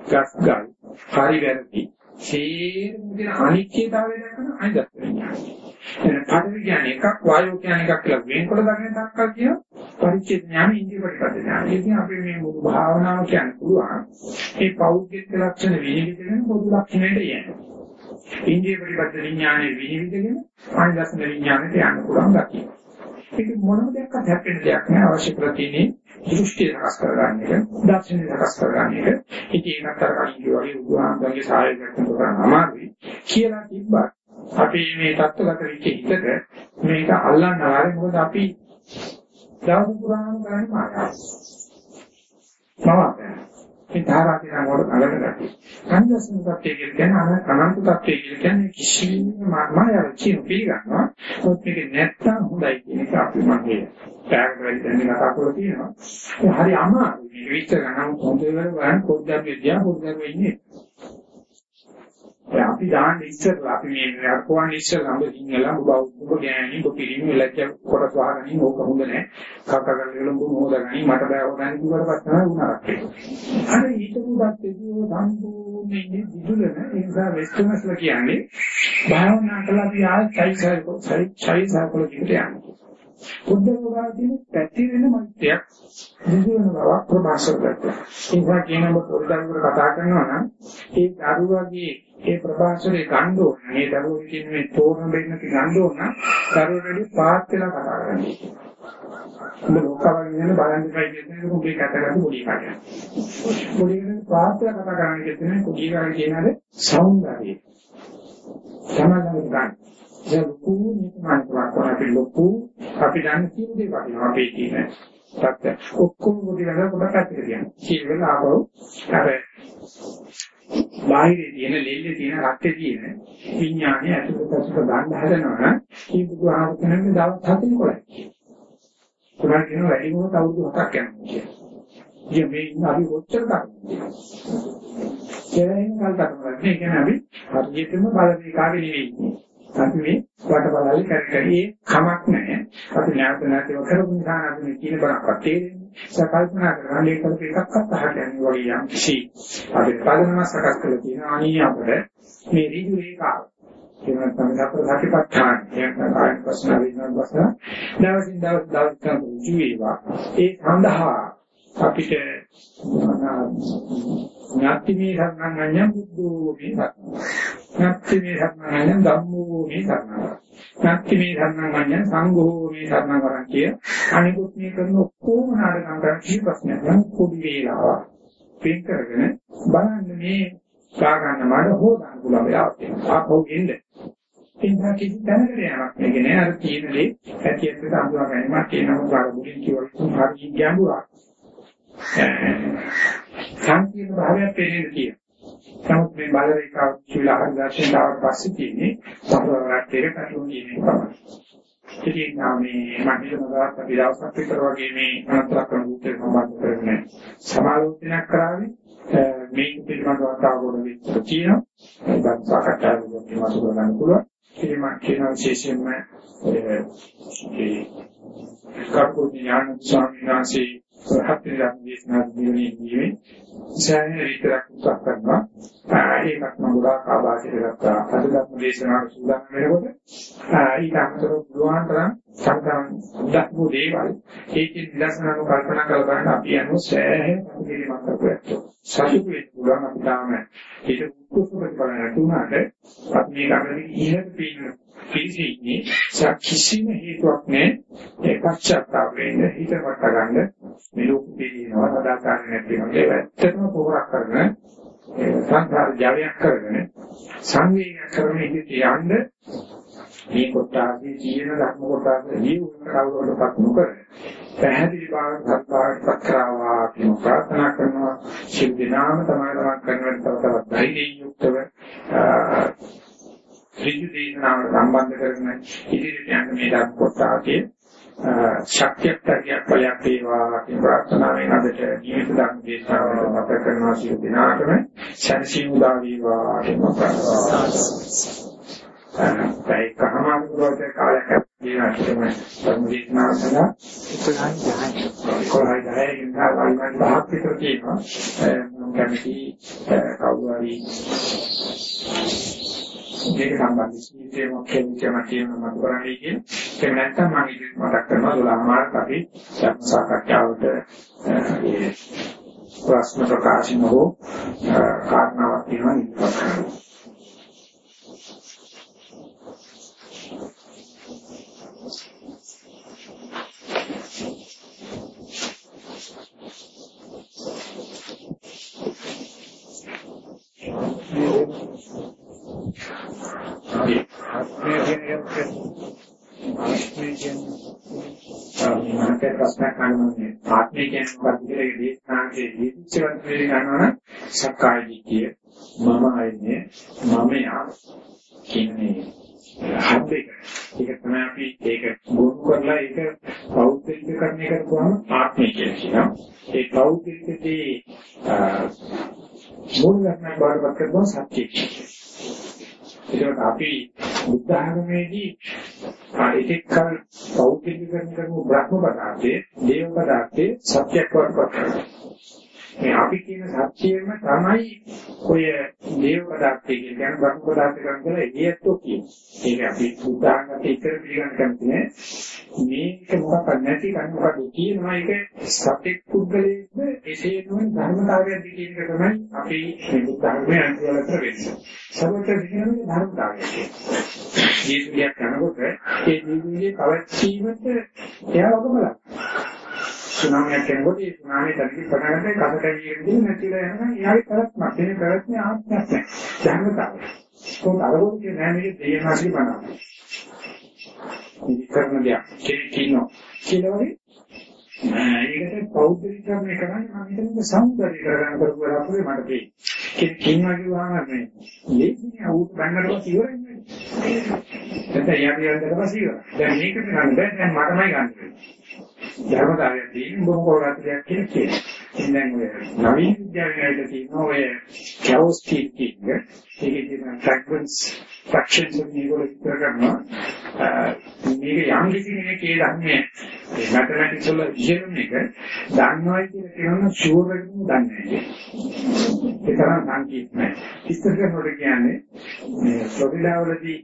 ගස්ගල් පරිවැරදි සේරුදින අනිත්‍යතාවය දක්වන අනිදත් විඥානය. එන පඩවි කියන්නේ එකක් වායෝ කියන්නේ එකක් කියලා වෙනකොට දකින තක්කල් කියන පරිච්ඡේද ඥාන ඉන්දිය ප්‍රතිපද ඥාන. ඉතින් අපි මේ මුළු භාවනාව කියන්න පුළුවන්. මේ පෞද්ගලික ලක්ෂණ විනිවිදගෙන පොදු ලක්ෂණයට යන්නේ. ඉන්දිය ප්‍රතිපද විඥානයේ විනිවිදගෙන අනිදත් විඥානයට යන්න පුළුවන් ගැතියි. ඒක මොනම දෙයක් හැප්පෙන දෙයක් නෑ අවශ්‍ය කරලා තියෙන්නේ දෘෂ්ටි සකස් කරගන්න එක, දර්ශනය සකස් කරගන්න එක. ඉතින් ඒකට අර කලින් වගේ උදාහරණයක් සායයක් කරන්න අමාරුයි කියලා තිබ්බා. අපි මේ தත්ත්වගත වෙච්ච හිතට මේක අල්ලන්න ආරේ මොකද අපි දවස් පුරාම කරන්නේ මායාව. නවතන. මේ ධාරාතින වල අලගෙන ගතිය. සංදර්ශන තත්ත්වය කියන්නේ අන අනන්ත තත්ත්වය කියන්නේ කිසිම මායාව කියන පිළිගන්නවා. මොකද මේක නැත්තම් හොඳයි කියන එක අපි මගේ පැයක් වැඩි දැන් කතා කරලා තියෙනවා. ඒ හරි අමාරුයි. මේක විස්තර කරන්න හොඳ වෙන ගන්න පොඩ්ඩක් විද්‍යා පොඩ්ඩක් වෙන්නේ. දැන් අපි දාන්න ඉස්සරලා අපි මේ අරකවන්න ඉස්සරලා ඔබ සිංහල ඔබ ඔබ ගෑණි ඔබ පිළිමි ලැජ්ජ කොටස් වහගනින් ඕක හොඳ නැහැ. කක කරගෙන ඔබ මොහොතගනි මට බෑ හොදන්නේ කිව්වට පස්සේ වුණාක් අර ඊටුඩත් එදියෝ සම්පූර්ණයෙන් දිදුලන ඒ නිසා වෙස්ටර්නස්ලා කියන්නේ භාවනා කළා අපි ආයි සයිසයිකෝ සයිසයිකෝලොජිකට යන්නේ. බුද්ධෝගා තියෙන පැතිරෙන මෛත්‍රියක් දිදුලන බව ප්‍රකාශ කරගත්තා ඒ නිසා කියනම පොඩ්ඩක් කතා කරනවා නම් ඒ දරුවගේ ඒ ප්‍රභාෂරේ ගන්න ඕන. මේ දරුවෝ කියන මේ තෝරන දෙන්න ගන්න ඕන. දරුවෝට පාත් වෙලා කතා කරන්න. ඔබ ලෝකවල ඉන්න බලන් දෙකයි කියන්නේ ඔබේ කතාගන්න පොඩි කාටද. පොඩි කෙනෙක් පාත් වෙලා කතා කරන්න කියන්නේ පොඩි කාට කියනද සෞන්දර්යය. සමාජයෙන් ගන්න. ඒ ලොකු නිකමන්තවක් අපි ලොකු අපි දන්නේ කියන දේ වගේ අපේ තියෙන සත්‍ය ඔක්කොම පොඩි කරලා පොඩක් පැත්තට කියන්නේ. කීවල ආවෝ අර බාහිරේ තියෙන ලෙල්ලේ තියෙන රක්තේ තියෙන විඥානය ඇතුළත ඇතුළත ගන්න හදනවා නම් මේ බුදුහාම කියන්නේ දවස් 7 කොලයි. කුරාන් කියන වැඩි මොහොත අවුරුදු 7ක් යනවා කියන්නේ. ඉතින් මේ ඉන්න අපි කොච්චර කරන්නේ. කෙරෙන් කල් කරනවා. මේ කියන්නේ අපි හරියටම බලන්නේ කාගේ නෙවෙයි. අපි මේ වටබලයි කරකරේ කමක් නැහැ. අපි නැවත නැතිව කරපු නිසා අපි මේ කියන බරක්වත් තේරෙන්නේ. සකල්පනා කරලා මේක එකක්වත් අහන්නේ වගේ යම් කිසි අපි පදනම සකස් කරලා තියෙන අනිය අපිට මේ ඍජු රේඛාව කියන තමයි අපේ සතිපට්ඨාන කියන කායන ප්‍රශ්න විඥාන ප්‍රශ්න දවසින් දවස් දවස් කරන ජීවේවා ඒ සඳහා අපිට ඥාති මේ සම්ඥාඤ්ඤ බුද්ධෝ මේ ඥාති මේ සම්ඥාඤ්ඤ ධම්මෝ මේ සම්ඥා ඥාති මේ සම්ඥාඤ්ඤ සංඝෝ මේ සම්ඥා කිය අනිකුත් මේ කරන ඔක්කොම නාටකම් කරන කී ප්‍රශ්නයක් නම් පොඩි වේලාවක් පින් කරගෙන බලන්න මේ සාගන්න මඩ හොදන්න පුළුවන් වෙලාවක් ආපහු එන්නේ. එන්නා කිසි තැනකට යamak මේක නෑ. අර තියෙන දේ ඇතියට අඳුරා ගැනීමක් කියනවා උගාර මුලින් කියවල හරි ගැඹුරක්. සංකීර්ණ භාවයක් පෙරෙන්න තියෙනවා. නමුත් මේ බල රේඛාව කියලා දර්ශන දාවට පස්සේ තියෙන්නේ සතරවරක් දෙක කටුන් කියන එක තමයි. ඉතින් මේ මහිලමදාත් අපි දවසක් විතර වගේ මේ අනතර කරන උත්තර සම්බන්ධ කරගෙන සමාලෝචනයක් කරાવી මේක පිළිබඳව අවබෝධ වෙච්ච තියෙනවා. ඒකත් සාකච්ඡාවකට මාසු කරගන්න පුළුවන්. ඉතින් මම කියන විශේෂයෙන්ම ඒ කර්පෝඥාන ස්වාමීන් වහන්සේ සහත් වෙලා දේශනා දිනුනේ ඉස්සරහේ විතරක් උත්සාහ කරනවා. ඒකත් මම ගොඩාක් ආවාසිත ගත්තා. අද ධර්ම දේශනාවට සූදානම් වෙනකොට ඊට අමතරව පුළුවන් තරම් සංකම් දක්වපු දේවල් ඒකේ විදර්ශනාව කල්පනා කරලා බලන්න අපි යනු සෑහෙන පිළිමක් කරපුවා. සතුටු වෙන්න පුළුවන් අපි තාම ඒක උත්සුක කරලා තුනට අපි මේ ළඟදී ඉහළ පින්න පිළිසින්නේ කිසිම හේතුවක් නැහැ. ඒ පශ්චාත්තාප වෙන්න හිත වට ගන්න මේ ලෝක පිළිනවා. සදාකාරී නැති වෙනවා ඒ ඇත්තටම පොරක් කරන සංස්කාර ජවයක් කරගෙන සංවේගයක් කරන ඉඳී යන්න මේ කොටාගේ ජීවන ධර්ම කොටාගේ ජීවන කවුරුවටපත් නොකර පැහැදිලි බව සත්‍යාවට පක්‍රාවා කියන ප්‍රාර්ථනා කරනවා සිල් දිනාම තමයි තමයි කරන තව තවත් ධෛර්යයෙන් යුක්තව ඍජු දේශනාවට සම්බන්ධ කරගෙන ඉදිරියට යන මේ ධර්ම කොටාගේ ශක්තියක් තරයක් බලයක් වේවා කියන ප්‍රාර්ථනාවෙන් අදට ජීවිත ධර්ම දේශනාව මත කරනවා සිය දිනාටම ශාන්ති උදා වේවා කියන ප්‍රාර්ථනාව. ඒ කහමාන දුරට කාලයක් දිනා කිසිම ධර්ම දේශනාව සඳහා 11යි 10යි 11යි 10යි ඉඳලා වයින් පහක් විතර තියෙනවා. මම කැමති කවුරු හරි මේක සම්බන්ධ ජීවිතේම කෙනෙක්ම කියන මත කරන්නේ කියන ඒක නැත්තම් මම ඉතින් මතක් කරනවා 12 මාර්ක් අපි සාකච්ඡාවට ඒ ප්‍රශ්න ප්‍රකාශන හෝ කාරණාවක් තියෙනවා ඉස්සරහ ආත්මය ගැන ආත්මය ගැන මහත් ප්‍රශ්නයක් අහන්නේ ආත්මය කියන්නේ මොකක්ද කියලා ඒ දේශනාවේ දීච්චවත් වෙලි ගන්නවා සක්කාය දිට්ඨිය මම අයන්නේ මමයා කියන්නේ හත් එක. ඒක තමයි අපි ඒක ගොනු කරලා ඒක පෞද්ගලිකකරණය කරපුවාම ආත්මය කියලා කියනවා. ඒ පෞද්ගලිකදී මූල ලක්ෂණ බාරපත් කරපුවා සත්‍ය කියන්නේ. ඒකට අපි බුද්ධ ආගමේදී ඒකකල් පෞද්ගලිකකරණ කරපු බ්‍රහ්ම පදාර්ථයේ දේව පදාර්ථයේ සත්‍යයක් වඩපත් කරනවා. මේ අපි කියන සත්‍යයම තමයි ඔය දේව පදාර්ථය කියන්නේ බ්‍රහ්ම පදාර්ථ කරන්නේ එළියටෝ කියන්නේ. ඒක අපි බුද්ධාගමට ඉතර පිළිගන්න කැමති නෑ. මේක මොකක් නැති කන්න මොකද කියනවා ඒක සත්‍ය පුද්ගලයේද එසේ නොවන ධර්මතාවයක් කියන එක තමයි අපි මේ බුද්ධාගමේ අන්තිවලට වෙන්නේ. සර්වත්‍ය විඥානයේ ධර්මතාවය කියන්නේ. ජීවිතයක් කරනකොට ඒ ජීවිතයේ පවතිීමට එයා ඔබ බලන්න. සුනාමියක් එනකොට ඒ සුනාමිය දැකි පටන් ගන්න කසකැවියෙන් නැතිලා යනවා. එයාගේ කරත්මක් එනේ කරත්මේ ආත්මයක් නැහැ. ධර්මතාවය කොහොමද අරගෙන කියන්නේ මේක දෙයනාසි බලන්න මේ කරන දෙයක්. කෙනෙක් ඉන්නවා. කියලා වගේ ඒකට පෞද්ගලිකකරණය කරන්නේ මම හිතන්නේ සෞන්දර්ය කරගන්න කරපු අපේ මට තේ කෙනෙක් ඉන්නවා කිව්වම මේ. ලේසිනේ අවුත් බංගලව ඉවරන්නේ නැත්නම් යාපියන් දෙකම ඉවරයි. දැන් මේකට ගන්න බෑ. දැන් මටමයි ගන්න ධර්මතාවයක් තියෙන බොහෝරාත්‍රියක් කියලා කියනවා. ඉතින් දැන් ඔය නවීන විද්‍යාවේ තියෙන ඔය කැවොස් තීකින්ග ඒකේ තියෙන ෆ්‍රැග්මන්ට්ස් ෆ්‍රැක්ෂන්ස් එක මේගොල්ලෝ විස්තර කරනවා. මේක යම් කිසි කෙනෙක් ඒ දන්නේ ඒ මැතමැටික්ස් වල ඉගෙන එක දන්නවයි කියලා කියනවා ෂුවර් එකකින් දන්නේ නැහැ. ඒ තරම් සංකීර්ණයි. විස්තර කරනකොට කියන්නේ මේ ෆ්ලොරිඩා වලදී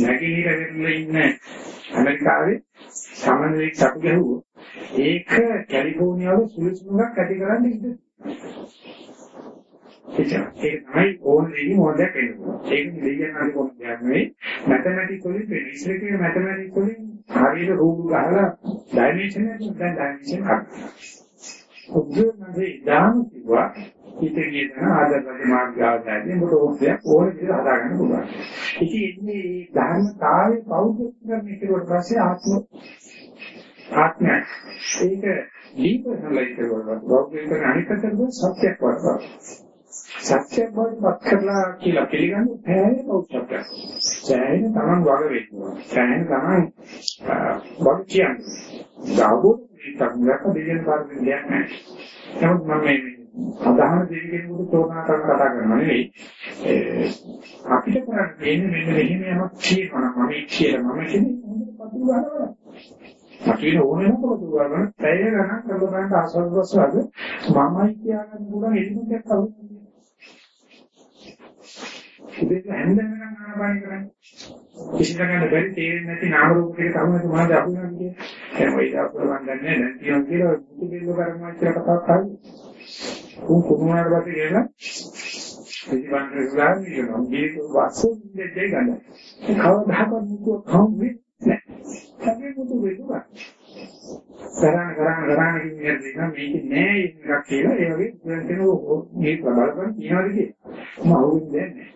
නැගිනහිර වෙරළේ ඉන්න ඇමරිකාවේ සමනලෙක් සතු ගැහුවොත් ඒක කැලිෆෝනියාවේ සුළුසුළුක් ඇති කරන්න ඉඩ. එච්චර ඒ තමයි ඕන දෙයක් මොකක්ද කියන්නේ ඒක දෙයියන් හරි කොහොමද නෙවෙයි. මැතමැටික් වලින් ඉස්සර කියන මැතමැටික් වලින් හරියට රූප ගහලා ඩයිමන්ෂන් එක දැන් ඩයිමන්ෂන් කරා උද්දේශනේ දාන කිව්වා හිතේ කියන ආදර්ශ මාර්ගාවදාදී මොකද ඕනයක් ඕන විදිහට හදාගන්න පුළුවන්. ඉතින් මේ ධර්මතාවයේ පෞද්ගලික කරන්නේ කියලා පස්සේ ආත්ම ආත්මය ඒක දීපසලයි කරනවා. පෞද්ගලික කරන අනිකතරව සත්‍යයක් වඩනවා. සත්‍යයක් වඩපත් කරලා කියලා පිළිගන්නේ පැහැය පෞද්ගලිකයක්. සෑහෙන තමන් වග වෙන්නවා. සෑහෙන තමන් වග කියන්නේ. ගාවෝ ඉතක් දෙයක් පාරමිතියක් නැහැ. නමුත් මම මේ සාධාරණ දෙවියෙකුට තෝරනා කරන කතා කරනවා නෙවෙයි. අපිට කරන්න තියෙන්නේ මෙන්න මෙහෙම යමක් කියනවා නම් මම කියලා මම කියන්නේ හොඳට පතුරු ගන්නවා. අපිට ඕනෙම පතුරු ගන්න පැය ගණන් කරලා බලන්න අසල්වස්වද මමයි කියන්න පුළුවන් එළිමක් කවුරුද ඉතින් හැන්දෙන්නම් ආනපාන කරන්නේ. කිසි කෙනෙකුට බැරි තේරෙන්නේ නැති නාම රූප දෙක තමයි මොනවද අහුවෙන්නේ කියන්නේ දැන් ඔය ඉතින් අපුර මන් දන්නේ දැන් කියනවා කියලා මුතු බෙල්ල කරනවා කියලා කතාවක් හරි උන් කුමාර වාසේ කියලා ඉතින් රුලාන් කියනවා මේක වස්සෝ දෙන්නේ ගන්න කවදාකවත් මුතු කවුරුත් නැහැ. සමේ මුතු වෙනවා. කරාන කරාන කරාන කියන්නේ මේක නෑ එකක් කියලා ඒ වගේ කෙනෙකු මේක බලපන් කියනවාද කියලා. මම අහුවෙන්නේ නැහැ.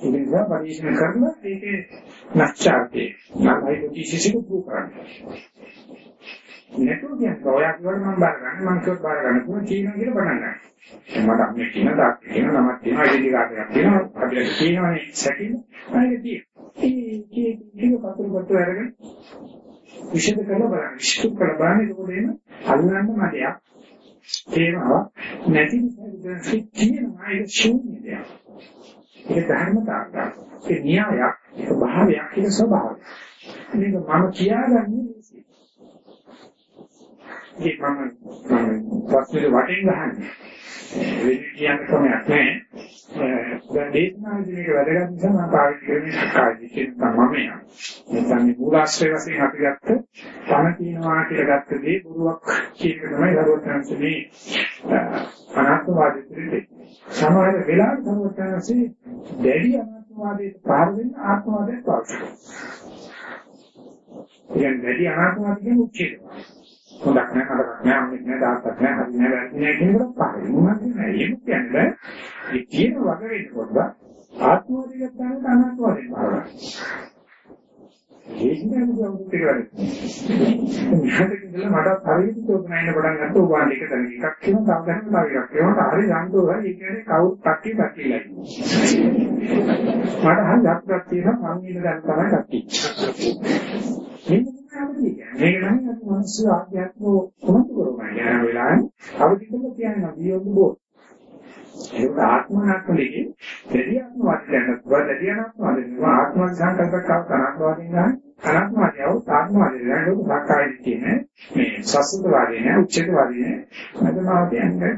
ඒ නිසා පරිශන කරලා ඒකේ නැස්චාර්තේ නයි කිසිසෙක දුක කරන්නේ. නැතුව කියන්නේ ඔයා කියවල මම බාර ගන්න මම කියවත් බාර ගන්න කොහොමද කියනවා කියලා පටන් ගන්න. මට අපි කියන දාක් කියන නමක් තියෙනවා ඉතින් කාටයක් තියෙනවා අපිට කියනවනේ සැකින් අයිති තියෙනවා. ඒ කී කී පතුරු පතුරු අරගෙන විශේෂ කරලා බලන්න. විශේෂ කරලා බලන්න ඒකෝද එන අල්ලන්න මඩයක් තේරෙනවා නැති නිසා තියෙනවා ඒක ශූන්‍ය දෙයක්. ඒක ධර්මතාවක්. ඒ න්‍යායක්, ඒක භාවයක්, ඒක ස්වභාවයක්. මේක මම කියාගන්නේ මේසෙ. ඒක මම මම ප්‍රශ්නේ වටෙන් ගහන්නේ. වෙන කියන්න ක්‍රමයක් නැහැ. දැන් දේශනාවේදී මේක වැදගත් නිසා මම පාවිච්චි කරන්නේ සක්කාය කියන තමමය. නැත්නම් මේ මූලාශ්‍රය වශයෙන් අපි ගත්ත තන තියනවා කියලා ගත්ත දේ බොරුවක් කියන තමයි ලබෝතන්සනේ අනාත්මවාදී පිළිදේ. සමහර වෙලාවට සමෝතනසේ දැඩි අනාත්මවාදයට පාර දෙන්න ආත්මවාදයට පාවිච්චි කරනවා. කියන්නේ දැඩි අනාත්මවාදී කියන්නේ උච්චේද. හොඳක් නැහැ හරක් නැහැ අම්මෙක් නැහැ තාත්තක් නැහැ හරි නැහැ වැරදි නැහැ කියන එක පාරේ. මොනවද කියන්නේ? ඒක කියන්නේ ඒ කියන වගේ වෙනකොට ආත්මවාදී ගන්න අනාත්මවාදී පාරයි. ඒකනේ අවුරුදු දෙකක්. මට ඉඳලා මට හරියට තෝරන්න පටන් ගත්තා උපාන් එක තැන එකක් කියන තව තව එකක්. ඒකට හරි සන්තෝෂයි. ඒ කියන්නේ කවුරු පැටි පැටිලා මට හරි යක්කක් තියෙනවා මං ඉන්න දැන් තමයි පැටි. මේක නම් අපි මිනිස්සු ආධ්‍යාත්ම කොහොමද කරන්නේ? යන වෙලාවේ අවදිකම කියන්නේ වියොත් බෝ. ඒක ආත්මනාත්මලෙකින් දෙවියන්ව වචනයක් වදදියනක් වදිනවා ආත්ම සංකල්පයක් කරනවාදින් ගන්න අනාත්මයව ආත්මවාදී නේද සක්කාය කියන මේ සසුත වාදී නේ උච්චේත වාදී නේ අදමාව කියන්නේ